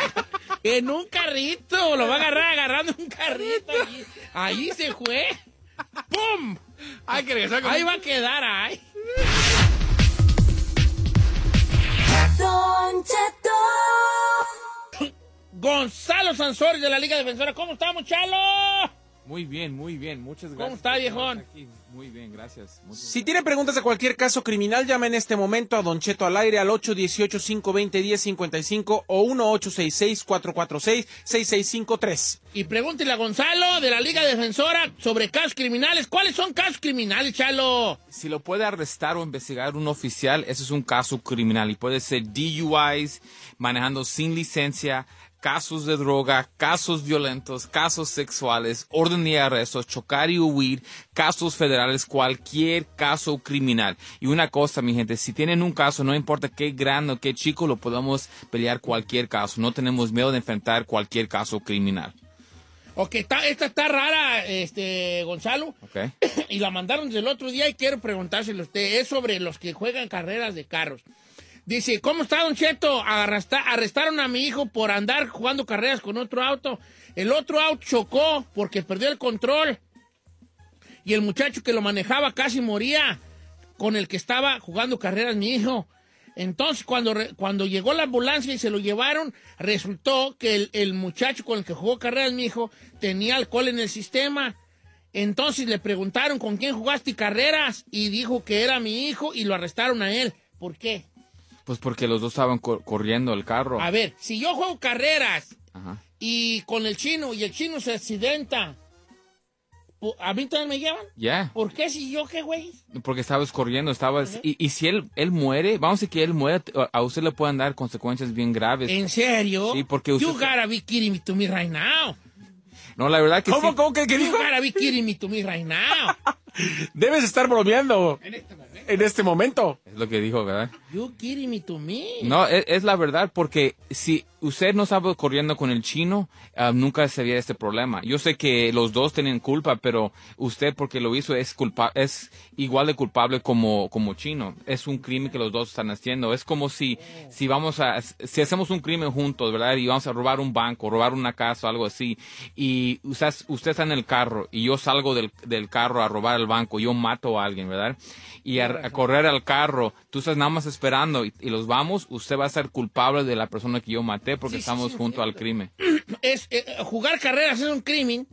En un carrito. Lo va a agarrar agarrando un carrito. Ahí, ahí se fue. ¡Pum! Hay que regresar con- Ahí va a quedar, ay. Don Cheto. Gonzalo Sansores de la Liga Defensora. ¿Cómo estamos, Chalo? Muy bien, muy bien, muchas gracias. ¿Cómo está, viejón? Muy bien, gracias. Muchas Si tiene preguntas de cualquier caso criminal, llama en este momento a Don Cheto al aire al 818-520-1055 o 1-866-446-6653. Y pregúntele a Gonzalo de la Liga Defensora sobre casos criminales. ¿Cuáles son casos criminales, Chalo? Si lo puede arrestar o investigar un oficial, eso es un caso criminal y puede ser DUIs, manejando sin licencia, casos de droga, casos violentos, casos sexuales, orden de arresto, chocar y huir, casos federales, cualquier caso criminal. Y una cosa, mi gente, si tienen un caso, no importa qué grande o qué chico, lo podemos pelear cualquier caso. No tenemos miedo de enfrentar cualquier caso criminal. Ok, está, esta está rara, este, Gonzalo. ¿Ok? (coughs) y la mandaron desde el otro día y quiero preguntárselo a usted. Es sobre los que juegan carreras de carros. Dice, ¿cómo está, Don Cheto? Arresta- arrestaron a mi hijo por andar jugando carreras con otro auto. El otro auto chocó porque perdió el control. Y el muchacho que lo manejaba casi moría con el que estaba jugando carreras mi hijo. Entonces, cuando, cuando llegó la ambulancia y se lo llevaron, resultó que el, el muchacho con el que jugó carreras mi hijo tenía alcohol en el sistema. Entonces le preguntaron con quién jugaste carreras y dijo que era mi hijo y lo arrestaron a él. ¿Por qué? Pues porque los dos estaban cor- corriendo el carro. A ver, si yo juego carreras Ajá. y con el chino y el chino se accidenta, ¿a mí también me llevan? Ya. ¿Por qué si yo qué, güey? Porque estabas corriendo, estabas... Y, y si él, él muere, vamos a decir que él muere, a usted le pueden dar consecuencias bien graves. ¿En serio? Sí, porque usted... You gotta be kidding me to me right now. No, la verdad que ¿Cómo, sí. cómo que, que You dijo? gotta be kidding me to me right now. (laughs) Debes estar bromeando. En este momento. Es lo que dijo, ¿verdad? You kidding me to me. No, es, es la verdad, porque si usted no estaba corriendo con el chino, ah, nunca se veía este problema. Yo sé que los dos tienen culpa, pero usted porque lo hizo es culpa es igual de culpable como, como chino. Es un crimen que los dos están haciendo. Es como si, si vamos a, si hacemos un crimen juntos, ¿verdad? Y vamos a robar un banco, robar una casa, algo así. Y usted, usted está en el carro y yo salgo del, del carro a robar el banco, yo mato a alguien, ¿verdad? Y a, a correr al carro, tú estás nada más esperando y, y los vamos, usted va a ser culpable de la persona que yo maté porque Sí, estamos sí, junto al crimen. (clears throat) es eh, jugar carreras es un crimen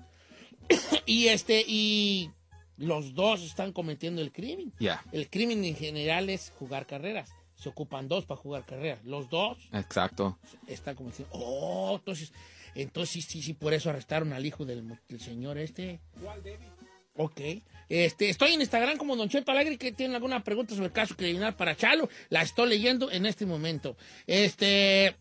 (clears throat) y este y los dos están cometiendo el crimen. Ya, El crimen en general es jugar carreras. Se ocupan dos para jugar carreras. Los dos exacto. están cometiendo. Oh, entonces, entonces sí, sí, por eso arrestaron al hijo del, señor este. Ok. Este, estoy en Instagram como Don Cheto Alegre, que tienen alguna pregunta sobre el caso criminal para Chalo. La estoy leyendo en este momento. Este,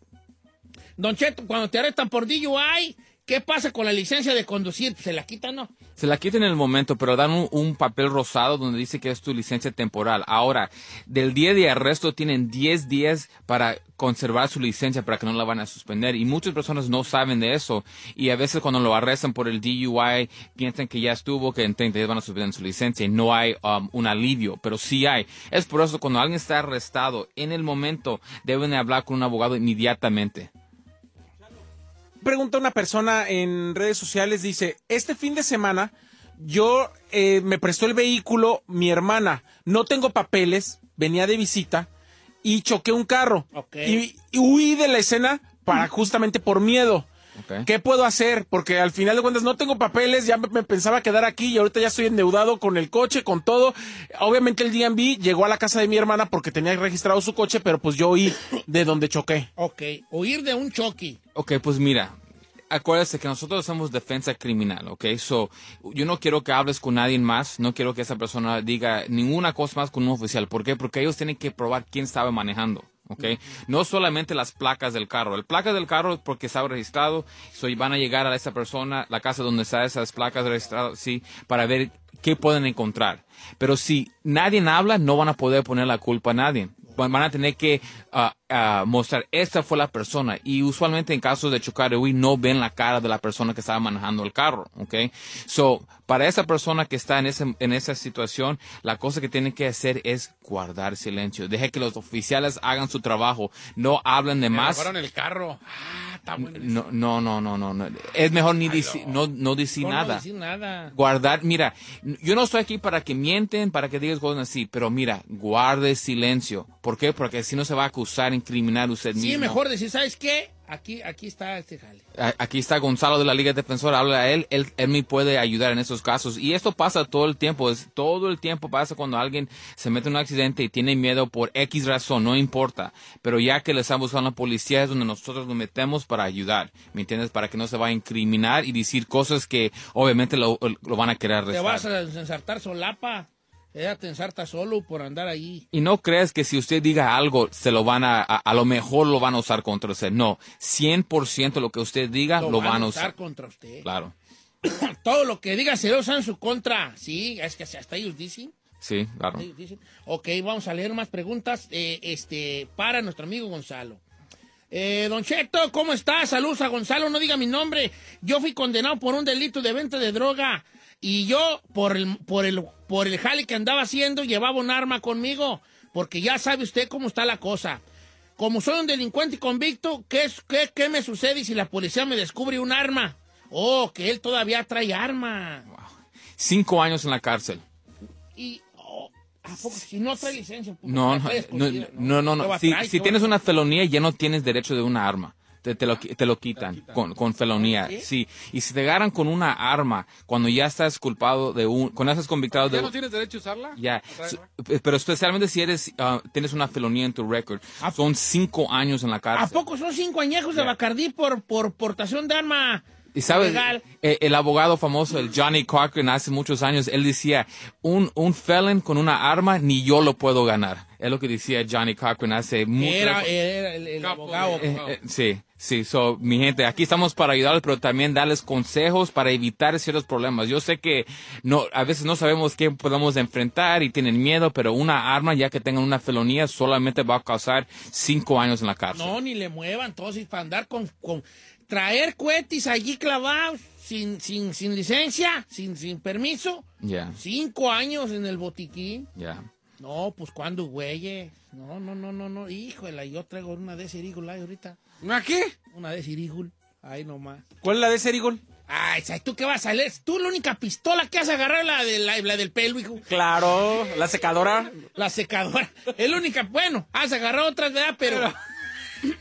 Don Cheto, cuando te arrestan por DUI, ¿qué pasa con la licencia de conducir? ¿Se la quitan no? Se la quitan en el momento, pero dan un, papel rosado donde dice que es tu licencia temporal. Ahora, del día de arresto tienen 10 días para conservar su licencia para que no la van a suspender. Y muchas personas no saben de eso. Y a veces cuando lo arrestan por el DUI, piensan que ya estuvo, que en 30 días van a suspender su licencia y no hay um, un alivio, pero sí hay. Es por eso cuando alguien está arrestado, en el momento deben hablar con un abogado inmediatamente. Pregunta una persona en redes sociales, dice, este fin de semana yo eh, me prestó el vehículo mi hermana, no tengo papeles, venía de visita y choqué un carro. Y, y huí de la escena para justamente por miedo. ¿Qué puedo hacer? Porque al final de cuentas no tengo papeles, ya me, me pensaba quedar aquí y ahorita ya estoy endeudado con el coche, con todo. Obviamente el DMV llegó a la casa de mi hermana porque tenía registrado su coche, pero pues yo huí de donde choqué. Ok, huir de un choque. Ok, pues mira, acuérdate que nosotros hacemos defensa criminal, ok? So, yo no quiero que hables con nadie más, no quiero que esa persona diga ninguna cosa más con un oficial. ¿Por qué? Porque ellos tienen que probar quién estaba manejando. ¿Ok? No solamente las placas del carro. El placa del carro es porque estaba registrado, so, van a llegar a esa persona, la casa donde están esas placas registradas, sí, para ver qué pueden encontrar. Pero si nadie habla, no van a poder poner la culpa a nadie. Van a tener que ah, ah, mostrar, esta fue la persona. Y usualmente en casos de chocar huir, no ven la cara de la persona que estaba manejando el carro, ¿ok? So, para esa persona que está en, ese, en esa situación, la cosa que tiene que hacer es guardar silencio. Deje que los oficiales hagan su trabajo. No hablen de Me más. el carro. Ah, está. No, no, no, no, no, no. Es mejor ni deci- no, no decir No, no nada. decir nada. Guardar, mira, yo no estoy aquí para que mienten, para que digas cosas así, pero mira, guarde silencio. ¿Por qué? Porque si no se va a acusar, incriminar usted Sí, mismo. mejor decir, ¿sabes qué? Aquí, aquí está este jale. Aquí está Gonzalo de la Liga Defensora, habla a él, él, él me puede ayudar en esos casos. Y esto pasa todo el tiempo, es, todo el tiempo pasa cuando alguien se mete en un accidente y tiene miedo por X razón, no importa. Pero ya que le están buscando a la policía es donde nosotros nos metemos para ayudar, ¿me entiendes? Para que no se vaya a incriminar y decir cosas que obviamente lo, lo van a querer Te arrestar. vas a ensartar solapa. Ella te ensarta solo por andar ahí. Y no crees que si usted diga algo, se lo van a, a, a lo mejor lo van a usar contra usted. No, 100% lo que usted diga, lo, van a usar. contra usted. Claro, (coughs) Todo lo que diga se lo usan en su contra. Sí, es que hasta ellos dicen. sí, claro. ellos dicen. Ok, vamos a leer más preguntas eh, este, para nuestro amigo Gonzalo. Eh, don Cheto, ¿cómo está? Saludos a Gonzalo, no diga mi nombre. Yo fui condenado por un delito de venta de droga y yo, por el, por el, por el jale que andaba haciendo, llevaba un arma conmigo, porque ya sabe usted cómo está la cosa. Como soy un delincuente y convicto, ¿qué, es- qué, qué me sucede si la policía me descubre un arma? Oh, que él todavía trae arma. Cinco años en la cárcel. Y, oh, ¿a poco si no trae licencia? pues, No, la no, no, no, Si, ¿no? tienes una felonía, ya no tienes derecho de una arma. Te, te lo, te lo quitan con, con felonía. ¿Sí? Sí. Y si te agarran con una arma, cuando ya estás culpado de un, cuando estás convictado de ¿Ya no tienes derecho a usarla? Ya, ¿A? Su- pero especialmente si eres, ah, tienes una felonía en tu récord, son cinco años en la ¿A cárcel. poco son cinco añejos de. Bacardí por, por portación de arma? Y sabes, Legal. eh, el abogado famoso, el Johnny Cochran, hace muchos años, él decía, un, un felon con una arma, ni yo lo puedo ganar. Es lo que decía Johnny Cochran hace mucho Era, era el, el abogado. Eh, eh, sí, sí, so, mi gente, aquí estamos para ayudarles, pero también darles consejos para evitar ciertos problemas. Yo sé que no, a veces no sabemos qué podemos enfrentar y tienen miedo, pero una arma, ya que tengan una felonía, solamente va a causar cinco años en la cárcel. No, ni le muevan todos y para andar con, con traer cohetes allí clavados sin, sin, sin licencia, sin, sin permiso. Ya, Cinco años en el botiquín. ya. No, pues cuando, güey. No, no, no, no, no. Híjole, yo traigo una de ahí ahorita. ¿Una qué? Una de Sirigul. Ahí nomás. ¿Cuál es la de Serigol? Ay, ¿sabes tú qué vas a leer? Tú la única pistola que has agarrado es la, de la, la del pelo, hijo. Claro, la secadora. La secadora. Es la única. Bueno, has agarrado otras, ¿verdad? Pero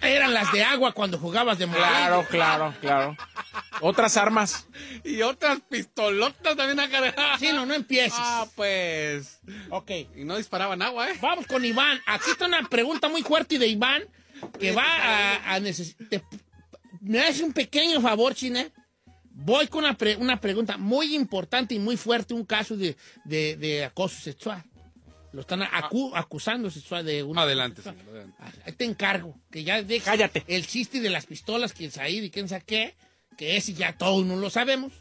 eran las de agua cuando jugabas de morrillo. Claro, claro, claro. Otras armas. Y otras pistolotas también acá. Sí, no, no empieces. Ah, pues. Ok. Y no disparaban agua, ¿eh? Vamos con Iván. Aquí está una pregunta muy fuerte de Iván que va a, a necesitar. ¿Me haces un pequeño favor, China? Voy con una, pre- una pregunta muy importante y muy fuerte, un caso de, de- de acoso sexual. Lo están acu- acusando sexual de un... Adelante, señor, adelante. Ahí te encargo, que ya dejes Cállate. el chiste de las pistolas, quién sabe y quién sabe qué, que ese ya todos no lo sabemos,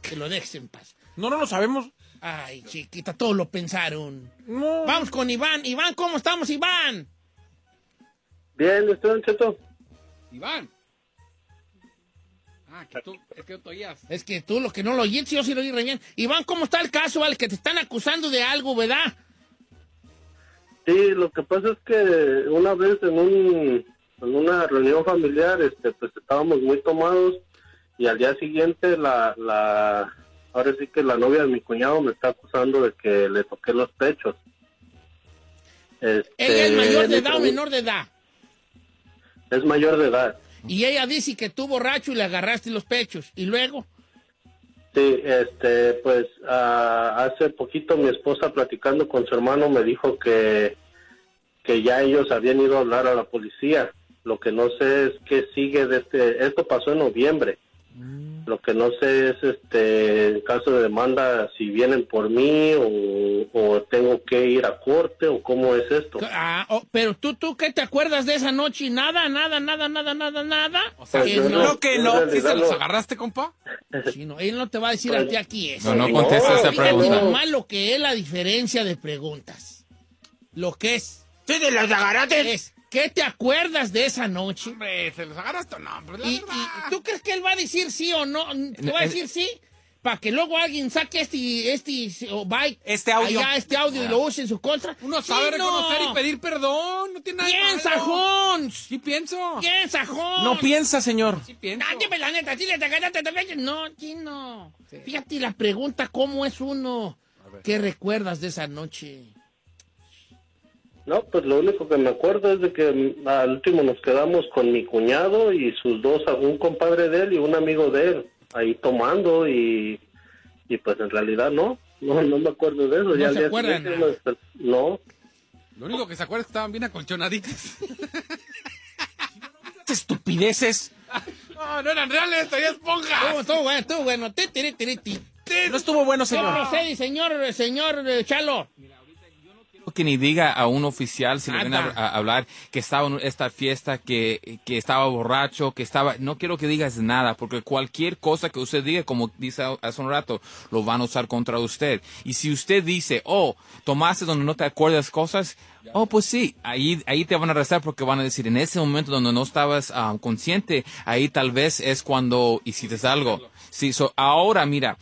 que lo dejes en paz. No, no lo sabemos. Ay, chiquita, todos lo pensaron. No. Vamos con Iván. Iván, ¿cómo estamos, Iván? Bien, ¿usted, Don Cheto? Iván. Ah, que tú, es que tú oías. Es que tú lo que no lo oíste, yo sí lo oí re bien. Iván, ¿cómo está el caso, vale? Que te están acusando de algo, ¿verdad? Sí, lo que pasa es que una vez en, un, en una reunión familiar, este, pues estábamos muy tomados y al día siguiente la, la, ahora sí que la novia de mi cuñado me está acusando de que le toqué los pechos. Este, ¿Ella es mayor de edad o menor de edad? Es mayor de edad. Y ella dice que tú borracho y le agarraste los pechos. ¿Y luego? Sí, este, pues ah, hace poquito mi esposa platicando con su hermano me dijo que, que ya ellos habían ido a hablar a la policía. Lo que no sé es qué sigue de este, esto pasó en noviembre. Lo que no sé es, este, en caso de demanda, si vienen por mí o, o tengo que ir a corte o cómo es esto. Ah, oh, pero tú, tú, ¿qué te acuerdas de esa noche? Nada, nada, nada, nada, nada, nada. O sea, Que no. no- que no. ¿Sí se los no. agarraste, compa? (laughs) Sí, no, él no te va a decir a ti aquí eso. No, no contesta esa pregunta. nomás lo que es la diferencia de preguntas. Lo que es. Sí, de los agarrates. Es, ¿qué te acuerdas de esa noche? Hombre, ¿se los agarraste o no? Pero la ¿Y, verdad. y tú crees que él va a decir sí o no? ¿Te va a decir sí? Para que luego alguien saque este, este, o bye, Este audio. allá este audio y lo use en su contra. Uno Sí, sabe no. reconocer y pedir perdón. No tiene nada ¡Piensa. Jones! Sí pienso. ¡Piensa, Jones! No piensa, señor. Sí pienso. Dime la neta. No, aquí no. Fíjate la pregunta, ¿cómo es uno? ¿Qué recuerdas de esa noche? No, pues lo único que me acuerdo es de que mm, al último nos quedamos con mi cuñado y sus dos, un compadre de él y un amigo de él, ahí tomando y, y pues en realidad no, (laughs) no, no me acuerdo de eso. No ya se acuerdan siguiente no, Lo único que se acuerda es que estaban bien acolchonaditas. (laughs) Estupideces. No, no eran reales, todavía esponjas. Estuvo, estuvo bueno, estuvo bueno. No estuvo bueno, ¿Cómo señor. procede, señor, señor eh, Que ni diga a un oficial si le viene a, Nada. a hablar que estaba en esta fiesta, que, que estaba borracho, que estaba... No quiero que digas nada, porque cualquier cosa que usted diga, como dice hace un rato, lo van a usar contra usted. Y si usted dice, oh, tomaste donde no te acuerdas cosas, oh, pues sí, ahí, ahí te van a arrestar porque van a decir, en ese momento donde no estabas ah, consciente, ahí tal vez es cuando hiciste algo. Sí, so, ahora mira,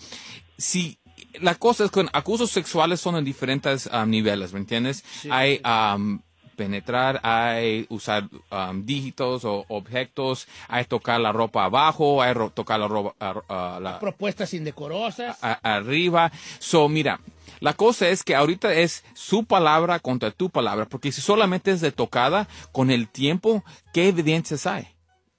si la cosa es que acusos sexuales son en diferentes um, niveles, ¿me entiendes? Hay um, penetrar, hay usar um, dígitos o objetos, hay tocar la ropa abajo, hay tocar la ropa ah, la- Propuestas indecorosas. a- arriba. So, mira, la cosa es que ahorita es su palabra contra tu palabra, porque si solamente es de tocada, con el tiempo, ¿qué evidencias hay?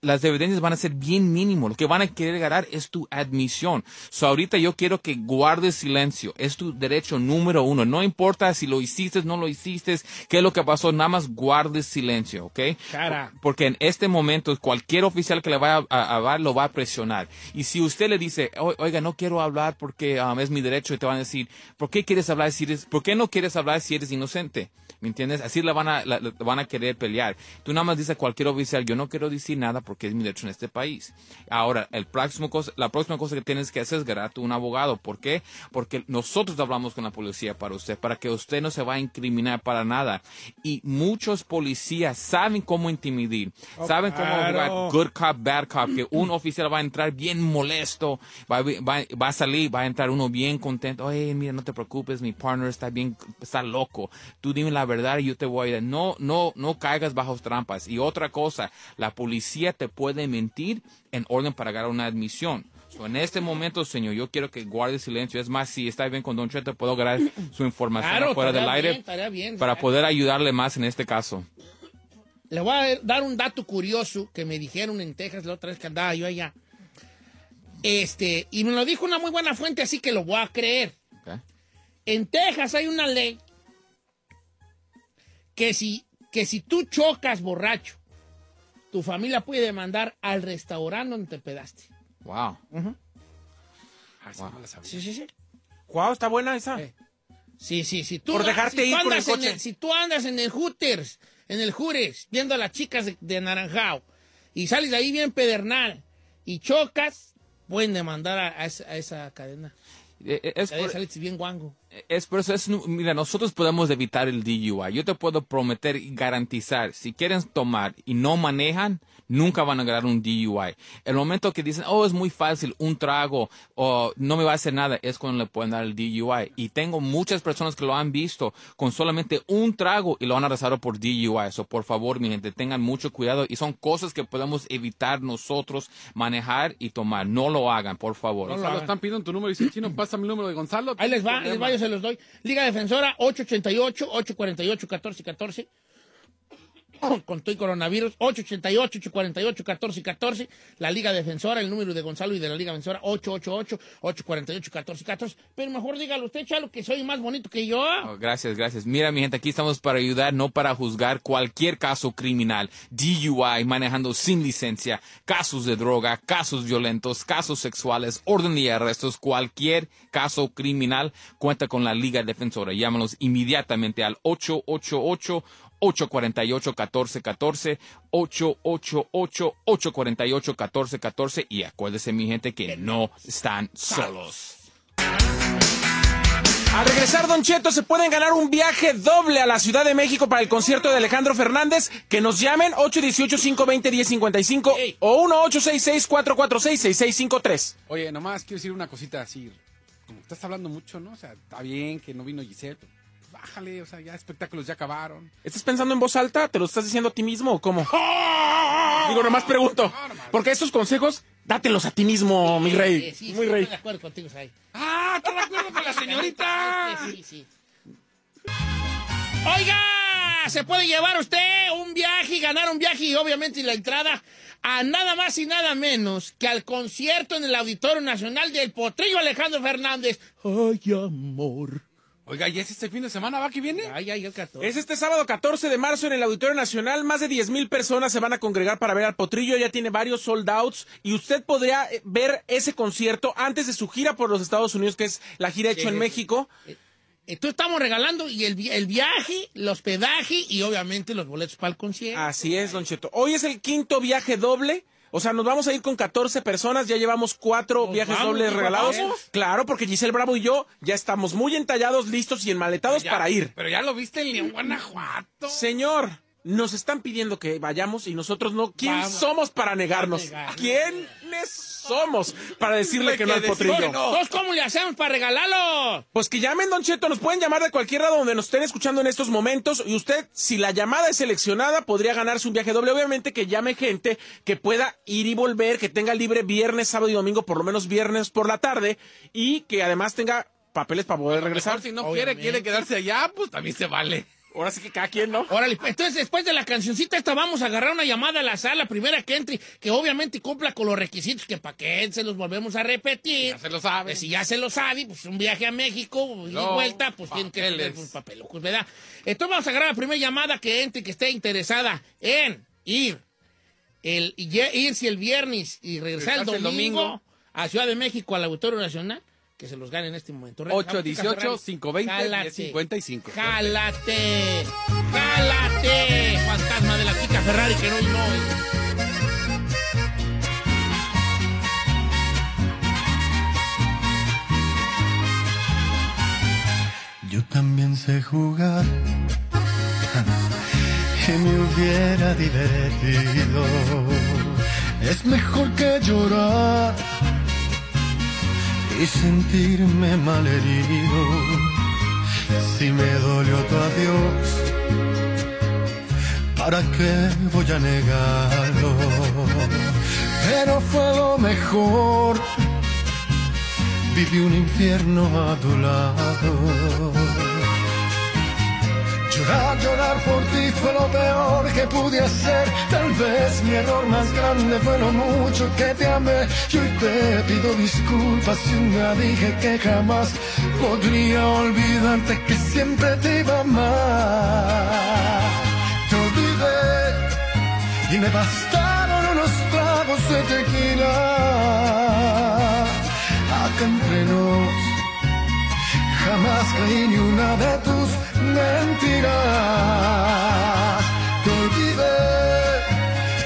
Las evidencias van a ser bien mínimos. Lo que van a querer ganar es tu admisión. So, ahorita yo quiero que guardes silencio. Es tu derecho número uno. No importa si lo hiciste, no lo hiciste, qué es lo que pasó, nada más guardes silencio, ¿ok? Cara. Porque en este momento cualquier oficial que le vaya a, hablar lo va a presionar. Y si usted le dice, "O- oiga, no quiero hablar porque um, es mi derecho, y te van a decir, ¿por qué quieres hablar si eres, por qué no quieres hablar si eres inocente? ¿Me entiendes? Así la van a, la- la van a querer pelear. Tú nada más dices a cualquier oficial, yo no quiero decir nada porque es mi derecho en este país. Ahora, el próximo cosa, la próxima cosa que tienes que hacer es ganarte un abogado. ¿Por qué? Porque nosotros hablamos con la policía para usted, para que usted no se va a incriminar para nada. Y muchos policías saben cómo intimidar, Oh, saben cómo jugar good cop, bad cop, que un oficial va a entrar bien molesto, va, va- va a salir, va a entrar uno bien contento, oye, mira, no te preocupes, mi partner está bien, está loco, tú dime la verdad y yo te voy a ayudar. No, no, no caigas bajo trampas. Y otra cosa, la policía te puede mentir en orden para ganar una admisión. So, en este momento, señor, yo quiero que guarde silencio. Es más, si está bien con Don Cheto, puedo ganar (clears throat) su información Claro, fuera del aire bien, estaría bien, para poder ayudarle más en este caso. Le voy a dar un dato curioso que me dijeron en Texas la otra vez que andaba yo allá. Este, y me lo dijo una muy buena fuente, así que lo voy a creer. En Texas hay una ley que si, que si tú chocas borracho, tu familia puede demandar al restaurante donde te pedaste. Wow. Ah, sí, no la sabía. Sí, sí, sí. Wow, está buena esa. Sí, sí, sí. Tú, Por dejarte si tú ir por el andas en coche. si tú andas en el Hooters, en el Jures, viendo a las chicas de, de Naranjao, y sales de ahí bien pedernal, y chocas, pueden demandar a, a esa, a esa cadena. Eh, eh, Es por, bien guango. es por eso, es, mira, nosotros podemos evitar el DUI. Yo te puedo prometer y garantizar, si quieren tomar y no manejan, nunca van a ganar un DUI. El momento que dicen, oh, es muy fácil, un trago, o no me va a hacer nada, es cuando le pueden dar el DUI. Y tengo muchas personas que lo han visto con solamente un trago y lo han arrestado por DUI. So, por favor, mi gente, tengan mucho cuidado y son cosas que podemos evitar nosotros manejar y tomar. No lo hagan, por favor. Gonzalo, están pidiendo tu número y dice, chino, pásame el número de Gonzalo. Ahí les va, Problema. les va, yo se los doy. Liga Defensora 888-848-1414. Con todo y coronavirus, 888-848-1414. La Liga Defensora, el número de Gonzalo y de la Liga Defensora, 888-848-1414. Pero mejor dígalo usted, Chalo, que soy más bonito que yo. Oh, gracias, gracias. Mira, mi gente, aquí estamos para ayudar, no para juzgar cualquier caso criminal, DUI, manejando sin licencia, casos de droga, casos violentos, casos sexuales, orden y arrestos, cualquier caso criminal, cuenta con la Liga Defensora. Llámanos inmediatamente al 888 848-1414, 888-848-1414 y acuérdese mi gente que no están solos. Al regresar, Don Cheto, se pueden ganar un viaje doble a la Ciudad de México para el concierto de Alejandro Fernández. Que nos llamen 818-520-1055 o 1-866-446-6653. Oye, nomás quiero decir una cosita así. Como estás hablando mucho, ¿no? O sea, está bien que no vino Giselle. pero Bájale, o sea, ya espectáculos ya acabaron. ¿Estás pensando en voz alta? ¿Te lo estás diciendo a ti mismo o cómo? Digo, nomás pregunto. Porque estos consejos, dátelos a ti mismo, mi rey. Sí, sí, Muy sí, rey. Estoy de acuerdo contigo, Sai. ¡Ah! ¡Estoy de acuerdo con la señorita! (laughs) Sí, sí, sí. Oiga, se puede llevar usted un viaje y ganar un viaje y obviamente la entrada a nada más y nada menos que al concierto en el Auditorio Nacional del Potrillo Alejandro Fernández. Ay, amor. Oiga, ¿y es este fin de semana va que viene? Ay, ay, el 14. Es este sábado 14 de marzo en el Auditorio Nacional. Más de 10 mil personas se van a congregar para ver al Potrillo. Ya tiene varios sold outs. Y usted podría eh, ver ese concierto antes de su gira por los Estados Unidos, que es la gira hecha Sí, en. México. Entonces estamos regalando y el, vi- el viaje, el hospedaje y obviamente los boletos para el concierto. Así es, Don Cheto. Hoy es el quinto viaje doble. O sea, nos vamos a ir con 14 personas, ya llevamos cuatro Nos viajes vamos, dobles ¿nos regalados. Claro, porque Giselle Bravo y yo ya estamos muy entallados, listos y enmaletados Ya, para ir. Pero ya lo viste en León, Guanajuato. Señor, nos están pidiendo que vayamos y nosotros no. ¿Quién Vamos. somos para negarnos? negar. ¿Quiénes somos para decirle que no al potrillo? no. Entonces, ¿cómo le hacemos para regalarlo? Pues que llamen, Don Cheto, nos pueden llamar de cualquier lado donde nos estén escuchando en estos momentos y usted, si la llamada es seleccionada, podría ganarse un viaje doble. Obviamente que llame gente que pueda ir y volver, que tenga libre viernes, sábado y domingo, por lo menos viernes por la tarde y que además tenga papeles para poder regresar. Mejor si no Obviamente. quiere, quiere quedarse allá, pues también se vale. Ahora sí que cada quien, ¿no? Órale, pues, entonces después de la cancioncita esta vamos a agarrar una llamada a la sala, primera que entre, que obviamente cumpla con los requisitos, que para que se los volvemos a repetir. Ya se lo sabe. Si ya se lo sabe, pues un viaje a México y No, vuelta, pues tienen que tener pues, papelucos, ¿verdad? Entonces vamos a agarrar la primera llamada que entre, que esté interesada en ir, el, irse el viernes y regresar el domingo. a Ciudad de México, al Auditorio Nacional, que se los gane en este momento. 818-520-1055. Jálate, jálate, fantasma de la chica Ferrari que no y no. Yo también sé jugar y me hubiera divertido. Es mejor que llorar y sentirme malherido. Si me dolió tu adiós, ¿para qué voy a negarlo? Pero fue lo mejor viví un infierno a tu lado. Llorar, llorar por ti fue lo peor que pude hacer. Tal vez mi error más grande fue lo mucho que te amé. Y hoy te pido disculpas un día dije que jamás podría olvidarte que siempre te iba a amar. Te olvidé y me bastaron unos tragos de tequila. Acá entre nos, jamás creí ni una de tus mentiras. Te olvidé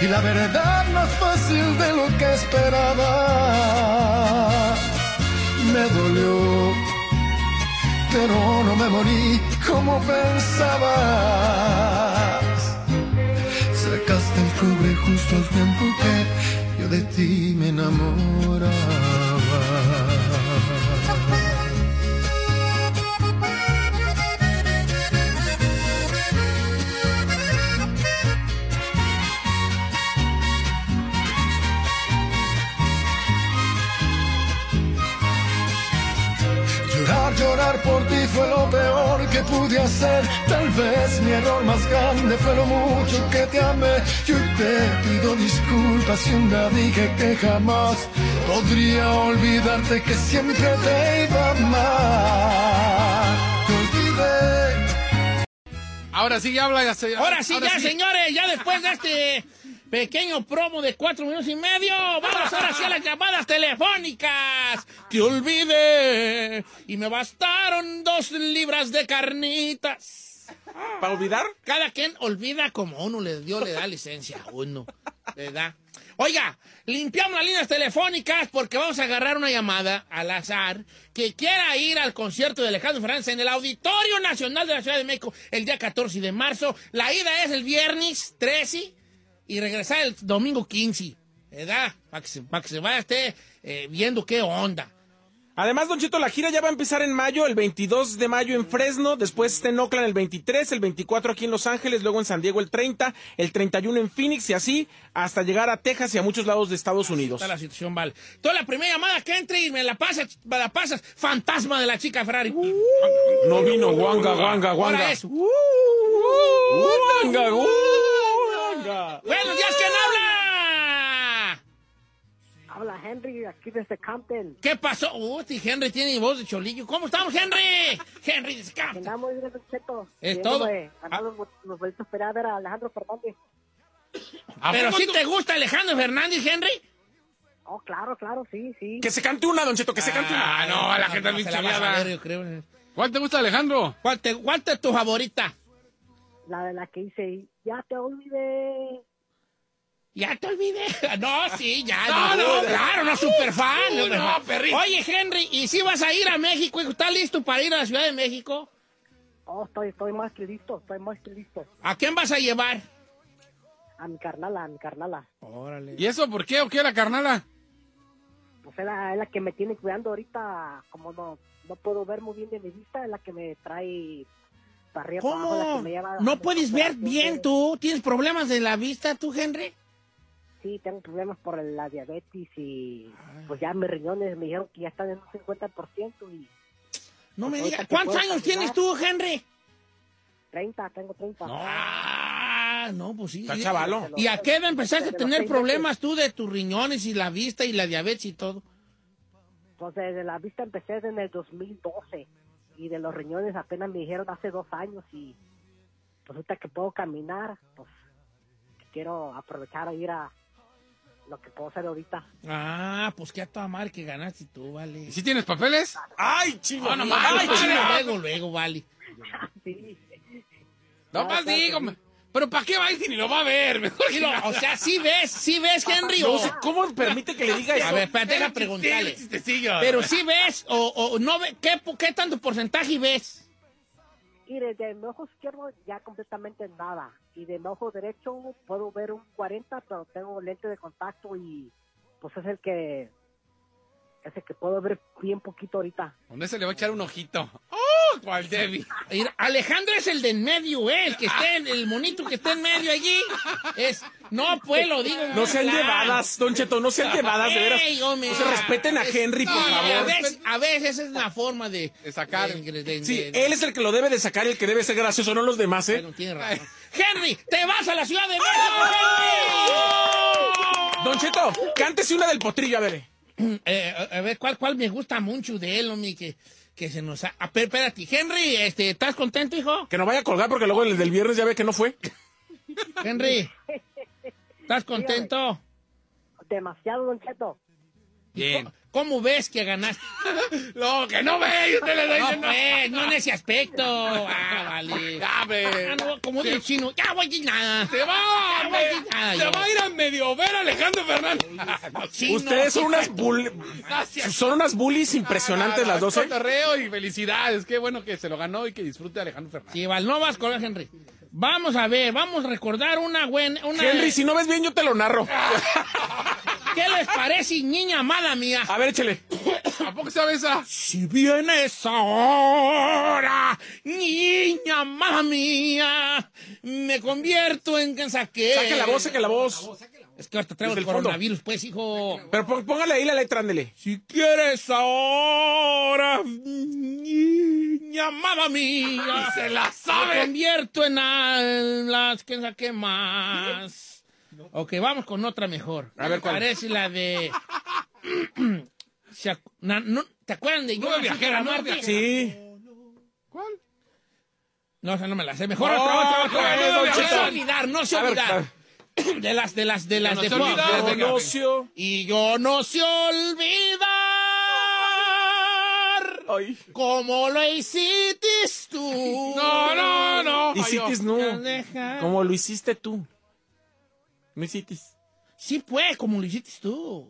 y la verdad más fácil de lo que esperaba. Me dolió, pero no me morí como pensabas. Sacaste el cobre justo al tiempo que yo de ti me enamoraba. Llorar, por ti fue lo peor que pude hacer. Tal vez mi error más grande fue lo mucho que te amé. Yo te pido disculpas si un día dije que jamás podría olvidarte que siempre te iba a amar. Te olvidé. Ahora sí ya habla, ya se- Ahora sí, ya, señores, ya después de este pequeño promo de cuatro minutos y medio, vamos ahora sí a las llamadas telefónicas. Te olvidé y me bastaron dos libras de carnitas. ¿Para olvidar? Cada quien olvida como uno le dio, le da licencia a uno, ¿verdad? Oiga, limpiamos las líneas telefónicas porque vamos a agarrar una llamada al azar que quiera ir al concierto de Alejandro Fernández en el Auditorio Nacional de la Ciudad de México el día 14 de marzo. La ida es el viernes 13 y regresar el domingo 15, ¿verdad? Para que se, pa' que se vaya esté eh, viendo qué onda. Además, Don Chito, la gira ya va a empezar en mayo, el 22 de mayo en Fresno, después está en Oakland el 23, el 24 aquí en Los Ángeles, luego en San Diego el 30, el 31 en Phoenix y así hasta llegar a Texas y a muchos lados de Estados Unidos. Está la situación, vale. Toda la primera llamada que entre y me la pasas, me la pasas, fantasma de la chica Ferrari. No vino, guanga, guanga, guanga. Ahora es. Guanga, guanga. Buenos días, ¿quién habla? Habla Henry aquí desde Campton. ¿Qué pasó? Uy, Henry tiene voz de cholillo. ¿Cómo estamos, Henry? Henry de Scam. Andamos bien, Cheto. Es todo. Los, los boletos a esperar a ver a Alejandro Fernández. Pero si te gusta Alejandro Fernández, Henry. Oh, claro, claro, sí, sí. Que se cante una, Don Cheto, que se cante una. Ah, no, a la gente No, bien se la vas a chiviada. ver, yo creo. ¿Cuál te gusta, Alejandro? ¿Cuál, te, cuál te es tu favorita? La de la que dice, ya te olvidé. Ya te olvidé. (laughs) No, sí, ya. (laughs) No, no, claro, no, super fan. No, perrito. Oye, Henry, ¿y si vas a ir a México? ¿Estás listo para ir a la Ciudad de México? Oh, estoy, estoy más que listo, estoy más que listo. ¿A quién vas a llevar? A mi carnala, a mi carnala. Órale. ¿Y eso por qué o qué la carnala? Pues es la, es la que me tiene cuidando ahorita, como no, no puedo ver muy bien de mi vista, es la que me trae para arriba, para abajo, la ¿Cómo? que me lleva... ¿No puedes ver bien tú? ¿Tienes problemas de la vista tú, Henry? Sí, tengo problemas por la diabetes y pues ya mis riñones me dijeron que ya están en un 50% y... No me Pues digas. ahorita que ¿Cuántos años caminar, tienes tú, Henry? 30, tengo 30. Ah, no, pues sí. Está sí. chavalo. ¿Y a qué edad empezaste a tener problemas tú de tus riñones y la vista y la diabetes y todo? Pues desde la vista empecé en el 2012 y de los riñones apenas me dijeron hace dos años y pues ahorita que puedo caminar, pues quiero aprovechar a ir a lo que puedo hacer ahorita. Ah, pues qué a toda madre que ganaste tú, vale. ¿Y si tienes papeles? ¡Ay, chivo! No, no Ay, luego, luego, vale. (laughs) Sí. No Ah, más claro pero ¿para qué va a ir si ni lo va a ver? Mejor que no. o sea, sí ves, sí ves, Henry. No o- sé, ¿Cómo permite que le diga eso? A ver, espérate, deja preguntarle. Pero sí (laughs) ves o, o no ves, ¿qué, ¿qué tanto porcentaje ves? Y desde mi ojo izquierdo ya completamente nada. Y de mi ojo derecho puedo ver un 40, pero tengo lente de contacto y pues es el que es el que puedo ver bien poquito ahorita. Con ese le va a echar un ojito. ¡Oh! ¿Cuál Debbie? Alejandro es el de en medio, ¿eh? El que esté, en- el monito que está en medio allí. Es, no, pues lo digo. No sean claro. llevadas, Don Cheto, no sean llevadas, de veras. Ey. No se respeten a Henry, por favor. A veces, a veces es la forma de, De sacar. de- de- Sí, de- de- él es el que lo debe de sacar y el que debe ser gracioso, no los demás, ¿eh? Bueno, tiene razón. Henry, te vas a la Ciudad de México, Henry. Don Cheto, cántese una del potrillo, a ver. (clears throat) Eh, a a ver, ¿cuál, ¿cuál me gusta mucho de él, hombre? Que, que se nos ha... Espérate, Henry, este, ¿estás contento, hijo? Que no vaya a colgar porque luego el del viernes ya ve que no fue. Henry, ¿estás contento? Demasiado, Don Cheto. Bien. ¿Cómo ves que ganaste? (laughs) No, que no ve, yo te le doy No, pues, no en ese aspecto. Ah, vale. Ya. Ah, no, como dice el chino, ya voy a ir nada. Se va, Ya voy a ir nada, Se yo. va a ir a medio ver Alejandro Fernández. Sí, Ustedes no, son unas (laughs) bull- Gracias. son unas bullies impresionantes las dos. Cotorreo y felicidades. Qué bueno que se lo ganó y que disfrute Alejandro Fernández. Sí, Val, no vas con Henry. Vamos a ver, vamos a recordar una buena... Una, Henry, si no ves bien, yo te lo narro. (laughs) ¿Qué les parece, niña amada mía? A ver, échele. (coughs) ¿A poco sabes esa? Si vienes ahora, niña amada mía, me convierto en quien saqué. Saque la voz, saque la voz. Es que ahorita traigo el el fondo. coronavirus, pues, hijo. Pero pó- póngale ahí la letra, ándele. Si quieres ahora, niña amada mía, Se la me sabe. convierto en las que saqué más. Ok, vamos con otra mejor. A ver, ¿cuál? Parece la de... (clears throat) Na- no- ¿Te acuerdan de Yo viajera, amarte? viajera. Sí. ¿Cuál? No, esa no me la sé. Mejor No, otra, otra, otra. ¿cuál es, No, no se olvidar, no se A ver, olvidar. (coughs) De las, de las, de las no de se venga, no venga. sé- Y yo no sé olvidar Ay. como lo hiciste tú. No, no, no. Hicitis no. Como lo hiciste tú. No hicitis. Sí, pues, como lo hiciste tú.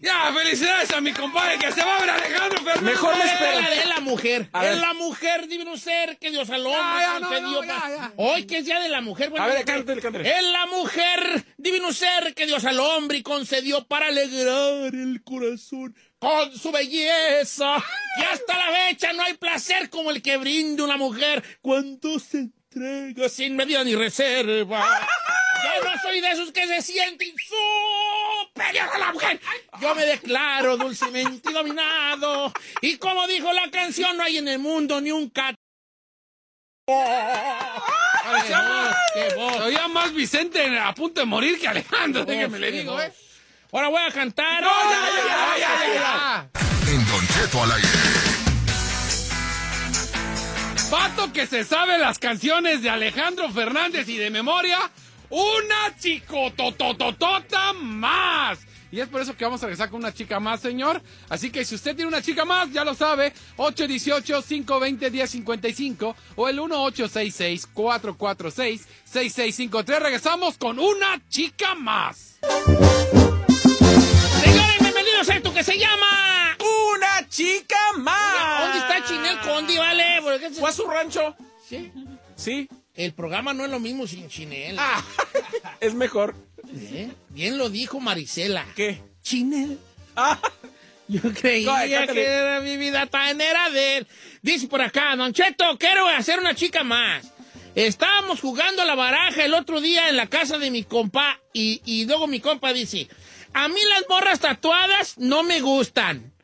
Ya, felicidades a mi compadre que se va a ver Alejandro Fernández. Mejor me Es espero. la de la mujer. A es la mujer, divino ser que Dios al hombre Ya, ya, no, concedió no, ya, pa-. Hoy que es día de la mujer. bueno, A ver, cántale, cántale. Es la mujer, divino ser que Dios al hombre y concedió para alegrar el corazón con su belleza. Y hasta la fecha no hay placer como el que brinda una mujer cuando se entrega sin medida ni reserva. (laughs) Yo no soy de esos que se sienten superior a la mujer. Yo me declaro dulcemente dominado. Y como dijo la canción, no hay en el mundo ni un cat... Se oía más Vicente a punto de morir que Alejandro, déjeme le digo. ¿eh? Ahora voy a cantar. No, ya, ya, ya, ya, ya, ya. En Don Cheto al aire. Pato que se sabe las canciones de Alejandro Fernández y de memoria, una chicototototota más. Y es por eso que vamos a regresar con una chica más, señor. Así que si usted tiene una chica más, ya lo sabe, 818-520-1055 o el 1866-446-6653. Regresamos con una chica más. Señores, bienvenidos a esto que se llama... ¡Una chica más! ¿Dónde está Chinel Condi, vale? ¿Fue a su rancho? Sí. Sí. El programa no es lo mismo sin Chinel. Ah, (laughs) es mejor. ¿Eh? Bien lo dijo Marisela. ¿Qué? Chinel. Ah, Yo creía que era mi vida tan era de él. Dice por acá, Don Cheto, quiero hacer una chica más. Estábamos jugando a la baraja el otro día en la casa de mi compa y, y luego mi compa dice, a mí las morras tatuadas no me gustan.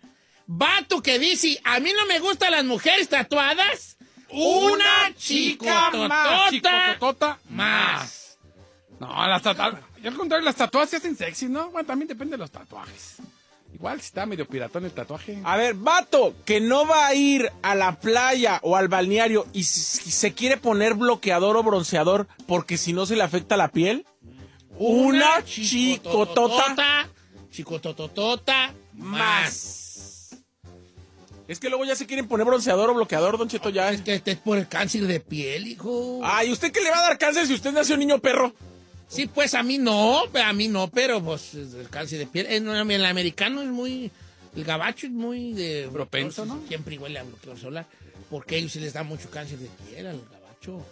Vato que dice, a mí no me gustan las mujeres tatuadas. Una chica más. chicototota Chicototota más. No, las tatuajes. Yo al contrario, las tatuajes se hacen sexy, ¿no? Bueno, también depende de los tatuajes. Igual si está medio piratón el tatuaje. A ver, vato, que no va a ir a la playa o al balneario y se quiere poner bloqueador o bronceador porque si no se le afecta la piel. Una chicotota Chicototota más. Es que luego ya se quieren poner bronceador o bloqueador, Don Cheto, ya. Es que este es por el cáncer de piel, hijo. Ay, ¿usted qué le va a dar cáncer si usted nació niño perro? Sí, pues a mí no, a mí no, pero pues el cáncer de piel. En, en el americano es muy. El gabacho es muy de. Propenso, bloqueador, ¿no? Siempre igual a bloqueador solar. Porque a ellos se les da mucho cáncer de piel al gabacho.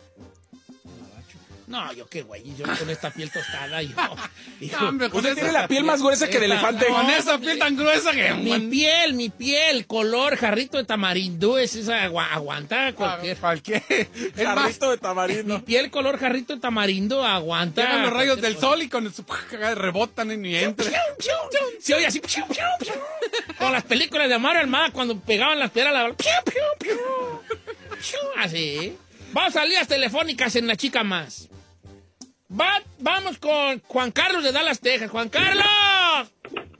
No, yo qué güey, yo con esta piel tostada, yo. (laughs) hijo, No, hombre, con Usted tiene la piel más gruesa que de elefante. Con esa piel tan gruesa que... Mi piel, mi piel, color jarrito de tamarindo, es esa agua, aguanta cualquier. Cualquier... (laughs) Más, Jarrito de Mi tamarindo. piel color jarrito de tamarindo aguanta. llegan los rayos cualquier del sol y con su... (laughs) rebotan y entra. Se oye así. Con las películas de Mario Almada cuando pegaban las piedras la Así. Vamos a líneas telefónicas en la chica más. Va- vamos con Juan Carlos de Dallas, Texas. Juan Carlos.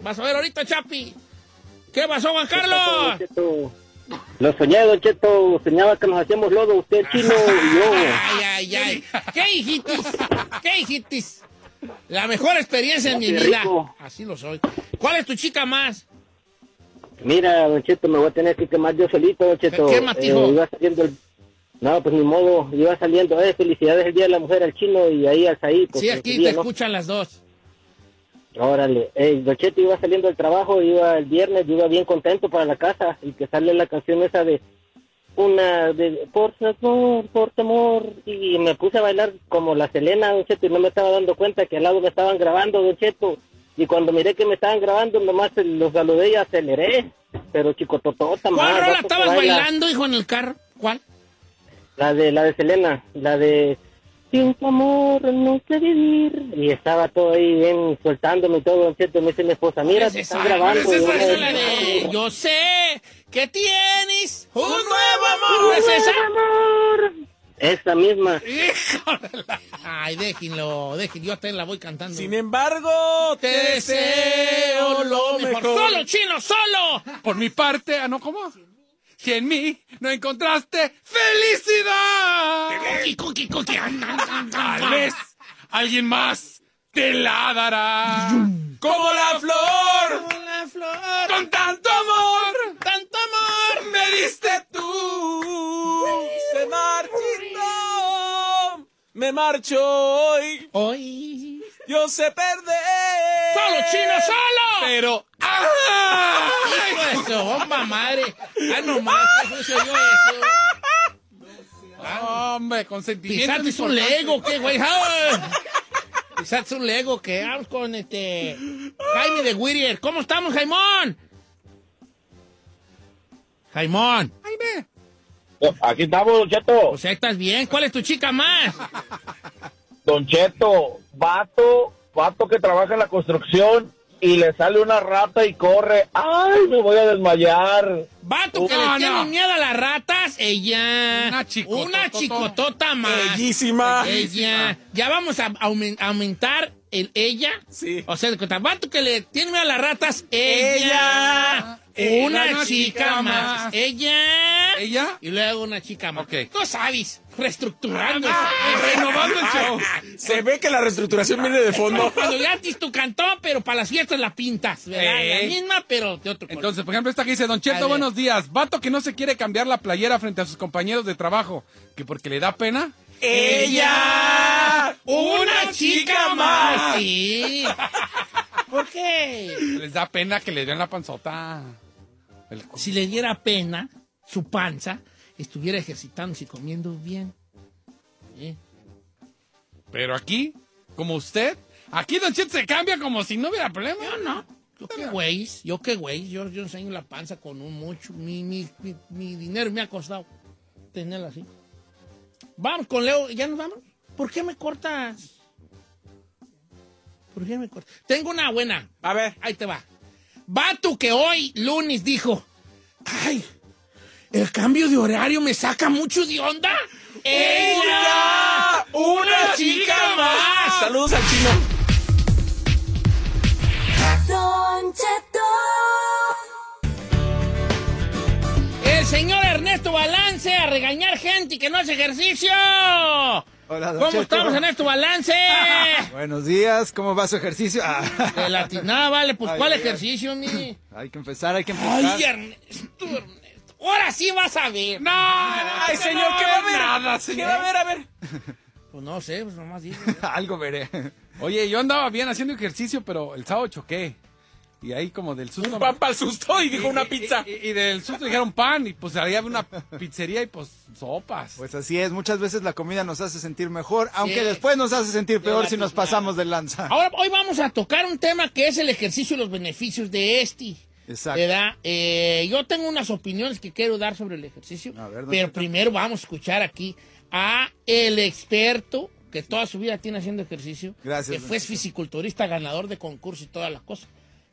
Vas a ver ahorita, Chapi. ¿Qué pasó, Juan Carlos? Lo soñé, Don Cheto. Soñaba que nos hacíamos lodo, usted (laughs) chino y yo. Ay, ay, ay. ¿Qué hijitis? ¿Qué hijitis? La mejor experiencia en mi Qué vida. rico. Así lo soy. ¿Cuál es tu chica más? Mira, Don Cheto, me voy a tener que quemar yo solito, Don Cheto. ¿Qué más, hijo? Eh, iba saliendo el... No, pues ni modo. Iba saliendo, eh, felicidades el Día de la Mujer al chino y ahí al Saí. Pues, Sí, aquí día, te ¿no? escuchan las dos. Órale, eh, Don Cheto iba saliendo del trabajo, iba el viernes, iba bien contento para la casa y que sale la canción esa de una de por favor, por temor y me puse a bailar como la Selena, Don Cheto, y no me estaba dando cuenta que al lado me estaban grabando, Don Cheto, y cuando miré que me estaban grabando, nomás los saludé y aceleré, pero chico totota ¿Cuál más, rola estabas baila. bailando, hijo, en el carro? ¿Cuál? La de la de Selena, la de sin tu amor no sé vivir. Y estaba todo ahí bien soltándome y todo, Cheto. Me dice mi esposa, mira, te están grabando. ¿Cuál es esa? Y Esa yo, de sé que tienes un nuevo amor. ¿No es esa? Esa misma. Ay, déjenlo, déjenlo. Yo hasta la voy cantando. Sin embargo, te deseo lo mejor. ¡Solo, chino, solo! Por mi parte, ah, no, ¿cómo? Si en mí no encontraste felicidad. Cookie, cookie, cookie. Tal vez alguien más te la dará. Como la flor, La flor, Con tanto amor tanto amor. me diste tú. se marchito. Me marcho hoy. Hoy. Yo sé perder. ¡Solo, chino, solo! Pero. ¡Ah! Hijo de su bomba madre. Ah, nomás, ¿cómo se oyó eso? Hombre, consentimiento. Pisaste es un. Lego, ¿qué, güey? ¡Ah! Pisaste un Lego, ¿qué? Vamos con este... Jaime de Whittier. ¿Cómo estamos, Jaimón? Jaimón. Jaime. Aquí estamos, Cheto. O sea, ¿estás bien? ¿Cuál es tu chica más? Don Cheto, vato, vato que trabaja en la construcción y le sale una rata y corre. ¡Ay, me voy a desmayar! Vato que No, le tiene no. miedo a las ratas, ella. Una chicototota. Una chicotota más. Bellísima. Ella. Ya vamos a aumen- aumentar el ella. Sí. O sea, cuenta, vato que le tiene a las ratas, ella. Ella. Una Una chica chica más. más. Ella. ¿Ella? Y luego una chica más. Tú sabes, reestructurando. Ah, (laughs) renovando el show. (laughs) Se ve que la reestructuración viene de fondo. (laughs) Cuando tienes tu cantón, pero para las fiestas la pintas, ¿verdad? Eh. La misma, pero de otro color. Entonces, por ejemplo, esta que dice, Don Cheto, buenos días. Vato que no se quiere cambiar la playera frente a sus compañeros de trabajo, que porque le da pena. ¡Ella! ¡Una chica más! Sí. ¿Por qué? Les da pena que le den la panzota. El Si le diera pena, su panza, estuviera ejercitándose y comiendo bien. ¿Eh? Pero aquí, como usted, aquí Don Cheto se cambia como si no hubiera problema. Yo no. Yo qué güey, yo qué güey, yo, yo enseño la panza con un mucho, mi, mi, mi, mi dinero me ha costado tenerla así. Vamos con Leo, ¿ya nos vamos? ¿Por qué me cortas? ¿Por qué me cortas? Tengo una buena. A ver. Ahí te va. Vato que hoy, lunes, dijo, ay, el cambio de horario me saca mucho de onda. ¡Ella! ¡Una chica más! Saludos al chino. Don Cheto. El señor Ernesto Balance a regañar gente que no hace ejercicio. Hola, don ¿Cómo Cheto. estamos, Ernesto Balance? (laughs) Buenos días, ¿cómo va su ejercicio? Ah. (laughs) De vale, pues Ay, ¿cuál ay, ay. ejercicio, mi? (laughs) Hay que empezar, hay que empezar. Ay, Ernesto, Ernesto. Ahora sí vas a ver. No, Ay, señor, ¿qué va a ver? Nada, ¿Qué señor. va a ver? A ver. Pues no sé, pues nomás digo. Algo veré. Oye, yo andaba bien haciendo ejercicio, pero el sábado choqué. Y ahí como del susto... Un pan para el susto y dijo una pizza. Y, y del susto dijeron pan, y pues ahí había una pizzería y pues sopas. Pues así es, muchas veces la comida nos hace sentir mejor, aunque Sí. después nos hace sentir peor si nos pasamos de lanza. Ahora, hoy vamos a tocar un tema que es el ejercicio y los beneficios de este. Exacto. ¿Verdad? Eh, yo tengo unas opiniones que quiero dar sobre el ejercicio, A ver, pero primero vamos a escuchar aquí a el experto que toda su vida tiene haciendo ejercicio, Gracias, que fue fisiculturista, ganador de concurso y todas las cosas.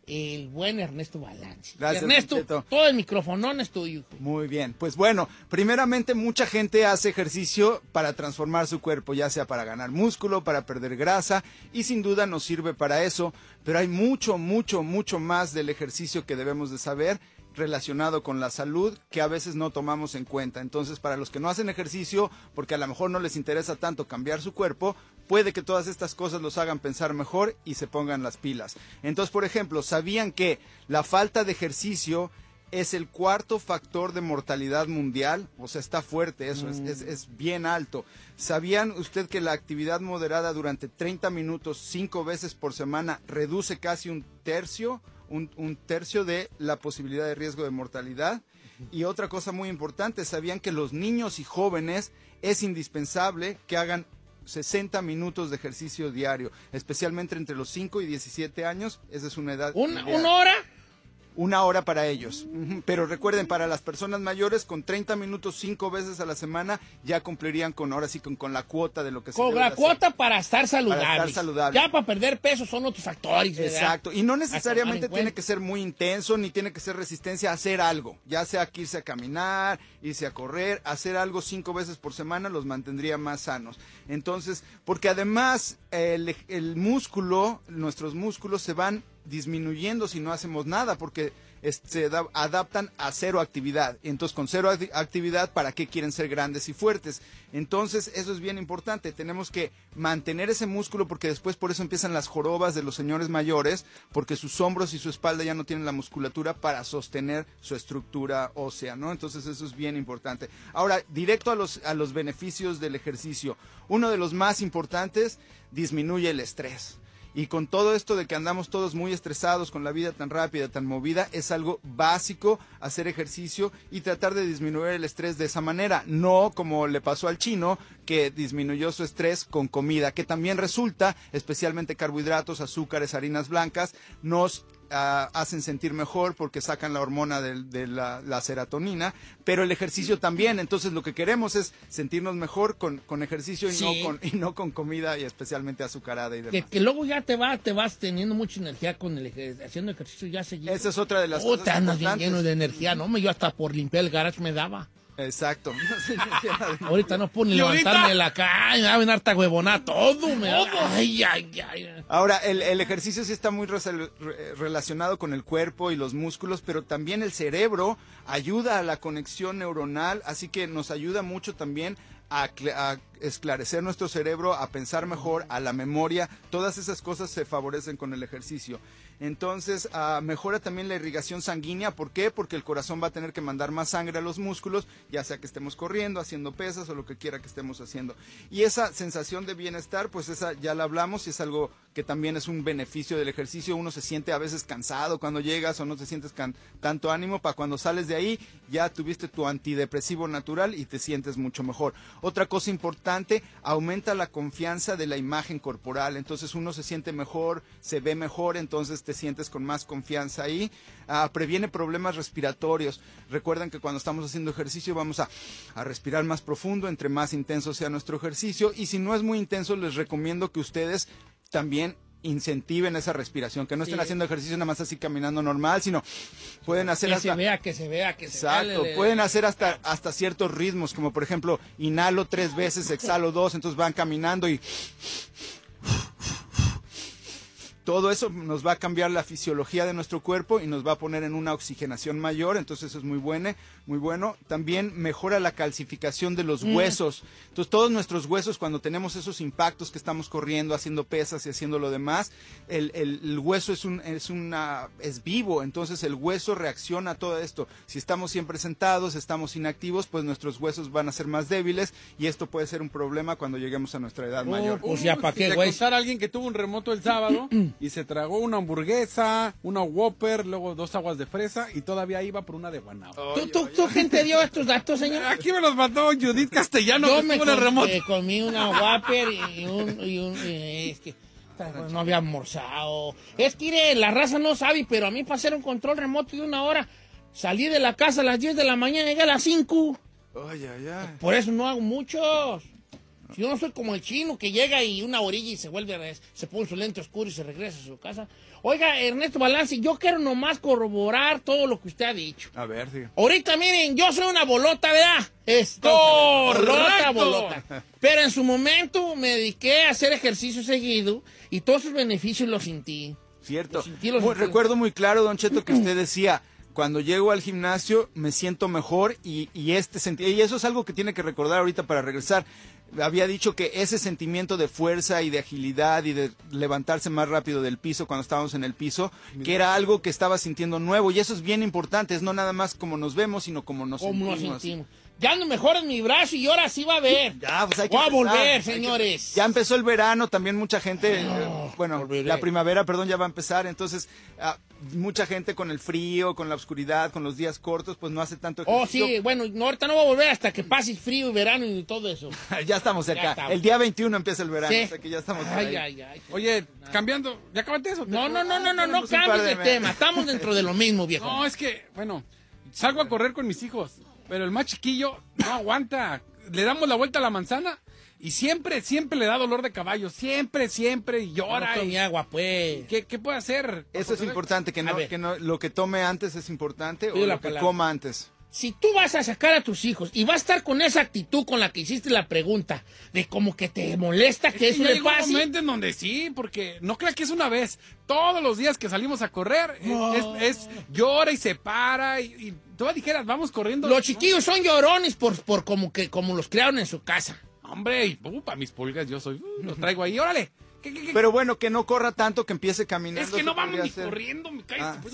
El buen Ernesto Balance. Gracias, Ernesto, todo el microfonón es tuyo. Muy bien, pues bueno, primeramente mucha gente hace ejercicio para transformar su cuerpo, ya sea para ganar músculo, para perder grasa, y sin duda nos sirve para eso, pero hay mucho, mucho, mucho más del ejercicio que debemos de saber relacionado con la salud que a veces no tomamos en cuenta. Entonces, para los que no hacen ejercicio, porque a lo mejor no les interesa tanto cambiar su cuerpo, puede que todas estas cosas los hagan pensar mejor y se pongan las pilas. Entonces, por ejemplo, ¿sabían que la falta de ejercicio es el cuarto factor de mortalidad mundial? O sea, está fuerte eso, es, es- bien alto. ¿Sabían usted que la actividad moderada durante 30 minutos, cinco veces por semana, reduce casi un tercio, un, un tercio de la posibilidad de riesgo de mortalidad? Y otra cosa muy importante, ¿sabían que los niños y jóvenes es indispensable que hagan 60 minutos de ejercicio diario, especialmente entre los 5 y 17 años? Esa es una edad. ¿Una, hora? Una hora para ellos. Pero recuerden, para las personas mayores, con 30 minutos cinco veces a la semana, ya cumplirían con, ahora sí, con, con la cuota de lo que se Con la hacer. cuota para estar saludable. Para estar. Ya para perder peso son otros factores, ¿verdad? Exacto, y no necesariamente tiene que ser muy intenso ni tiene que ser resistencia a hacer algo, ya sea que irse a caminar, irse a correr, hacer algo cinco veces por semana los mantendría más sanos. Entonces, porque además el, el músculo, nuestros músculos se van disminuyendo si no hacemos nada, porque se da- adaptan a cero actividad. Entonces, con cero acti- actividad, ¿para qué quieren ser grandes y fuertes? Entonces, eso es bien importante. Tenemos que mantener ese músculo porque después por eso empiezan las jorobas de los señores mayores, porque sus hombros y su espalda ya no tienen la musculatura para sostener su estructura ósea, ¿no? Entonces, eso es bien importante. Ahora, directo a los, a los beneficios del ejercicio. Uno de los más importantes, disminuye el estrés. Y con todo esto de que andamos todos muy estresados con la vida tan rápida, tan movida, es algo básico hacer ejercicio y tratar de disminuir el estrés de esa manera. No como le pasó al chino, que disminuyó su estrés con comida, que también resulta, especialmente carbohidratos, azúcares, harinas blancas, nos hacen sentir mejor porque sacan la hormona del- de, la, la serotonina, pero el ejercicio también. Entonces lo que queremos es sentirnos mejor con, con ejercicio y, Sí. no con, y no con comida y especialmente azucarada y demás. Que, que luego ya te, va, te vas teniendo mucha energía con el ejer- haciendo ejercicio ya seguido. Esa es otra de las Oh, cosas te andas bien lleno de energía, ¿no? Yo hasta por limpiar el garage me daba. Exacto. (laughs) (laughs) Ahorita no puedo ni ¿Y levantarme de la cama, me va a venir harta huevona, todo me da- Ay, ay, ay. Ahora, el, el ejercicio sí está muy re- relacionado con el cuerpo y los músculos, pero también el cerebro ayuda a la conexión neuronal, así que nos ayuda mucho también a esclarecer nuestro cerebro, a pensar mejor, a la memoria. Todas esas cosas se favorecen con el ejercicio. Entonces, ah, mejora también la irrigación sanguínea. ¿Por qué? Porque el corazón va a tener que mandar más sangre a los músculos, ya sea que estemos corriendo, haciendo pesas o lo que quiera que estemos haciendo. Y esa sensación de bienestar, pues esa ya la hablamos y es algo que también es un beneficio del ejercicio. Uno se siente a veces cansado cuando llegas o no te sientes tanto ánimo. Para cuando sales de ahí, ya tuviste tu antidepresivo natural y te sientes mucho mejor. Otra cosa importante, aumenta la confianza de la imagen corporal. Entonces uno se siente mejor, se ve mejor, entonces te sientes con más confianza ahí. Ah, previene problemas respiratorios. Recuerden que cuando estamos haciendo ejercicio vamos a, a respirar más profundo, entre más intenso sea nuestro ejercicio. Y si no es muy intenso, les recomiendo que ustedes también incentiven esa respiración, que no estén Sí. haciendo ejercicio nada más así caminando normal, sino pueden hacer Que hasta... se vea, que se vea, que se vea. Pueden hacer hasta, hasta ciertos ritmos, como por ejemplo, inhalo tres veces, exhalo dos, entonces van caminando y todo eso nos va a cambiar la fisiología de nuestro cuerpo y nos va a poner en una oxigenación mayor, entonces eso es muy bueno, muy bueno. También mejora la calcificación de los Mm. huesos. Entonces todos nuestros huesos cuando tenemos esos impactos que estamos corriendo, haciendo pesas y haciendo lo demás, el, el- el hueso es un es una es vivo, entonces el hueso reacciona a todo esto. Si estamos siempre sentados, estamos inactivos, pues nuestros huesos van a ser más débiles y esto puede ser un problema cuando lleguemos a nuestra edad mayor. pues ya, ¿pa' Si qué, güey? a alguien que tuvo un remoto el sábado (clears throat) y se tragó una hamburguesa, una Whopper, luego dos aguas de fresa y todavía iba por una de guanaba. ¿Tú, tú, tú quién te dio estos datos, señor? Aquí me los mandó Judith Castellano, Yo que me estuvo en el com- remoto. eh, comí una Whopper y un... y un- y es que no había almorzado. Es que, mire, la raza no sabe, pero a mí para hacer un control remoto de una hora, salí de la casa a las 10 de la mañana, llegué a las 5. Ay, ay, ay. Por eso no hago muchos. Yo no soy como el chino que llega y una orilla y se vuelve, a- se pone su lente oscuro y se regresa a su casa. Oiga, Ernesto Balance, yo quiero nomás corroborar todo lo que usted ha dicho. A ver, sí. Ahorita, miren, yo soy una bolota, ¿verdad? Es ¡Correcto! bolota, bolota. Pero en su momento me dediqué a hacer ejercicio seguido y todos sus beneficios los sentí. Cierto. sentí, lo Muy- sentí. recuerdo muy claro, Don Cheto, que usted decía, cuando llego al gimnasio me siento mejor y, y este senti- y eso es algo que tiene que recordar ahorita para regresar. Había dicho que ese sentimiento de fuerza y de agilidad y de levantarse más rápido del piso cuando estábamos en el piso, que era algo que estaba sintiendo nuevo. Y eso es bien importante, es no nada más como nos vemos, sino como nos ¿Cómo nos sentimos. Ya ando mejor en mi brazo y ahora sí va a ver. Ya, pues hay que Voy a empezar, volver, hay que- señores. Ya empezó el verano, también mucha gente, eh, bueno, la primavera, perdón, ya va a empezar, entonces ah, mucha gente con el frío, con la oscuridad, con los días cortos, pues no hace tanto Oh, ejercicio. sí, bueno, no, ahorita no voy a volver hasta que pase frío y verano y todo eso. (laughs) ya estamos cerca. Ya estamos. El día 21 empieza el verano, Sí. o sea que ya estamos Ay, ahí. ay, ay. Oye, cambiando, ¿ya acabaste eso? No, no, no, no, no, no par cambies de tema. Estamos dentro de lo mismo, (laughs) viejo. No, es que, bueno, salgo a correr con mis hijos, pero el más chiquillo no aguanta. Le damos la vuelta a la manzana y siempre, siempre le da dolor de caballo. Siempre, siempre, y llora. No y- tome agua, pues. ¿Qué, qué puede hacer? Eso es importante, que no, que no, lo que tome antes es importante o lo que palabra. coma antes. Si tú vas a sacar a tus hijos y vas a estar con esa actitud con la que hiciste la pregunta, de como que te molesta que Es eso le llegó un pase. momento en donde sí, porque no creas que es una vez. Todos los días que salimos a correr, eh, es, es- llora y se para. Y, y tú dijeras, vamos corriendo. Los chiquillos son llorones por, por como que como los criaron en su casa. Hombre, y uh, para mis pulgas yo soy, uh, los traigo ahí, órale. ¿Qué, qué, qué? Pero bueno, que no corra tanto, que empiece caminando. es que no vamos ni corriendo, me caes, Ah. pues,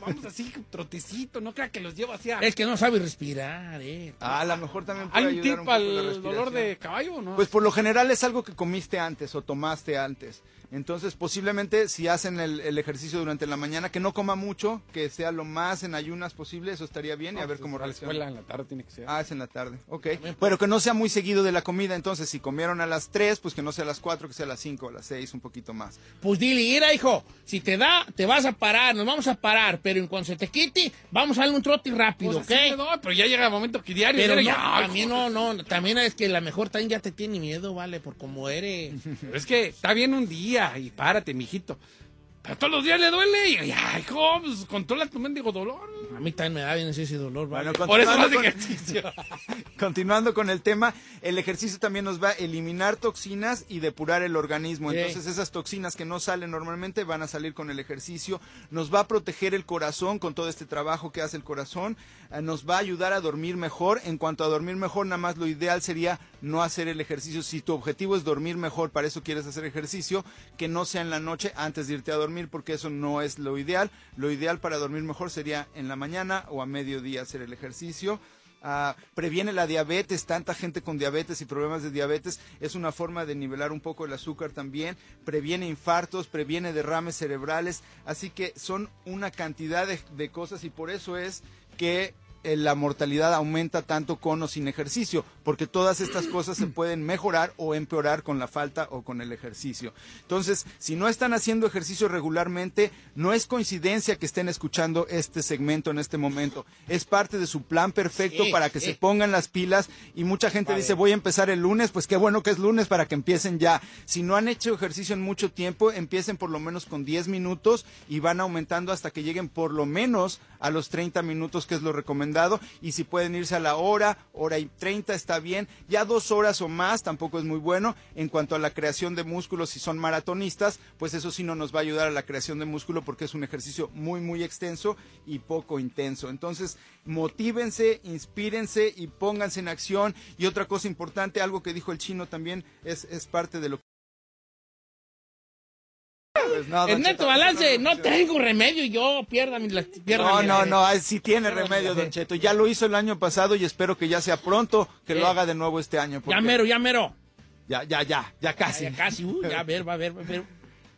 vamos así, trotecito, no crea que los llevo hacia... Es que no sabe respirar, eh. Ah, a lo mejor también puede ¿Hay un ayudar tip un poco al dolor de caballo o no? Pues por lo general es algo que comiste antes o tomaste antes. Entonces, posiblemente si hacen el, el ejercicio durante la mañana, que no coma mucho, que sea lo más en ayunas posible, eso estaría bien y a No, ver pues, cómo a la reacciona. escuela en la tarde tiene que ser. Ah, es en la tarde, ok. Pero que no sea muy seguido de la comida, entonces si comieron a las 3, pues que no sea a las 4, que sea a las 5 o a las 6, un poquito más. Pues dile, mira, hijo, si te da, te vas a parar, nos vamos a parar, pero en cuanto se te quite, vamos a darle un trote rápido, Pues ¿ok? doy, pero ya llega el momento que diario... Pero no, ya, también no, no, también es que la mejor también ya te tiene miedo, vale, por cómo eres. Pero (laughs) es que está bien un día y párate, mijito. A todos los días le duele. Y, ay, hijo, pues, controla tu mendigo dolor. A mí también me da bien ese dolor. ¿vale? Bueno, Por eso continuando hace con- ejercicio. (laughs) Continuando con el tema, el ejercicio también nos va a eliminar toxinas y depurar el organismo. Sí. Entonces esas toxinas que no salen normalmente van a salir con el ejercicio. Nos va a proteger el corazón con todo este trabajo que hace el corazón. Eh, Nos va a ayudar a dormir mejor. En cuanto a dormir mejor, nada más lo ideal sería no hacer el ejercicio. Si tu objetivo es dormir mejor, para eso quieres hacer ejercicio, que no sea en la noche antes de irte a dormir, porque eso no es lo ideal. Lo ideal para dormir mejor sería en la mañana o a mediodía hacer el ejercicio. Ah, previene la diabetes, tanta gente con diabetes y problemas de diabetes, es una forma de nivelar un poco el azúcar también, previene infartos, previene derrames cerebrales, así que son una cantidad de, de cosas y por eso es que la mortalidad aumenta tanto con o sin ejercicio, porque todas estas (clears throat) cosas se pueden mejorar o empeorar con la falta o con el ejercicio. Entonces, si no están haciendo ejercicio regularmente, no es coincidencia que estén escuchando este segmento en este momento. Es parte de su plan perfecto Sí, para que se pongan las pilas y mucha gente Vale. dice, voy a empezar el lunes, pues qué bueno que es lunes para que empiecen ya. Si no han hecho ejercicio en mucho tiempo, empiecen por lo menos con 10 minutos y van aumentando hasta que lleguen por lo menos a los 30 minutos, que es lo Y si pueden irse a la hora, hora y 30 está bien. Ya dos horas o más tampoco es muy bueno. En cuanto a la creación de músculos, si son maratonistas, pues eso sí no nos va a ayudar a la creación de músculo porque es un ejercicio muy, muy extenso y poco intenso. Entonces, motívense, inspírense y pónganse en acción. Y otra cosa importante, algo que dijo el chino también, es, es parte de lo. Pues no, En neto balance, no tengo remedio y yo pierda mi... la- pierda No, mi- no, no, ah, sí tiene remedio, Don Cheto. Ya lo hizo el año pasado y espero que ya sea pronto que lo haga de nuevo este año. Ya mero, ya mero. Ya, ya, ya, ya casi. Ya, casi, uh, ya a ver, va a ver, va a ver.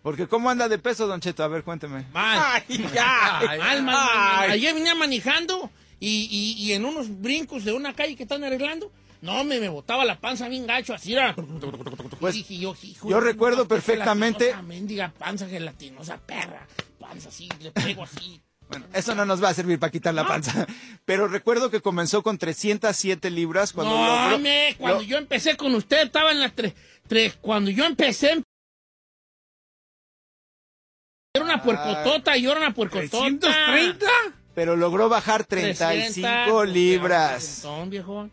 Porque ¿cómo anda de peso, Don Cheto? A ver, cuénteme. Mal. ya. (laughs) Mal, mal, mal, mal. Ay. Ayer venía manejando y, y, y en unos brincos de una calle que están arreglando, no, me, me botaba la panza bien gacho, así era. Pues, Y dije yo, hijo, yo recuerdo perfectamente- mendiga panza gelatinosa, perra. Panza así, le pego así. Bueno, eso no nos va a servir para quitar la panza. (laughs) Pero recuerdo que comenzó con 307 libras cuando no, logró- me, cuando lo- yo empecé con usted estaba en la tres, tres, cuando yo empecé era una puercotota y yo era una puercotota. ¿330? Pero logró bajar 35 300, libras.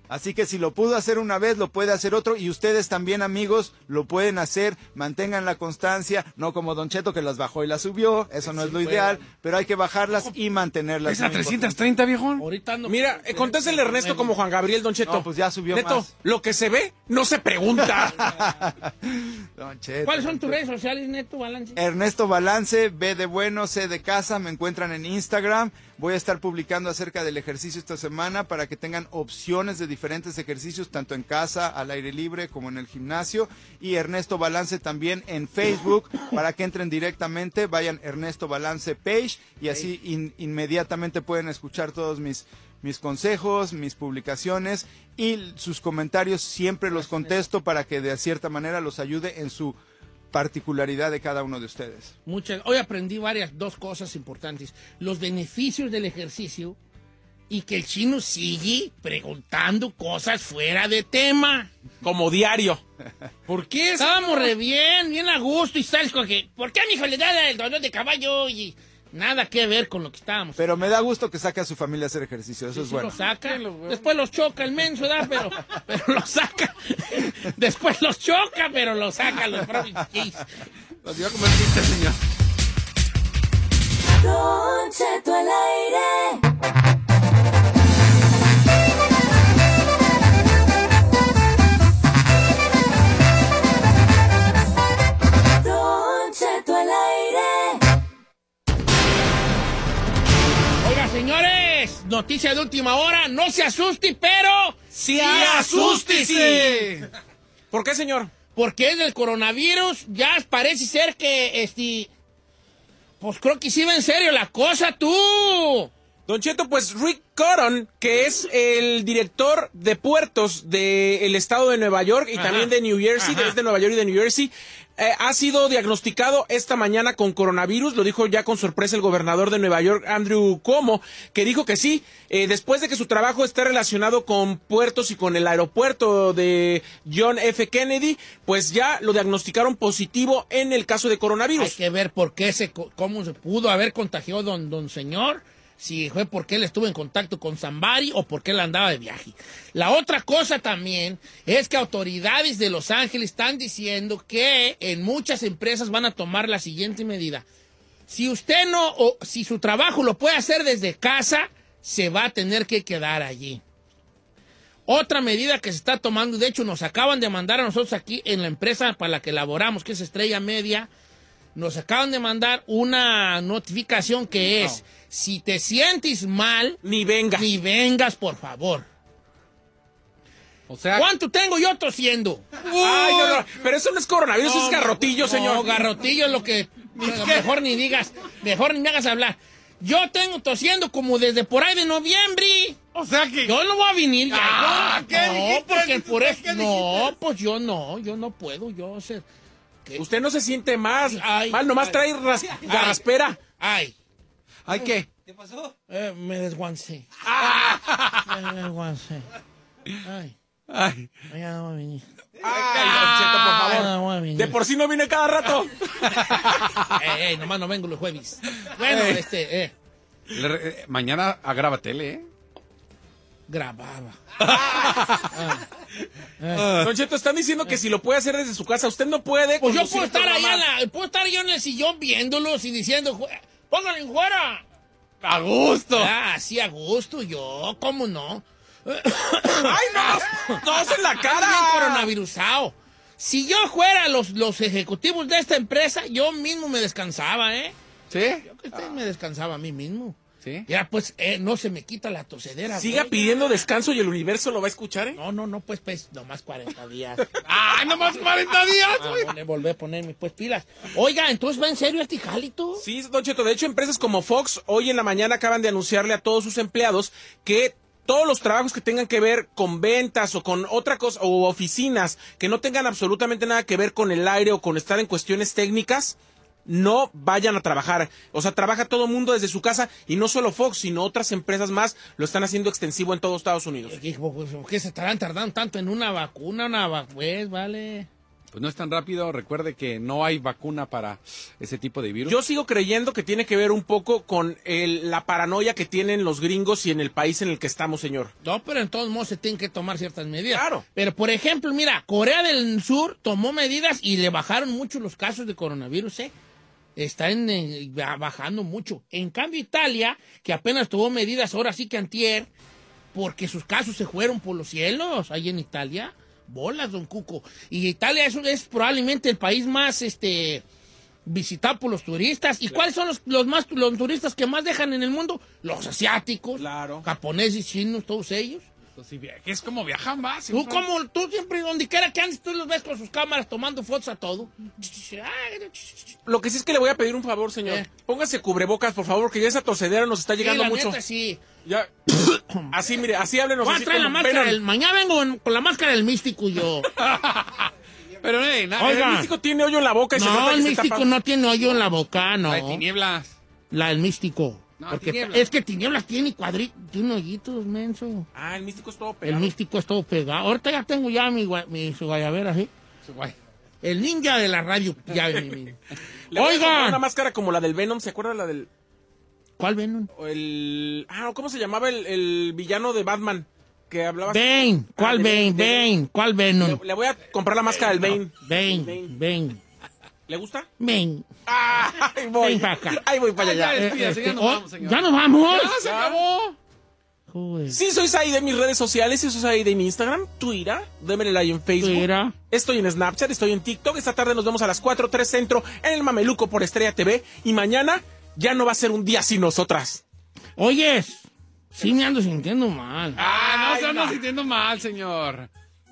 Así que si lo pudo hacer una vez, lo puede hacer otro. Y ustedes también, amigos, lo pueden hacer. Mantengan la constancia. No como Don Cheto que las bajó y las subió. Eso no es lo ideal. Pero hay que bajarlas y mantenerlas. ¿Es a muy importante. 330, viejón? Ahorita ando- Mira, eh, Ernesto como Juan Gabriel, Don Cheto. No, pues ya subió Neto, más. lo que se ve, no se pregunta. (laughs) Don Cheto, ¿Cuáles son tus redes sociales, Neto Balance? Ernesto Balance, B de bueno, C de casa, me encuentran en Instagram. Voy a estar publicando acerca del ejercicio esta semana para que tengan opciones de diferentes ejercicios, tanto en casa, al aire libre, como en el gimnasio. Y Ernesto Balance también en Facebook, para que entren directamente, vayan Ernesto Balance Page y así in- inmediatamente pueden escuchar todos mis, mis consejos, mis publicaciones y sus comentarios. Siempre los contesto para que de cierta manera los ayude en su particularidad de cada uno de ustedes. Muchas. Hoy aprendí varias, dos cosas importantes. Los beneficios del ejercicio y que el chino sigue preguntando cosas fuera de tema. Como diario. ¿Por qué? Estábamos re bien, bien a gusto y sales con que, ¿por qué a mi hijo le da el dolor de caballo? Y nada que ver con lo que estábamos. Pero me da gusto que saque a su familia a hacer ejercicio, eso Sí, es sí bueno. los saca, después los choca el menso, ¿verdad? Pero, pero los saca. (laughs) Después los choca, pero los saca los propios. Los dio a comer chiste, señor. Don Cheto al aire. Noticia de última hora, no se asuste, pero sí asústese. ¿Por qué, señor? Porque es del coronavirus, ya parece ser que, este, pues creo que sí va en serio la cosa, tú. Don Cheto, pues Rick Cotton, que es el director de puertos del estado de Nueva York y Ajá. también de New Jersey, Ajá. de Nueva York y de New Jersey, eh, ha sido diagnosticado esta mañana con coronavirus, lo dijo ya con sorpresa el gobernador de Nueva York, Andrew Cuomo, que dijo que sí, eh, después de que su trabajo esté relacionado con puertos y con el aeropuerto de John F. Kennedy, pues ya lo diagnosticaron positivo en el caso de Hay coronavirus. que ver por qué se, cómo se pudo haber contagiado don, don señor, si fue porque él estuvo en contacto con Zambari o porque él andaba de viaje. La otra cosa también es que autoridades de Los Ángeles están diciendo que en muchas empresas van a tomar la siguiente medida. Si usted no, o si su trabajo lo puede hacer desde casa, se va a tener que quedar allí. Otra medida que se está tomando, de hecho nos acaban de mandar a nosotros aquí en la empresa para la que laboramos, que es Estrella Media, nos acaban de mandar una notificación que es, si te sientes mal, ni vengas. Ni vengas, por favor. O sea, ¿cuánto tengo yo tosiendo? Ay, no, no, pero eso no es coronavirus, eso es garrotillo, señor. garrotillo es lo que mejor ni digas, mejor ni me hagas hablar. Yo tengo tosiendo como desde por ahí de noviembre. O sea que. Yo no voy a venir ya. Ah, no, ¿qué no, dijiste? porque por eso. ¿Qué No, pues yo no, yo no puedo, yo sé. Usted no se siente más Ay, mal, nomás ay. trae ras- Ay. garraspera. Ay. ¿Ay qué? ¿Qué pasó? Eh, me desguancé. me desguancé. Ay. Ay. Ya no voy a venir. Ay, Don Cheto, por Ah, favor. venir. De por sí no viene cada rato. (laughs) Ey, ey, nomás no vengo los jueves. Bueno, este, eh, Le eh, mañana agrava tele, ¿eh? grababa. (laughs) Don Cheto, están diciendo que si lo puede hacer desde su casa, usted no puede. Pues yo puedo estar allá, en la- puedo estar yo en el sillón viéndolos y diciendo, "Jue- pónganlo en fuera. A gusto. Ah, sí, a gusto, yo, ¿cómo no? (coughs) ¡Ay, no! ¡No en la Bien cara! coronavirusado. Si yo fuera los, los ejecutivos de esta empresa, yo mismo me descansaba, ¿eh? ¿Sí? Yo que usted me descansaba a mí mismo. ¿Sí? Ya, pues, eh, no se me quita la tosedera. Siga güey. pidiendo descanso y el universo lo va a escuchar, ¿eh? No, no, no, pues, pues, nomás 40 (laughs) días. ¡Ah, nomás 40 días! Ah, volver- volver a ponerme, pues, pilas. Oiga, entonces, ¿va en serio este jalito? Sí, Don Cheto. De hecho, empresas como Fox hoy en la mañana acaban de anunciarle a todos sus empleados que todos los trabajos que tengan que ver con ventas o con otra cosa o oficinas que no tengan absolutamente nada que ver con el aire o con estar en cuestiones técnicas no vayan a trabajar. O sea, trabaja todo el mundo desde su casa y no solo Fox, sino otras empresas más lo están haciendo extensivo en todo Estados Unidos. ¿Qué, pues, ¿por qué se estarán tardando tanto en una vacuna? Una vacuna, pues, vale. Pues no es tan rápido. Recuerde que no hay vacuna para ese tipo de virus. Yo sigo creyendo que tiene que ver un poco con el- la paranoia que tienen los gringos y en el país en el que estamos, señor. No, pero en todos modos se tienen que tomar ciertas medidas. Claro. Pero, por ejemplo, mira, Corea del Sur tomó medidas y le bajaron mucho los casos de coronavirus, ¿eh? Están eh, ba- bajando mucho. En cambio, Italia, que apenas tomó medidas ahora sí que antier, porque sus casos se fueron por los cielos ahí en Italia. Bolas, don Cuco. Y Italia es, es probablemente el país más este visitado por los turistas. ¿Y cuáles son los, los más los turistas que más dejan en el mundo? Los asiáticos, Claro. japoneses, chinos, todos ellos. Pues es como viajan más. Tú como, tú siempre, donde quiera que andes, tú los ves con sus cámaras tomando fotos a todo. Lo que sí es que le voy a pedir un favor, señor. Eh. Póngase cubrebocas, por favor, que ya esa tosedera nos está llegando Sí, la mucho. neta, sí. Ya. (coughs) así, mire, así háblenos. Voy a traer la máscara del- mañana vengo en- con la máscara del místico yo. (laughs) Pero, eh, na- Oiga. El místico tiene hoyo en la boca y se No, el se místico tapa. no tiene hoyo en la boca, no. hay tinieblas. La del místico. No, Porque tinieblas. es que tinieblas tiene cuadritos, tiene hoyitos, menso. Ah, el místico es todo El pegado. místico es todo pegado. Ahorita ya tengo ya mi, mi su guayabera, ¿sí? Su guay. El ninja de la radio. Ya, (laughs) mi, Oigan. una máscara como la del Venom, ¿se acuerda la del ¿Cuál Venom? o el ah, ¿cómo se llamaba el, el villano de Batman que hablaba? Bane. ¿Cuál Ah, Bane? Bane. ¿Cuál Venom? Le, le voy a comprar la máscara del Bane. Bane. Bane. ¿Le gusta? Bane. Ah, ahí voy. Ven para acá. Ahí voy para Ah, ya allá. despídase, ya nos oh, vamos, señor. ¿Ya nos vamos? ¡Ya se acabó! Joder. Sí, soy ahí de mis redes sociales, sí, soy ahí de mi Instagram, Twitter, démele like en Facebook. Twitter. Estoy en Snapchat, estoy en TikTok. Esta tarde nos vemos a las 4, 3 centro en el Mameluco por Estrella TV. Y mañana ya no va a ser un día sin nosotras. Oyes, sí me ando sintiendo mal. Ah, no se anda no. sintiendo mal, señor.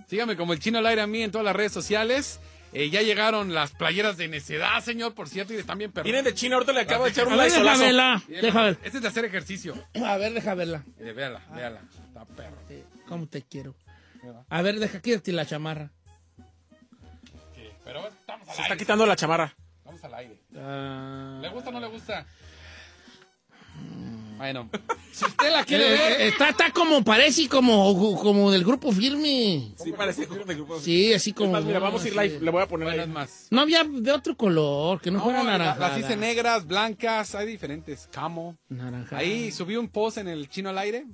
Sígame como el chino al aire a mí en todas las redes sociales. Eh, ya llegaron las playeras de necedad, señor, por cierto, y están bien perronas. Vienen de China, ahorita le acabo de echar un A ver, deja laizolazo. verla. Deja ver. Este es de hacer ejercicio. A ver, deja verla. Eh, véala, véala. Está perro. ¿Cómo te quiero? A ver, deja quítate la chamarra. Pero estamos al Se aire. está quitando la chamarra. Estamos al aire. Ah. ¿Le gusta o no le gusta? Bueno, (laughs) si usted la quiere Eh, ver, eh, está, está como, parece como, como del grupo firme. Sí, parece grupo de grupo. Sí, así como. Más, mira, vamos a ir live. Le voy a poner bueno, más. No había de otro color, que no, fuera naranja. Las hice negras, blancas, hay diferentes. Camo. Naranja. Ahí subí un post en el chino al aire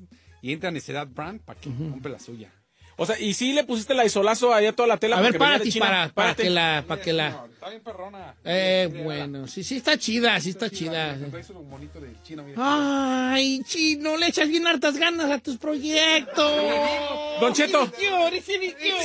y entra Necedad Brand para que compre la suya. O sea, y sí le pusiste la isolazo ahí a toda la tela. A ver, párate China. para, para Párate. que la, para que la. Está bien perrona. Eh, bueno, sí, sí está chida, sí está chida. Un bonito mira. Ay, chino, le echas bien hartas ganas a tus proyectos. Don Cheto,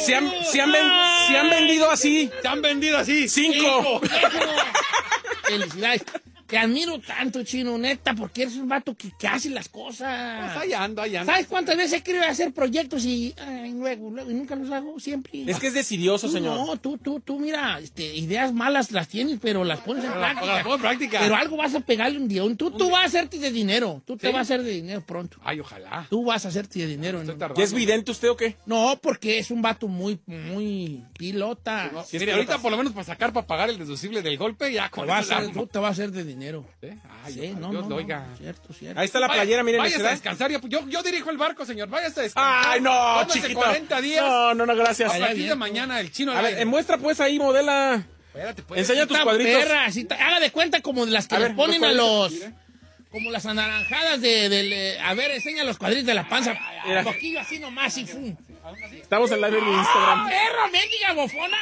se han, se han ven- se han vendido así. Se han vendido así. Cinco. (laughs) Felicidades. Te admiro tanto, chino, neta, porque eres un vato que, que hace las cosas. Pues ahí ando, ahí ando. ¿Sabes cuántas veces he querido hacer proyectos y ay, luego, luego, y nunca los hago siempre? Es que es decidioso, Tú señor. No, tú, tú, tú, mira, este, ideas malas las tienes, pero las pones en práctica. las pongo en práctica. Pero algo vas a pegarle un día. Tú, tú vas a hacerte de dinero. Tú te vas a hacer de dinero pronto. Ay, ojalá. Tú vas a hacerte de dinero. ¿no? ¿Ya es vidente usted o qué? No, porque es un vato muy, muy pilota. Mire, ahorita por lo menos para sacar, para pagar el deducible del golpe, ya Te con va a hacer- tú te vas a hacer de dinero. ¿Sí? Ay, Sí, no, Dios no, lo no, oiga. Cierto, cierto. Ahí está la playera, miren. Váyase a descansar. Yo, yo, dirijo el barco, señor. Váyase a descansar. Ay, no, Tómese chiquito. 40 días. No, no, no, gracias. A partir de mañana el chino A ver, aire. eh, muestra pues ahí, modela. Espérate, pues. Enseña tus cuadritos. perra, está- haga de cuenta como de las que A ver, ponen los a los... cuadritos, Como las anaranjadas de, del, eh, A ver, enseña los cuadritos de la panza. Mira. Poquillo así nomás y fum. Estamos en live en mi ¡Ah, Instagram. perro, mendiga bofona!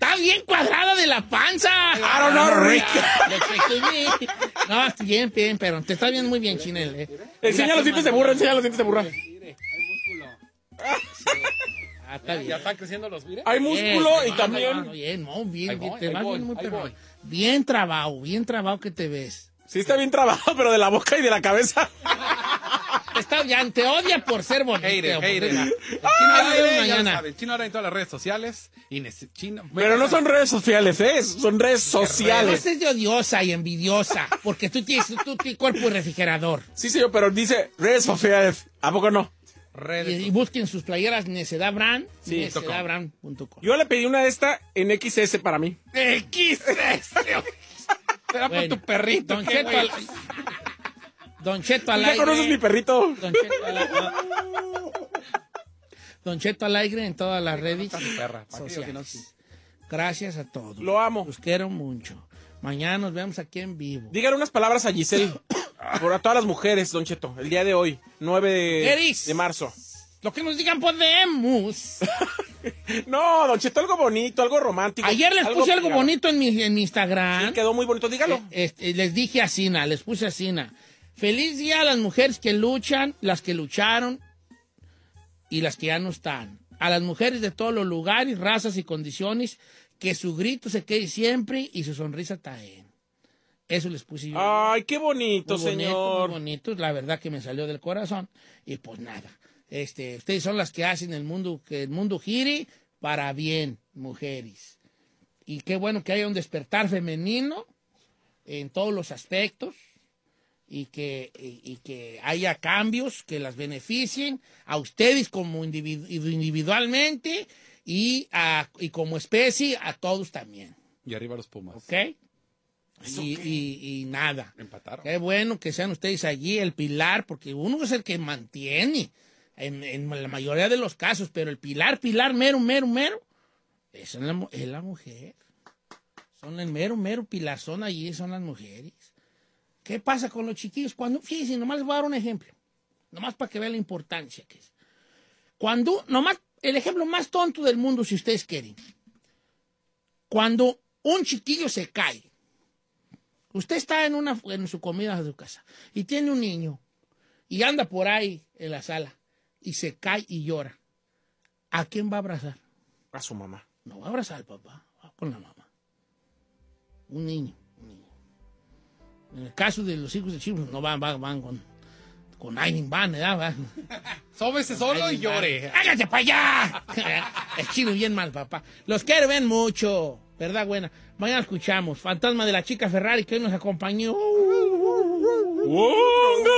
Está bien cuadrada de la panza. I don't know, Rick. No, está bien, bien, pero te está viendo muy bien, Chinel. Eh. Enseña los dientes de burra, enseña los dientes de burra. Ah, está Ya bien. están creciendo los mire. Hay músculo Bien, y también. Bien, no, bien, bien, te vas bien muy perro. Bien trabado, bien trabado que te ves. Sí, está bien trabajado, pero de la boca y de la cabeza. (laughs) Está bien, te odia por ser bonito. Hater, por hater. El chino al aire, ya lo mañana. sabe, el chino ahora en todas las redes sociales. Y chino, Pero no son redes sociales, ¿eh? Son redes sociales. es de odiosa y envidiosa, porque tú tienes tú, tienes cuerpo de refrigerador. Sí, señor, pero dice redes sociales. ¿A poco no? Y, y busquen sus playeras Necedad Brand, Sí, necedadbrand.com. Yo le pedí una de esta en XS para mí. XS. Será por Bueno, tu perrito. Don Don Cheto al ¿Ya aire. conoces mi perrito? Don Cheto al aire. Don Cheto al aire en todas las redes. Gracias a todos. Lo amo. Los quiero mucho. Mañana nos vemos aquí en vivo. Dígale unas palabras a Giselle. Por a todas las mujeres, Don Cheto. El día de hoy, 9 de, marzo. Lo que nos digan podemos. (laughs) No, Don Cheto, algo bonito, algo romántico. Ayer les puse algo bonito en mi, en mi Instagram. Sí, quedó muy bonito, dígalo. Eh, este, les dije a Sina, les puse a Sina. Feliz día a las mujeres que luchan, las que lucharon y las que ya no están. A las mujeres de todos los lugares, razas y condiciones, que su grito se quede siempre y su sonrisa también. Eso les puse yo. Ay, qué bonito, Muy bonito, señor. muy bonito, la verdad que me salió del corazón. Y pues nada, este, ustedes son las que hacen el mundo, que el mundo gire para bien, mujeres. Y qué bueno que haya un despertar femenino en todos los aspectos y que, y, y que haya cambios que las beneficien a ustedes como individu- individualmente y, a- y como especie a todos también. Y arriba los Pumas. ¿Ok? Y, y- y nada. Empataron. Qué bueno que sean ustedes allí el pilar, porque uno es el que mantiene en, en la mayoría de los casos, pero el pilar, pilar, mero, mero, mero, es la, es la mujer. Son el mero, mero pilar, son allí, son las mujeres. ¿Qué pasa con los chiquillos? Cuando, fíjense, nomás les voy a dar un ejemplo, nomás para que vean la importancia que es. Cuando, nomás, el ejemplo más tonto del mundo, si ustedes quieren. Cuando un chiquillo se cae, Usted está en, una, en su comida de su casa y tiene un niño y anda por ahí en la sala y se cae y llora. ¿A quién va a abrazar? A su mamá. No va a abrazar al papá, va con la mamá. Un niño. En el caso de los hijos de chivos, no van, van, van con, con alguien, van, ¿verdad? Van. Sóbese solo y Ay, llore. ¡Hágate para allá! (laughs) es chino bien mal, papá. Los quiero ven mucho. ¿Verdad, buena? Mañana escuchamos. Fantasma de la chica Ferrari que hoy nos acompañó. Wonga,